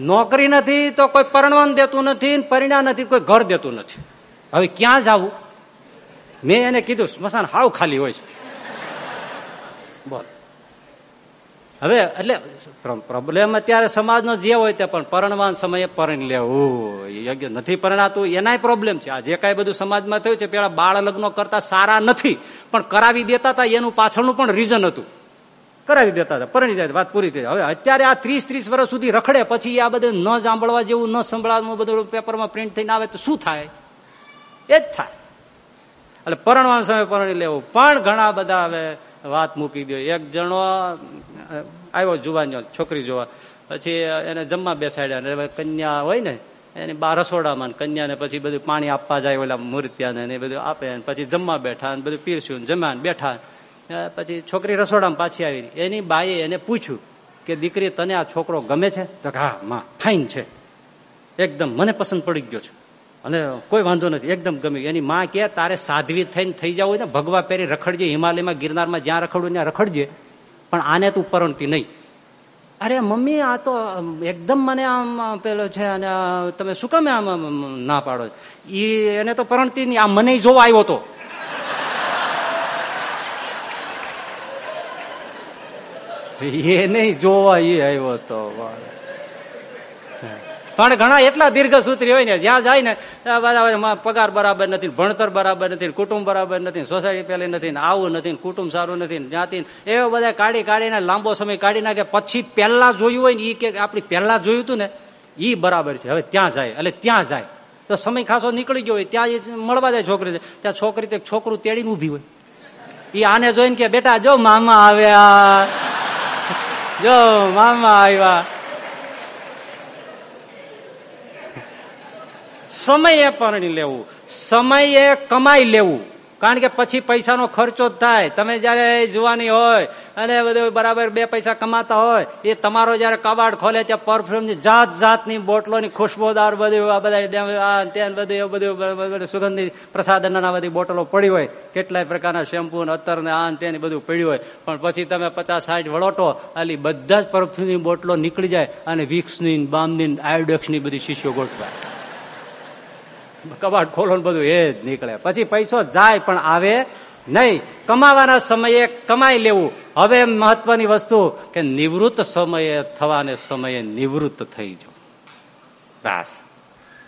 Speaker 2: નોકરી નથી તો કોઈ પરણવાન દેતું નથી પરિણામ પરિણા નથી, કોઈ ઘર દેતું નથી. હવે ક્યાં જવું? મેં એને કીધું, સ્મશાન હાવ ખાલી હોય છે. બોલ. હવે એટલે પ્રોબ્લેમ અત્યારે સમાજનો જે હોય તે પણ પરણવાન સમયે પરણી લેવું. યોગ્ય નથી પરણાતું. એનાય પ્રોબ્લેમ છે. આ જે કાંઈ બધું સમાજમાં થયું છે, પેલા બાળ લગ્નો કરતા સારા નથી. પણ કરાવી દેતા હતા એનું પાછળનું પણ રીઝન હતું. કરાવી દેતા હતા, પરણી જાય વાત પૂરી થઈ. હવે અત્યારે આ ત્રીસ ત્રીસ વર્ષ સુધી રખડે, પછી આ બધું ન સાંભળવા જેવું, ન સંભળાવવાનું બધું પેપરમાં પ્રિન્ટ થઈને આવે તો શું થાય? એ જ થાય. એટલે પરણવાનો સમય પરણી લેવું. પણ ઘણા બધા હવે વાત મૂકી દો. એક જણો આવ્યો જુવાન છોકરી જોવા. પછી એને જમવા બેસાડ્યા કન્યા હોય ને, એની બાર રસોડામાં કન્યાને પછી બધું પાણી આપવા જાય ઓલા મૂર્ત્યાને એ બધું આપે પછી જમવા બેઠા ને બધું પીરસ્યું જમ્યા બેઠા પછી છોકરી રસોડામાં પાછી આવી એની બાએ એને પૂછ્યું કે, દીકરી, તને આ છોકરો ગમે છે? તો હા, માં, ફાઇન છે. એકદમ મને પસંદ પડી ગયો છે. અને કોઈ વાંધો નથી, એકદમ ગમ્યું એની માં કે, તારે સાધ્વી થઈને થઈ જવું ને, ભગવા પહેરી રખડજે, હિમાલયમાં ગિરનારમાં જ્યાં રખડવું ત્યાં રખડજે, પણ આને તું પરણતી નહીં. અરે, મમ્મી, આ તો એકદમ મને આમ પેલો છે, અને તમે શું કામ આમ આમ ના પાડો એ એને તો પરણતી નહીં, આ મને જોવા આવ્યો હતો એ નહીં જોવા એ આવ્યો તો પણ ઘણા એટલા દીર્ઘ સૂત્રી હોય ને, જ્યાં જાય ને પગાર બરાબર નથી ભણતર બરાબર નથી કુટુંબ બરાબર નથી સોસાયટી પેલી નથી આવું નથી કુટુંબ સારું નથી જ્ઞાતિ એવા બધા કાઢી કાઢીને લાંબો સમય કાઢી નાખે, પછી પહેલા જોયું હોય ને એ કે આપણી પહેલા જોયું હતું ને એ બરાબર છે. હવે ત્યાં જાય, એટલે ત્યાં જાય. તો સમય ખાસો નીકળી ગયો હોય, ત્યાં મળવા જાય છોકરી ત્યાં છોકરી તો છોકરું તેડીને ઊભી હોય. એ આને જોઈને કે, બેટા, જો મામા આવ્યા. જો મામા આવ્યા સમયે પરણી લેવું સમયે કમાઈ લેવું કારણ કે પછી પૈસાનો ખર્ચો જ થાય. તમે જયારે જુવાની હોય અને બધું બરાબર બે પૈસા કમાતા હોય, એ તમારો જયારે કબાડ ખોલે ત્યાં પરફ્યુમ જાત જાતની બોટલોની ખુશ્બોદાર બધું આ બધા ત્યાં બધું એવું બધું સુગંધી બધી બોટલો પડી હોય. કેટલાય પ્રકારના શેમ્પુ ને અત્તર ને આ ત્યાં બધું પડ્યું હોય. પણ પછી તમે પચાસ સાઠ વળોટો એટલે બધા જ પરફ્યુમની બોટલો નીકળી જાય અને વિક્સની બામની આયોડેક્સની બધી શીશીઓ ગોઠવાય. કબાટ ખોલો બધું એ જ નીકળે. પછી પૈસો જાય પણ આવે નહીં. કમાવાના સમયે કમાઈ લેવું. હવે મહત્વની વસ્તુ કે નિવૃત્ત સમયે થવાને સમયે નિવૃત્ત થઈ જાવ બસ.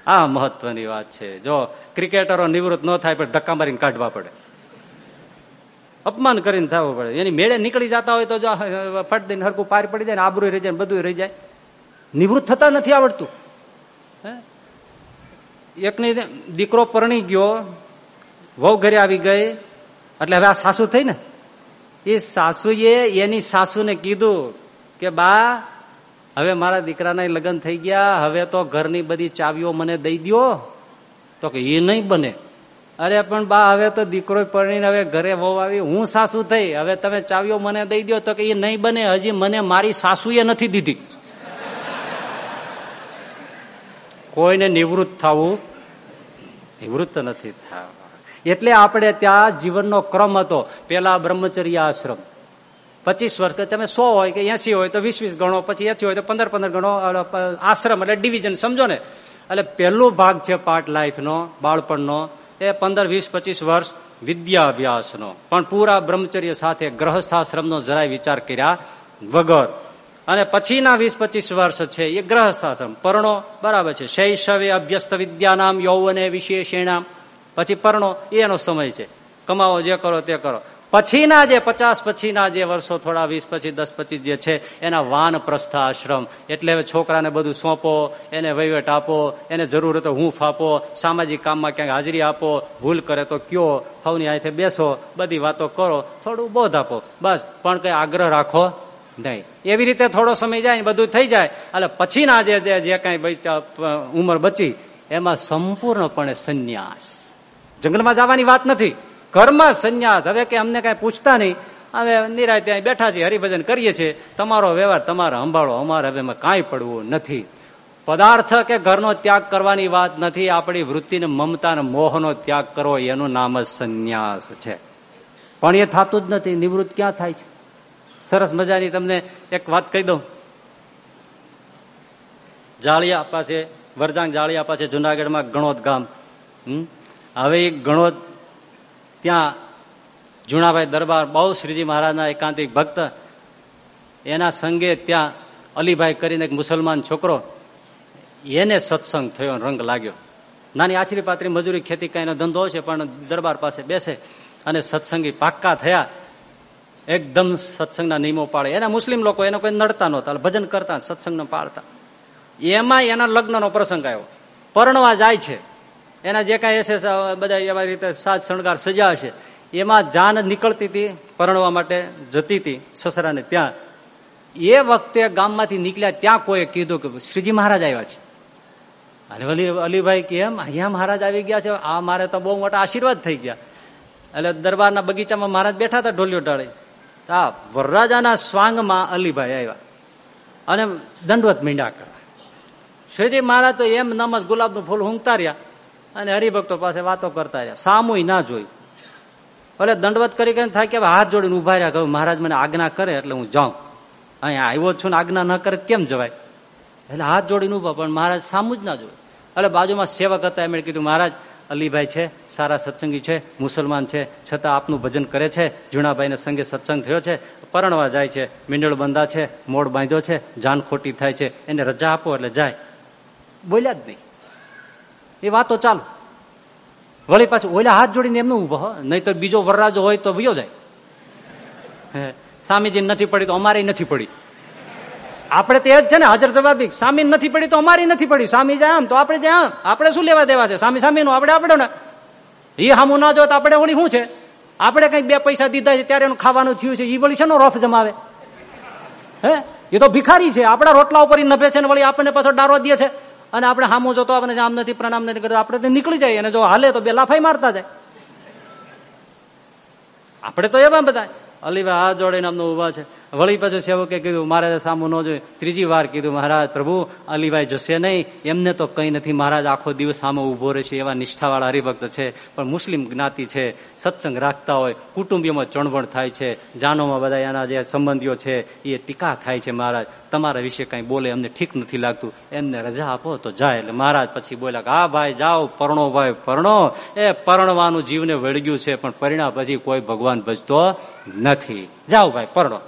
Speaker 2: આ મહત્વની વાત છે. જો ક્રિકેટરો નિવૃત્ત ન થાય પણ ધક્કા મારીને કાઢવા પડે. અપમાન કરીને થવું પડે. એની મેળે નીકળી જતા હોય તો જો ફટ દઈને હરકું પાર પડી જાય ને આબરું રહી જાય બધું રહી જાય. નિવૃત્ત થતા નથી આવડતું. એકની દીકરો પરણી ગયો, વહુ ઘરે આવી ગઈ, એટલે હવે આ સાસુ થઈ ને? એ સાસુએ એની સાસુને કીધું કે, બા, હવે મારા દીકરાના લગ્ન થઈ ગયા, હવે તો ઘરની બધી ચાવીઓ મને દઈ દો તો કે, એ નહીં બને. અરે, પણ બા, હવે તો દીકરો પરણીને હવે ઘરે વહુ આવી, હું સાસુ થઈ, હવે તમે ચાવીઓ મને દઈ દો તો કે, એ નહીં બને, હજી મને મારી સાસુએ નથી દીધી. કોઈને નિવૃત્ત થવું? નિવૃત્ત નથી થવું. એટલે આપણે ત્યાં જીવનનો ક્રમ હતો. પેલા બ્રહ્મચર્ય આશ્રમ. પચીસ વર્ષ તમે સો હોય કે એસી હોય, તો વીસ વીસ ગણો, પછી એસી હોય, તો પંદર પંદર ગણો આશ્રમ એટલે ડિવિઝન, સમજો ને? એટલે પહેલો ભાગ છે પાર્ટ લાઈફનો, બાળપણનો. એ પંદર, વીસ, પચીસ વર્ષ વિદ્યા અભ્યાસનો પણ પૂરા બ્રહ્મચર્ય સાથે ગ્રહસ્થાશ્રમનો જરાય વિચાર કર્યા વગર. અને પછીના વીસ પચીસ વર્ષ છે, એ ગ્રહસ્થાશ્રમ. પરણો બરાબર છે. શૈશવે અભ્યસ્ત વિદ્યાનામ, યૌવને વિશેષેણામ. પછી પરણો, એનો સમય છે. કમાવો, જે કરો તે કરો. પછીના જે પચાસ, પછીના જે વર્ષો થોડા વીસ પછી દસ પચીસ જે છે, એના વાન પ્રસ્થ આશ્રમ. એટલે છોકરાને બધું સોંપો, એને વહીવટ આપો, એને જરૂર તો હૂંફ આપો, સામાજિક કામમાં ક્યાંક હાજરી આપો, ભૂલ કરે તો કયો સૌની હાથે બેસો, બધી વાતો કરો, થોડું બોધ આપો. બસ, પણ કઈ આગ્રહ રાખો. નહીં. એવી રીતે થોડો સમય જાય બધું થઈ જાય. એટલે પછીના જે જે કઈ ઉંમર બચી, એમાં સંપૂર્ણપણે સંન્યાસ. જંગલમાં જવાની વાત નથી. ઘરમાં સંન્યાસ. હવે કે અમને કઈ પૂછતા નહીં. હવે નિરાય ત્યાં બેઠા છીએ, હરિભજન કરીએ છીએ. તમારો વ્યવહાર તમારે સંભાળો. અમારે હવે કાંઈ પડવું નથી. પદાર્થ કે ઘરનો ત્યાગ કરવાની વાત નથી. આપણી વૃત્તિને મમતા અને મોહનો ત્યાગ કરવો. એનું નામ જ સંન્યાસ છે. પણ એ થતું જ નથી. નિવૃત્ત ક્યાં થાય છે? સરસ મજાની તમને એક વાત કહી દઉં. જાળિયા પાસે વરદાંગ જાળિયા પાસે જુનાગઢમાં ગણોદ ગામ. હવે એ ગણોદ ત્યાં જુણાભાઈ દરબાર બહુ શ્રીજી મહારાજના એકાંતિક ભક્ત. એના સંગે ત્યાં અલીભાઈ કરીને એક મુસલમાન છોકરો. એને સત્સંગ થયો, રંગ લાગ્યો. નાની આછરી પાત્રી મજૂરી ખેતી કાંઈનો ધંધો છે, પણ દરબાર પાસે બેસે અને સત્સંગી પાક્કા થયા. એકદમ સત્સંગના નિયમો પાડે એના મુસ્લિમ લોકો એને કોઈ નડતા નહોતા ભજન કરતા, સત્સંગને પાડતા એમાં એના લગ્નનો પ્રસંગ આવ્યો. પરણવા જાય છે. એના જે કાંઈ હશે બધા એવા રીતે સાજ, શણગાર, સજા હશે, એમાં જાન નીકળતી હતી, પરણવા માટે જતી હતી સસરાને ત્યાં. એ વખતે ગામમાંથી નીકળ્યા ત્યાં કોઈએ કીધું કે શ્રીજી મહારાજ આવ્યા છે. અને અલી અલીભાઈ કેમ અહીંયા મહારાજ આવી ગયા છે, આ મારે તો બહુ મોટા આશીર્વાદ થઈ ગયા. એટલે દરબારના બગીચામાં મહારાજ બેઠા હતા ઢોલિયો ટાળે આ વરરાજાના સ્વાંગમાં અલીભાઈ આવ્યા અને દંડવત મીંડા કરવા. શ્રીજી મહારાજ તો એમ નમસ ગુલાબનું ફૂલ ઊંઘતા રહ્યા અને હરિભક્તો પાસે વાતો કરતા રહ્યા. સામુય ના જોયું. એટલે દંડવત કરી કરીને થાય કે હાથ જોડીને ઊભા રહ્યા કહ્યું મહારાજ મને આજ્ઞા કરે એટલે હું જાઉં. અહીંયા આવ્યો છું ને આજ્ઞા ન કરે કેમ જવાય? એટલે હાથ જોડીને ઊભા પણ મહારાજ સામું જ ના જોયું. એટલે બાજુમાં સેવક હતા, એમણે કીધું, મહારાજ અલીભાઈ છે, સારા સત્સંગી છે, મુસલમાન છે, છતાં આપનું ભજન કરે છે જુણાભાઈને સંગે સત્સંગ થયો છે, પરણવા જાય છે, મીંડળ બંધા છે, મોડ બાંધ્યો છે, જાન ખોટી થાય છે, એને રજા આપો એટલે જાય. બોલ્યા જ નહીં. એ વાતો ચાલુ. વળી પાછું ઓલા હાથ જોડીને એમનું ઊભો નહીં તો બીજો વરરાજો હોય તો વયો જાય. સ્વામીજી નથી પડી તો અમારે નથી પડી. આપણે તો જ છે ને હાજર જવાબી. સામી નથી પડી તો અમારી નથી પડી. સામી જાય આમ તો આપણે ત્યાં આપણે શું લેવા દેવા છે? સામી સામીનું આપણે આપણે ને. એ હામું ના જો આપણે વળી શું છે? આપણે કંઈક બે પૈસા દીધા છે ત્યારે એનું ખાવાનું થયું છે. એ વળી છે રોફ જમાવે? હે? એ તો ભિખારી છે. આપણા રોટલા ઉપર નભે છે ને વળી આપણને પાછો ડારો દે છે. અને આપણે હામો જોતો આપણે આમ નથી, પ્રણામ નથી કરતો. આપણે નીકળી જાય અને જો હાલે તો બે લાફાઈ મારતા જાય. આપણે તો એવા બધા. અલીભાઈ હાથ જોડે નામનો ઊભા છે. વળી પાછું સેવકે કીધું, મારે સામું ન જોયું. ત્રીજી વાર કીધું, મહારાજ, પ્રભુ, અલીભાઈ જશે નહીં. એમને તો કંઈ નથી. મહારાજ, આખો દિવસ સામે ઊભો રહેશે એવા નિષ્ઠાવાળા હરિભક્ત છે. પણ મુસ્લિમ જ્ઞાતિ છે, સત્સંગ રાખતા હોય, કુટુંબીઓમાં ચણવણ થાય છે. જાનોમાં બધા એના જે સંબંધીઓ છે, એ ટીકા થાય છે, મહારાજ. તમારા વિશે કંઈ બોલે, અમને ઠીક નથી લાગતું. એમને રજા આપો તો જાય. એટલે મહારાજ પછી બોલ્યા કે, હા, ભાઈ, જાઓ, પરણો, ભાઈ, પરણો. એ પરણવાનું જીવને વળગ્યું છે, પણ પરિણામ પછી કોઈ ભગવાન ભજતો નથી. જાઓ, ભાઈ, પરણો.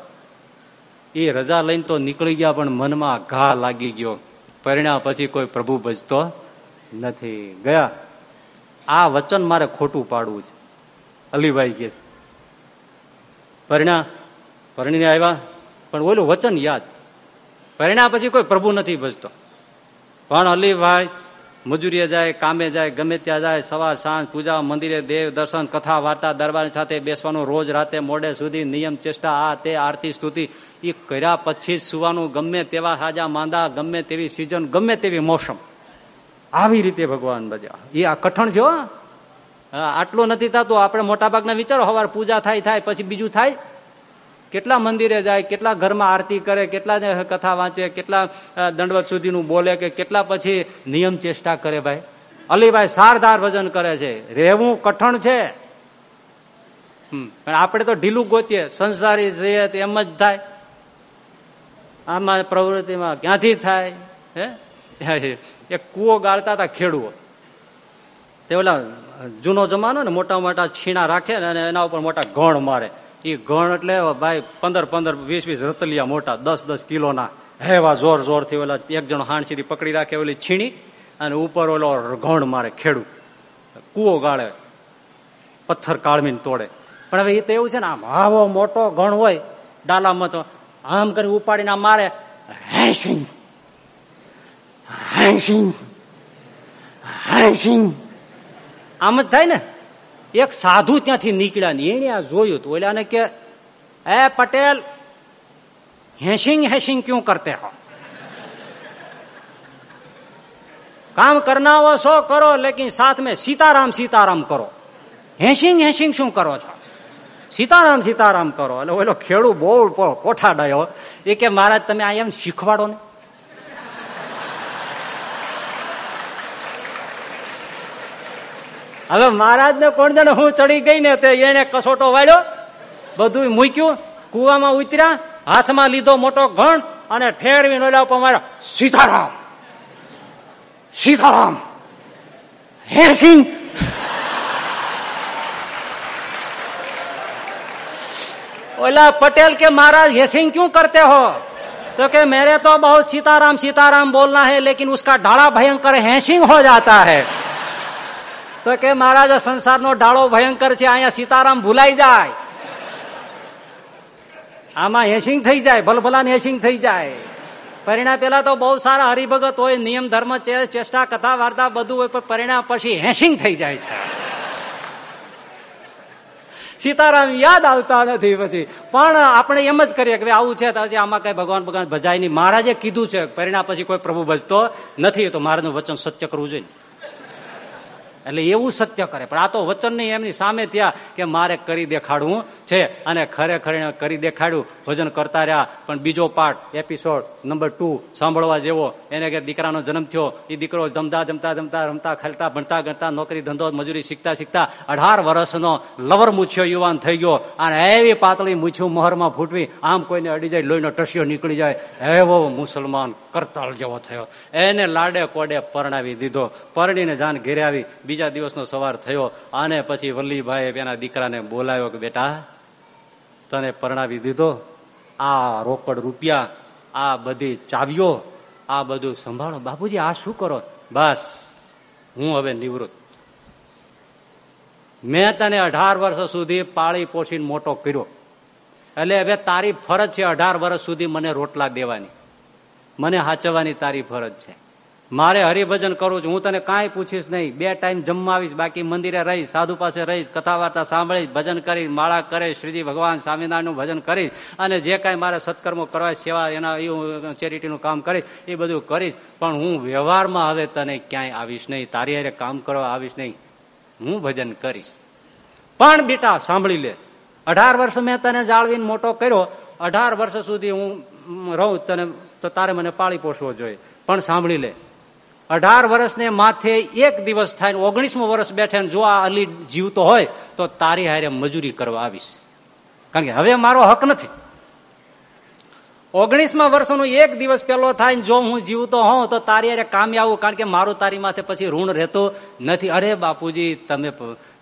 Speaker 2: એ રજા લઈને તો નીકળી ગયા, પણ મનમાં ઘા લાગી ગયો. પરિણામ પછી કોઈ પ્રભુ ભજતો નથી. ગયા. આ વચન મારે ખોટું પાડવું છે. અલીભાઈ કે પરિણા, પરણીને આવ્યા, પણ ઓલું વચન યાદ. પરિણામ પછી કોઈ પ્રભુ નથી ભજતો પણ અલીભાઈ, મજૂરીએ જાય, કામે જાય, ગમે ત્યાં જાય, સવાર, સાંજ, પૂજા, મંદિરે દેવ, દર્શન, કથા, વાર્તા દરબાર સાથે બેસવાનું, રોજ રાતે મોડે સુધી નિયમ, ચેષ્ટા, આ, તે, આરતી, સ્તુતિ એ કર્યા પછી સુવાનું ગમે તેવા સાજા માંદા, ગમે તેવી સિઝન ગમે તેવી મોસમ. આવી રીતે ભગવાન બજા એ આ કઠણ છે આટલું નથી થતું. આપણે મોટાભાગના વિચારો, હવાર પૂજા થાય થાય, પછી બીજું થાય. કેટલા મંદિરે જાય, કેટલા ઘરમાં આરતી કરે, કેટલા કથા વાંચે, કેટલા દંડવત સુધીનું બોલે કે કેટલા પછી નિયમ ચેષ્ટા કરે ભાઈ. અલીભાઈ સારદાર ભજન કરે છે. રહેવું કઠણ છે. પણ આપણે તો ઢીલું ગોતીએ. સંસારી છીએ એમ જ થાય. આમાં પ્રવૃત્તિમાં ક્યાંથી થાય, હે? એક કુવો ગાળતા હતા ખેડૂઓ. તે ઓલા જૂનો જમાનો ને મોટા મોટા છીણા રાખે ને એના ઉપર મોટા ગણ મારે. એ ગણ એટલે ભાઈ પંદર પંદર વીસ વીસ રતલિયા મોટા, દસ દસ કિલોના હેવા જોર જોરથી ઓલા એક જણો હાણ સીધી પકડી રાખે ઓલી છીણી અને ઉપર ઓલો ગણ મારે ખેડૂ. કુવો ગાળે, પથ્થર કાળમીને તોડે. પણ હવે એ તો એવું છે ને, આમ આવો મોટો ગણ હોય, ડાલામાં તો આમ કરી ઉપાડીને આમ મારે હેસિંગ હેસિંગ હેસિંગ આમ જ થાય ને એક સાધુ ત્યાંથી નીકળ્યા ને એને આ જોયું તો ઓલાને કે એ પટેલ હેસિંગ હેસિંગ ક્यों કરતે હો કામ કરના હો સો કરો લેકિન સાથ મેં સીતારામ સીતારામ કરો હેસિંગ હેસિંગ શું કરો છો સીતારામ સીતારામ કરો. એટલે ઓલો ખેડૂ બહુ કોઠાડાયો એ કે, મહારાજ, તમે આ એમ શીખવાડો ને. હવે મહારાજ ને કોણ જાણે હું ચડી ગઈ ને તે એને કસોટો વાળ્યો બધું મૂક્યું, કુવામાં ઉતર્યા, હાથમાં લીધો મોટો ઘણ અને ફેરવીને ઓલા ઉપર મારા સીતારામ સીતારામ, હે સિંહ ओला पटेल के महाराज हेसिंग क्यों करते हो तो कि मेरे तो बहुत सीताराम सीताराम बोलना है लेकिन उसका ढाड़ा भयंकर हैसिंग हो जाता है તો કે મહારાજ સંસારનો ડાળો ભયંકર છે અહીંયા સીતારામ ભૂલાઈ જાય આમાં હેસિંગ થઈ જાય ભલભલાને હેસિંગ થઈ જાય પરિણામ પેલા તો બહુ સારા હરિભગત હોય નિયમ ધર્મ ચેષ્ટા કથા વાર્તા બધું હોય પણ પરિણામ પછી હેસિંગ થઈ જાય છે સીતારામ યાદ આવતા નથી પછી. પણ આપણે એમ જ કરીએ કે આવું છે તો આમાં કઈ ભગવાન ભગવાન ભજાય નહીં મહારાજે કીધું છે. પરિણામ પછી કોઈ પ્રભુ ભજતો નથી. તો મહારાજનું વચન સત્ય કરવું જોઈએ. એટલે એવું સત્ય કરે. પણ આ તો વચન નહીં, એમની સામે ત્યાં કે મારે કરી દેખાડવું છે. અને ખરેખર કરી દેખાડ્યું, ભજન કરતા રહ્યા. પણ બીજો પાર્ટ એપિસોડ નંબર ટુ સાંભળવા જેવો. એને કે દીકરાનો જન્મ થયો. એ દીકરો જમતા જમતા જમતા રમતા, ખેલતા, ભણતા, ગણતા, નોકરી, ધંધો, મજૂરી, શીખતા શીખતા અઢાર વર્ષનો લવર મૂછ્યો યુવાન થઈ ગયો. અને એવી પાતળી મૂછ્યું મહોરમાં ફૂટવી, આમ કોઈને અડી જાય, લોહીનો ટસ્યો નીકળી જાય. એવો મુસલમાન કરતાલ જેવો થયો. એને લાડે કોડે પરણાવી દીધો. પરણીને જાન ઘેરે આવી. બીજા દિવસનો સવાર થયો અને પછી વલ્લીભાઈ એના દીકરાને બોલાવ્યો કે, બેટા, તને પરણાવી દીધો. આ રોકડ રૂપિયા, આ બધી ચાવીઓ, આ બધું સંભાળો. બાપુજી, આ શું કરો? બસ, હું હવે નિવૃત્ત. મેં તને અઢાર વર્ષ સુધી પાળી પોષીને મોટો કર્યો. એટલે હવે તારી ફરજ છે અઢાર વર્ષ સુધી મને રોટલા દેવાની. મને હાચવવાની તારી ફરજ છે. મારે હરિભજન કરું છું. હું તને કાંઈ પૂછીશ નહીં. બે ટાઈમ જમવા આવીશ બાકી મંદિરે રહીશ, સાધુ પાસે રહીશ કથા વાર્તા સાંભળીશ, ભજન કરીશ, માળા કરે શ્રીજી ભગવાન સ્વામિનારાયણનું ભજન કરીશ અને જે કાંઈ મારે સત્કર્મો કરવા સેવા એના એ ચેરિટીનું કામ કરીશ, એ બધું કરીશ. પણ હું વ્યવહારમાં હવે તને ક્યાંય આવીશ નહીં. તારી હારે કામ કરવા આવીશ નહીં. હું ભજન કરીશ. પણ બેટા, સાંભળી લે. અઢાર વર્ષ મેં તને જાળવીને મોટો કર્યો. અઢાર વર્ષ સુધી હું રહું તને, તો તારે મને પાળી પોષવો જોઈએ. પણ સાંભળી લે. અઢાર વર્ષને માથે એક દિવસ થાય ઓગણીસમો વર્ષ બેઠે જો આ અલી જીવતો હોય, તો તારી હારે મજૂરી કરવા આવીશ. કારણ કે હવે મારો હક નથી. ઓગણીસમા વર્ષનો એક દિવસ પેલો થાય જો હું જીવતો હોઉં, તો તારી હારે કામે આવું, કારણ કે મારું તારી માથે પછી ઋણ રહેતો નથી. અરે બાપુજી, તમે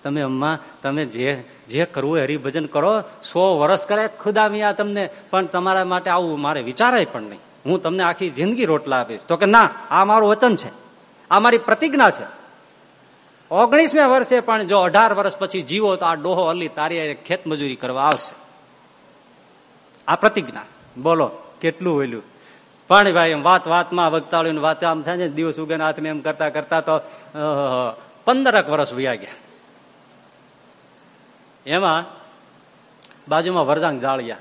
Speaker 2: તમે અમ્મા, તમે જે જે કરવું હરિભજન કરો. સો વર્ષ કરે ખુદા મિયા તમને. પણ તમારા માટે આવું મારે વિચારાય પણ નહીં. હું તમને આખી જિંદગી રોટલા આપીશ. તો કે ના, આ મારું વચન છે. આ મારી પ્રતિજ્ઞા છે. ઓગણીસમે વર્ષે પણ જો અઢાર વર્ષ પછી જીવો તો આ ડોહો અલી તારી ખેત મજૂરી કરવા આવશે. આ પ્રતિજ્ઞા. બોલો, કેટલું વેલ્યું પણ ભાઈ વાત વાતમાં વગતાળ્યું વાત આમ થાય ને દિવસ ઉગે હાથને એમ કરતા કરતા તો પંદરક વર્ષ વ્યા ગયા. એમાં બાજુમાં વરદાંગ જાળિયા.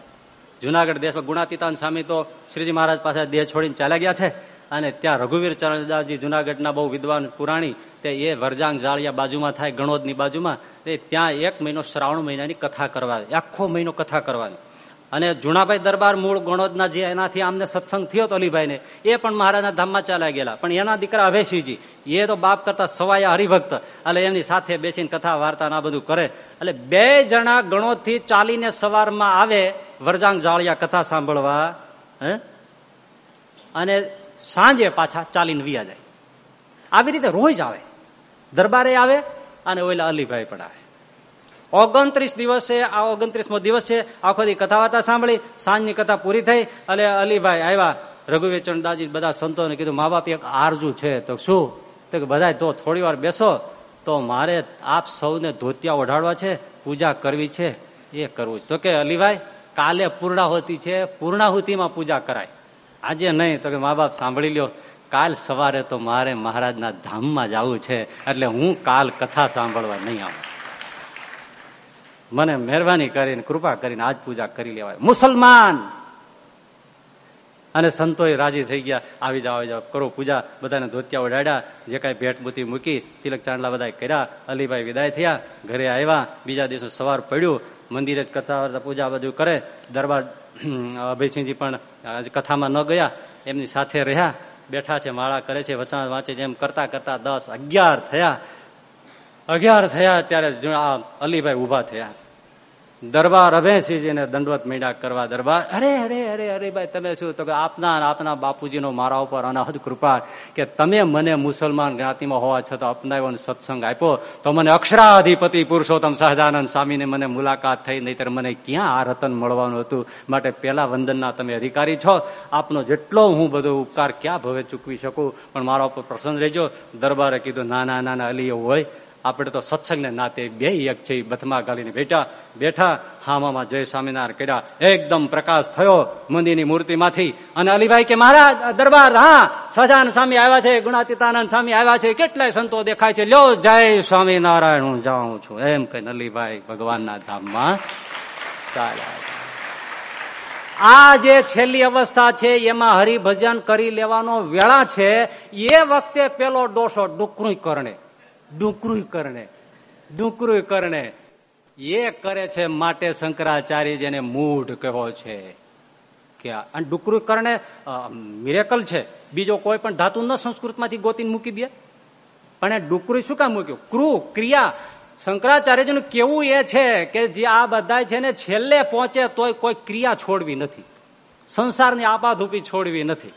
Speaker 2: જુનાગઢ દેશમાં ગુણાતીતાન સ્વામી તો શ્રીજી મહારાજ પાસે દેહ છોડીને ચાલ્યા ગયા છે અને ત્યાં રઘુવીર ચરણદાસજી જુનાગઢના બહુ વિદ્વાન પુરાણી તે એ વરજાંગ જાળિયા બાજુમાં થાય, ગણોદની બાજુમાં, તે ત્યાં એક મહિનો શ્રાવણ મહિનાની કથા કરવાની આખો મહિનો કથા કરવાની. અને જુનાભાઈ દરબાર મૂળ ગણોદના જે એનાથી આમને સત્સંગ થયો તો અલીભાઈને, એ પણ મહારાજના ધામમાં ચાલ્યા ગયેલા. પણ એના દીકરા અભયસિંહજી, એ તો બાપ કરતા સવાયા હરિભક્ત, એટલે એમની સાથે બેસીને કથા વાર્તા ના બધું કરે. એટલે બે જણા ગણોદથી ચાલીને સવારમાં આવે વરજાંગ જાળિયા કથા સાંભળવા, હે? અને સાંજે પાછા ચાલીને વિયા જાય. આવી રીતે રોજ આવે. દરબારે આવે અને ઓલા અલીભાઈ પણ આવે. ઓગણત્રીસ દિવસે, આ ઓગણત્રીસમો દિવસ છે, આખો દી કથા વાર્તા સાંભળી, સાંજની કથા પૂરી થઈ, અને અલીભાઈ આવ્યા. રઘુવીર ચંદાજી બધા સંતોને કીધું, મા બાપ, એક આરજુ છે. તો શું? તો કે બધા તો થોડી બેસો, તો મારે આપ સૌને ધોતિયા ઓઢાડવા છે, પૂજા કરવી છે, એ કરવું તો કે, અલીભાઈ કાલે પૂર્ણાહુતિ છે, પૂર્ણાહુતિમાં પૂજા કરાય. આજે નહીં, તો કે મા બાપ સાંભળી લ્યો, કાલ સવારે તો મારે મહારાજના ધામમાં જવું છે, એટલે હું કાલ કથા સાંભળવા નહીં આવું. મને મહેરબાની કરીને, કૃપા કરીને આજ પૂજા કરી લેવાય. મુસલમાન! અને સંતોએ રાજી થઈ ગયા, આવી જાઓ આવી જાઓ, કરો પૂજા. બધાને ધોતિયા ઓઢાડ્યા, જે કાંઈ ભેટ બુતી મૂકી, તિલક ચાંદલા બધા કર્યા. અલીભાઈ વિદાય થયા, ઘરે આવ્યા. બીજા દિવસે સવાર પડ્યું મંદિરે જ કથા પૂજા બધું કરે. દરબાર અભયસિંહજી પણ કથામાં ન ગયા. એમની સાથે રહ્યા. બેઠા છે, માળા કરે છે, વચન વાંચે છે. એમ કરતા કરતા દસ, અગિયાર થયા. અગિયાર થયા ત્યારે આ અલીભાઈ ઊભા થયા. દરબાર અભયસિંહજીને દંડવત મીડા કરવા દરબાર. અરે અરે અરે અરે ભાઈ, તમે શું? તો આપના આપના બાપુજીનો મારા ઉપર અનહદ કૃપા કે તમે મને મુસલમાન જ્ઞાતિમાં હોવા છતાં અપનાવ્યો સત્સંગ આપ્યો, તો મને અક્ષરાધિપતિ પુરુષોત્તમ સહજાનંદ સ્વામીને મને મુલાકાત થઈ, નહીતર મને ક્યાં આ રતન મળવાનું હતું? માટે પહેલા વંદનના તમે અધિકારી છો. આપનો જેટલો હું બધો ઉપકાર ક્યાં ભવે ચૂકવી શકું? પણ મારા ઉપર પ્રસન્ન રહેજો. દરબારે કીધું નાના નાના અલી એવું હોય. આપણે તો સત્સંગને નાતે બે એક છે બથમાં ગાલીને બેઠા બેઠા, હામામાં જય સ્વામિનારાયણ કર્યા. એકદમ પ્રકાશ થયો મંદિરની મૂર્તિમાંથી. અને અલીભાઈ કે મારા દરબાર, હા, સજાન સ્વામી આવ્યા છે, ગુણાતીતાનંદ સ્વામી આવ્યા છે. કેટલાય સંતો દેખાય છે. લ્યો, જય સ્વામિનારાયણ, હું જાઉં છું. એમ કઈ અલીભાઈ ભગવાનના ધામમાં ચાલ્યા આ જે છેલ્લી અવસ્થા છે, એમાં હરિભજન કરી લેવાનો વેળા છે. એ વખતે પેલો ડોસો ડુકરું કરણે. ડુકરું કરણે ડુકરું કરણે. એ કરે છે માટે શંકરાચાર્ય જેને મૂઢ કહો છે કે અને ડુકરું કરણે મિરેકલ છે. બીજો કોઈ પણ ધાતુ ન સંસ્કૃતમાંથી ગોતીને મૂકી દે. પણ ડુકરું શું કામ મૂક્યું? ક્રુ, ક્રિયા. શંકરાચાર્યજીનું કેવું એ છે કે જે આ બધા છે ને છેલ્લે પહોંચે તોય કોઈ ક્રિયા છોડવી નથી. સંસારની આપાધૂપી છોડવી નથી.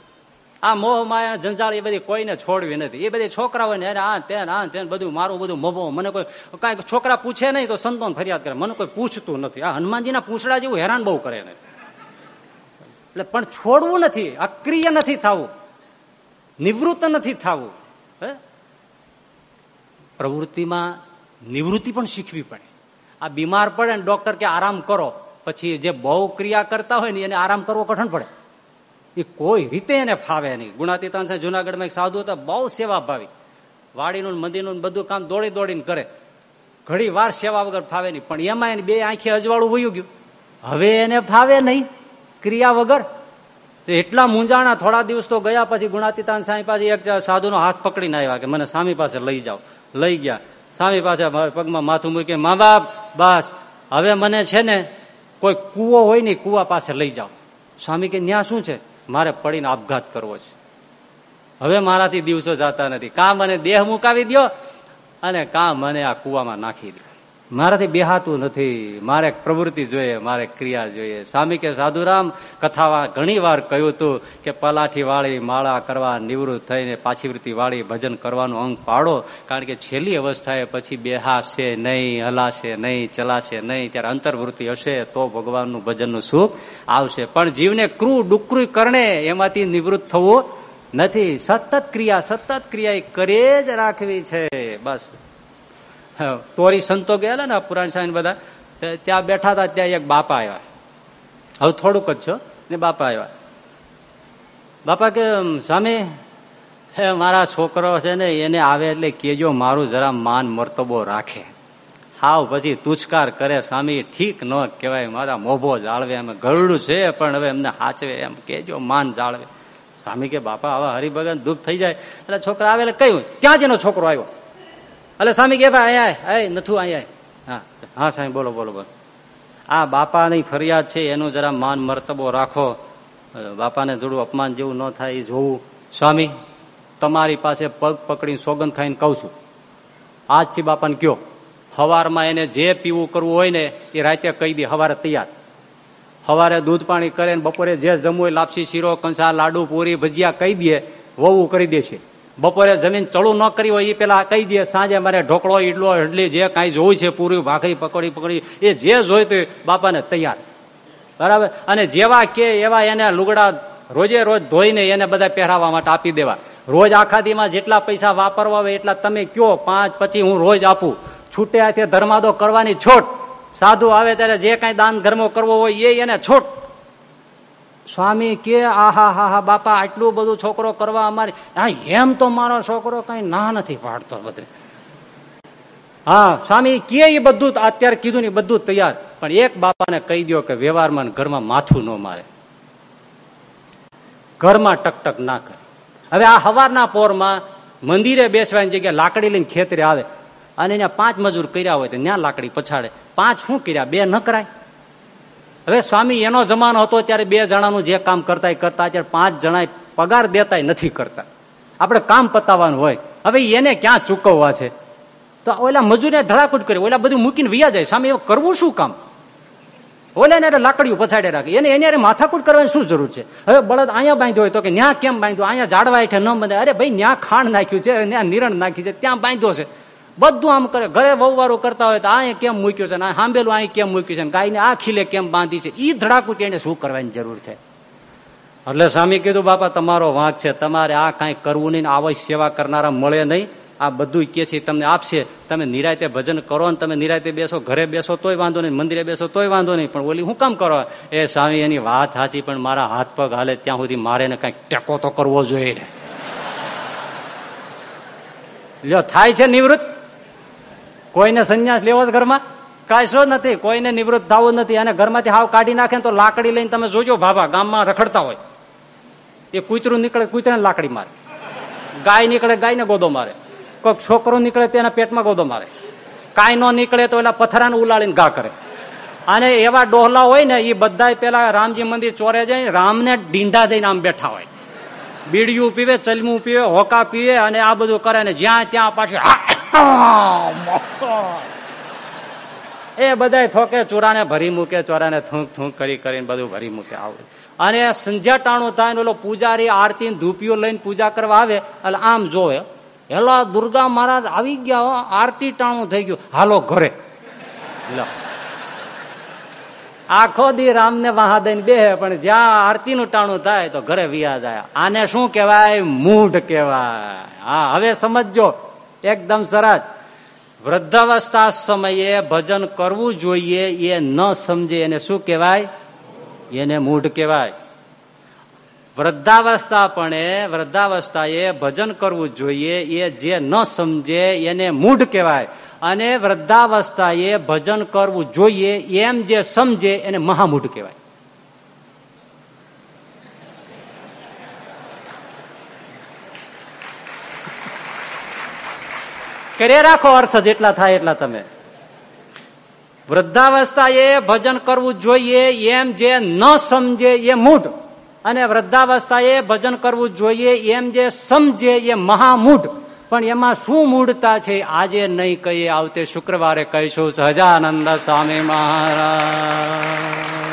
Speaker 2: આ મોહ માયા જંજાળ એ બધી કોઈને છોડવી નથી. એ બધી છોકરાઓને આ તેન આ તેન, બધું મારું બધું મોભો. મને કોઈ, કાંઈક છોકરા પૂછે નહીં તો સંતોન ફરિયાદ કરે. મને કોઈ પૂછતું નથી. આ હનુમાનજીના પૂછડા જેવું હેરાન બહુ કરે ને એટલે પણ છોડવું નથી. અક્રિય નથી થવું. નિવૃત્ત નથી થવું. પ્રવૃત્તિમાં નિવૃત્તિ પણ શીખવી પડે. આ બીમાર પડે ને ડોક્ટર કે આરામ કરો. પછી જે બહુ ક્રિયા કરતા હોય ને એને આરામ કરવો કઠણ પડે. એ કોઈ રીતે એને ફાવે નહીં. ગુણાતીતાન સાહેબ જુનાગઢમાં એક સાધુ હતા, બહુ સેવા ભાવી વાડીનું મંદિરનું બધું કામ દોડી દોડીને કરે. ઘણી વાર સેવા વગર ફાવે નહીં. પણ એમાં એને બે આંખે અજવાળું વયું ગયું. હવે એને ફાવે નહીં, ક્રિયા વગર. એટલા મૂંઝાણા થોડા દિવસ તો ગયા પછી ગુણાતીતાન સ્વામી પાસે એક સાધુનો હાથ પકડીને આવ્યા કે મને સ્વામી પાસે લઈ જાઓ. લઈ ગયા. સ્વામી પાસે પગમાં માથું મૂકી મા બાપ, બસ. હવે મને છે ને કોઈ કુવો હોય ને કુવા પાસે લઈ જાઓ. સ્વામી કે, ન્યા શું છે? મારે પડીને આપઘાત કરવો છે. હવે મારાથી દિવસો જતા નથી. કા મને દેહ મુકાવી દો અને કા મને આ કુવામાં નાખી દો મારાથી બેહાતું નથી. મારે પ્રવૃત્તિ જોઈએ, મારે ક્રિયા જોઈએ. સ્વામી કે, સાધુરામ, કથામાં ઘણી વાર કહ્યું હતું કે પલાઠી વાળી માળા કરવા નિવૃત્ત થઈને પાછી વૃત્તિ વાળી ભજન કરવાનું અંગ પાડો, કારણ કે છેલ્લી અવસ્થાએ પછી બેહાશે નહીં, હલાશે નહીં, ચલાશે નહીં. ત્યારે અંતર્વૃત્તિ હશે તો ભગવાનનું ભજનનું સુખ આવશે. પણ જીવને ક્રૂ ડુકરું કરણે એમાંથી નિવૃત્ત થવું નથી. સતત ક્રિયા સતત ક્રિયા કરે જ રાખવી છે. બસ. તોરી સંતો ગયેલા ને પુરાણ સાહેબ બધા ત્યાં બેઠા હતા ત્યાં એક બાપા આવ્યા. હવે થોડુંક જ છો ને બાપા આવ્યા. બાપા કે સ્વામી, હે, મારા છોકરો છે ને, એને આવે એટલે કેજો મારું જરા માન મરતબો રાખે. હાવ પછી તુચકાર કરે, સ્વામી, ઠીક ન કહેવાય, મારા મોભો જાળવે એમ ગરડું છે, પણ હવે એમને હાચવે, એમ કેજો માન જાળવે. સ્વામી કે, બાપા આવા હરિભગન દુઃખ થઈ જાય. એટલે છોકરા આવે એટલે કયું ત્યાં જ એનો છોકરો આવ્યો? એટલે સ્વામી કે ભાઈ અહીંયા નથું અહીંયા હા હા, સ્વામી, બોલો બોલો બોલો. આ બાપાની ફરિયાદ છે, એનું જરા માન મર્તબો રાખો. બાપાને થોડું અપમાન જેવું ન થાય, એ જોવું. સ્વામી, તમારી પાસે પગ પકડીને સોગંદ ખાઈને કહું છું. આજથી બાપાને કયો, હવારમાં એને જે પીવું કરવું હોય ને, એ રાતે કહી દે, હવારે તૈયાર. હવારે દૂધ પાણી કરે બપોરે જે જમવું લાપસી શીરો કંસા લાડુ, પૂરી, ભજીયા કહી દે વવું કરી દે છે બપોરે જમીન ચડું ન કરી હોય એ પેલા કહી દે, સાંજે મારે ઢોકળો, ઈડલો ઇડલી જે કાંઈ જોવું છે પૂરી, ભાખરી પકોડી પકોડી, એ જે જોઈતું બાપાને તૈયાર. બરાબર? અને જેવા કે એવા એને લુગડા રોજે રોજ ધોઈને એને બધા પહેરાવવા માટે આપી દેવા. રોજ આખા દીમાં જેટલા પૈસા વાપરવા હોય એટલા તમે કયો, પાંચ પછી હું રોજ આપું. છૂટે હાથે ધર્માદો કરવાની છોટ. સાધુ આવે ત્યારે જે કાંઈ દાન ધર્મો કરવો હોય એ એને છોટ. સ્વામી કે, આહા, હા બાપા, આટલું બધું છોકરો કરવા અમારે હા, એમ તો મારો છોકરો કઈ ના નથી પાડતો બધે. હા, સ્વામી કે એ બધું અત્યારે કીધું ને બધું તૈયાર. પણ એક બાપાને કહી દો કે વ્યવહારમાં ઘરમાં માથું ન મારે. ઘરમાં ટકટક ના કરે. હવે આ હવારના પોરમાં મંદિરે બેસવાની જગ્યાએ લાકડી લઈને ખેતરે આવે. અને એને પાંચ મજૂર કર્યા હોય તો ત્યાં લાકડી પછાડે. પાંચ શું કર્યા? બે ન કરાય? હવે સ્વામી એનો જમાનો હતો ત્યારે બે જણાનું જે કામ કરતા કરતા ત્યારે પાંચ જણા પગાર દેતા નથી કરતા. આપણે કામ પતાવવાનું હોય. હવે એને ક્યાં ચૂકવવા છે? તો ઓલા મજૂરે ધડાકૂટ કરે ઓલા બધું મૂકીને વ્યા જાય. સામે એવું કરવું શું કામ? ઓલા ને લાકડીઓ પછાડે રાખે. એને એને માથાકૂટ કરવાની શું જરૂર છે? હવે બળદ અહીંયા બાંધ્યો હોય તો કે ન્યા કેમ બાંધ્યો? અહીંયા જાડવા હેઠે ન બંધે. અરે ભાઈ, ન્યા ખાંડ નાખ્યું છે ત્યાં નિરણ નાખ્યું છે, ત્યાં બાંધ્યો છે. બધું આમ કરે. ઘરે વહુવારો કરતા હોય તો આ કેમ મૂક્યું છે હાંબેલું અહીં કેમ મૂક્યું છે ગાયને આ ખીલે કેમ બાંધી છે? એ ધડાકુટ એને શું કરવાની જરૂર છે? એટલે સ્વામી કીધું, બાપા, તમારો વાંક છે. તમારે આ કાંઈ કરવું નહીં આવી સેવા કરનારા મળે નહીં. આ બધું કે છે તમને આપશે. તમે નિરાયતે ભજન કરો ને તમે નિરાયતે બેસો. ઘરે બેસો તોય વાંધો નહીં. મંદિરે બેસો તોય વાંધો નહીં. પણ ઓલી હું કામ કરો? એ સ્વામી, એની વાત સાચી, પણ મારા હાથ પગ હાલે. ત્યાં સુધી મારે ને ટેકો તો કરવો જોઈએ. લ્યો, થાય છે નિવૃત્ત? કોઈને સંન્યાસ લેવો જ ઘરમાં? કાંઈ નથી, કોઈને નિવૃત્ત થવું નથી. અને ઘરમાંથી હાવ કાઢી નાખે તો લાકડી લઈને તમે જોજો ભાભા, ગામમાં રખડતા હોય. એ કૂતરું નીકળે, કૂતરાને લાકડી મારે. ગાય નીકળે, ગાયને ગોદો મારે. કોઈક છોકરો નીકળે તેના પેટમાં ગોદો મારે. કાંઈ ન નીકળે તો એલા પથરાને ઉલાડીને ઘા કરે. અને એવા ડોહલા હોય ને એ બધા પેલા રામજી મંદિર ચોરે જાય, રામને ડીંડા દઈને આમ બેઠા હોય. બીડિયું પીવે, ચલમું પીવે, હોકા પીવે અને આ બધું કરે ને જ્યાં ત્યાં પાછું એ બધા થોકે ચોરાને ભરી મૂકે, ચોરાને થૂંક થૂંક કરી કરીને બધું ભરી મૂકે આવું. અને સંધ્યા ટાણું થાય ઓલો પૂજારી આરતી ધૂપીઓ લઈને પૂજા કરવા આવે, એટલે આમ જોવે હેલો દુર્ગા મહારાજ આવી ગયા આરતી ટાણું થઈ ગયું. હાલો ઘરે. આખો દી રામને વાહા દઈને બેહે, પણ જ્યાં આરતી નું ટાણું થાય તો ઘરે વિયા જાય. આને શું કહેવાય? મૂઢ કહેવાય. હા, હવે સમજજો. એકદમ સરસ. વૃદ્ધાવસ્થા સમયે ભજન કરવું જોઈએ એ ન સમજે એને શું કહેવાય? એને મૂઢ કહેવાય. વૃદ્ધાવસ્થા પણ વૃદ્ધાવસ્થાએ ભજન કરવું જોઈએ એ જે ન સમજે એને મૂઢ કહેવાય. અને વૃદ્ધાવસ્થાએ ભજન કરવું જોઈએ એમ જે સમજે એને મહામૂઢ કહેવાય. કરે રાખો અર્થ જેટલા થાય એટલા તમે. વૃદ્ધાવસ્થાએ ભજન કરવું જોઈએ એમ જે ન સમજે એ મૂઢ. અને વૃદ્ધાવસ્થાએ ભજન કરવું જોઈએ એમ જે સમજે એ મહામૂઢ. પણ એમાં શું મૂઢતા છે આજે નહીં કહીએ. આવતે શુક્રવારે કહીશું સહજાનંદ સ્વામી મહારાજ.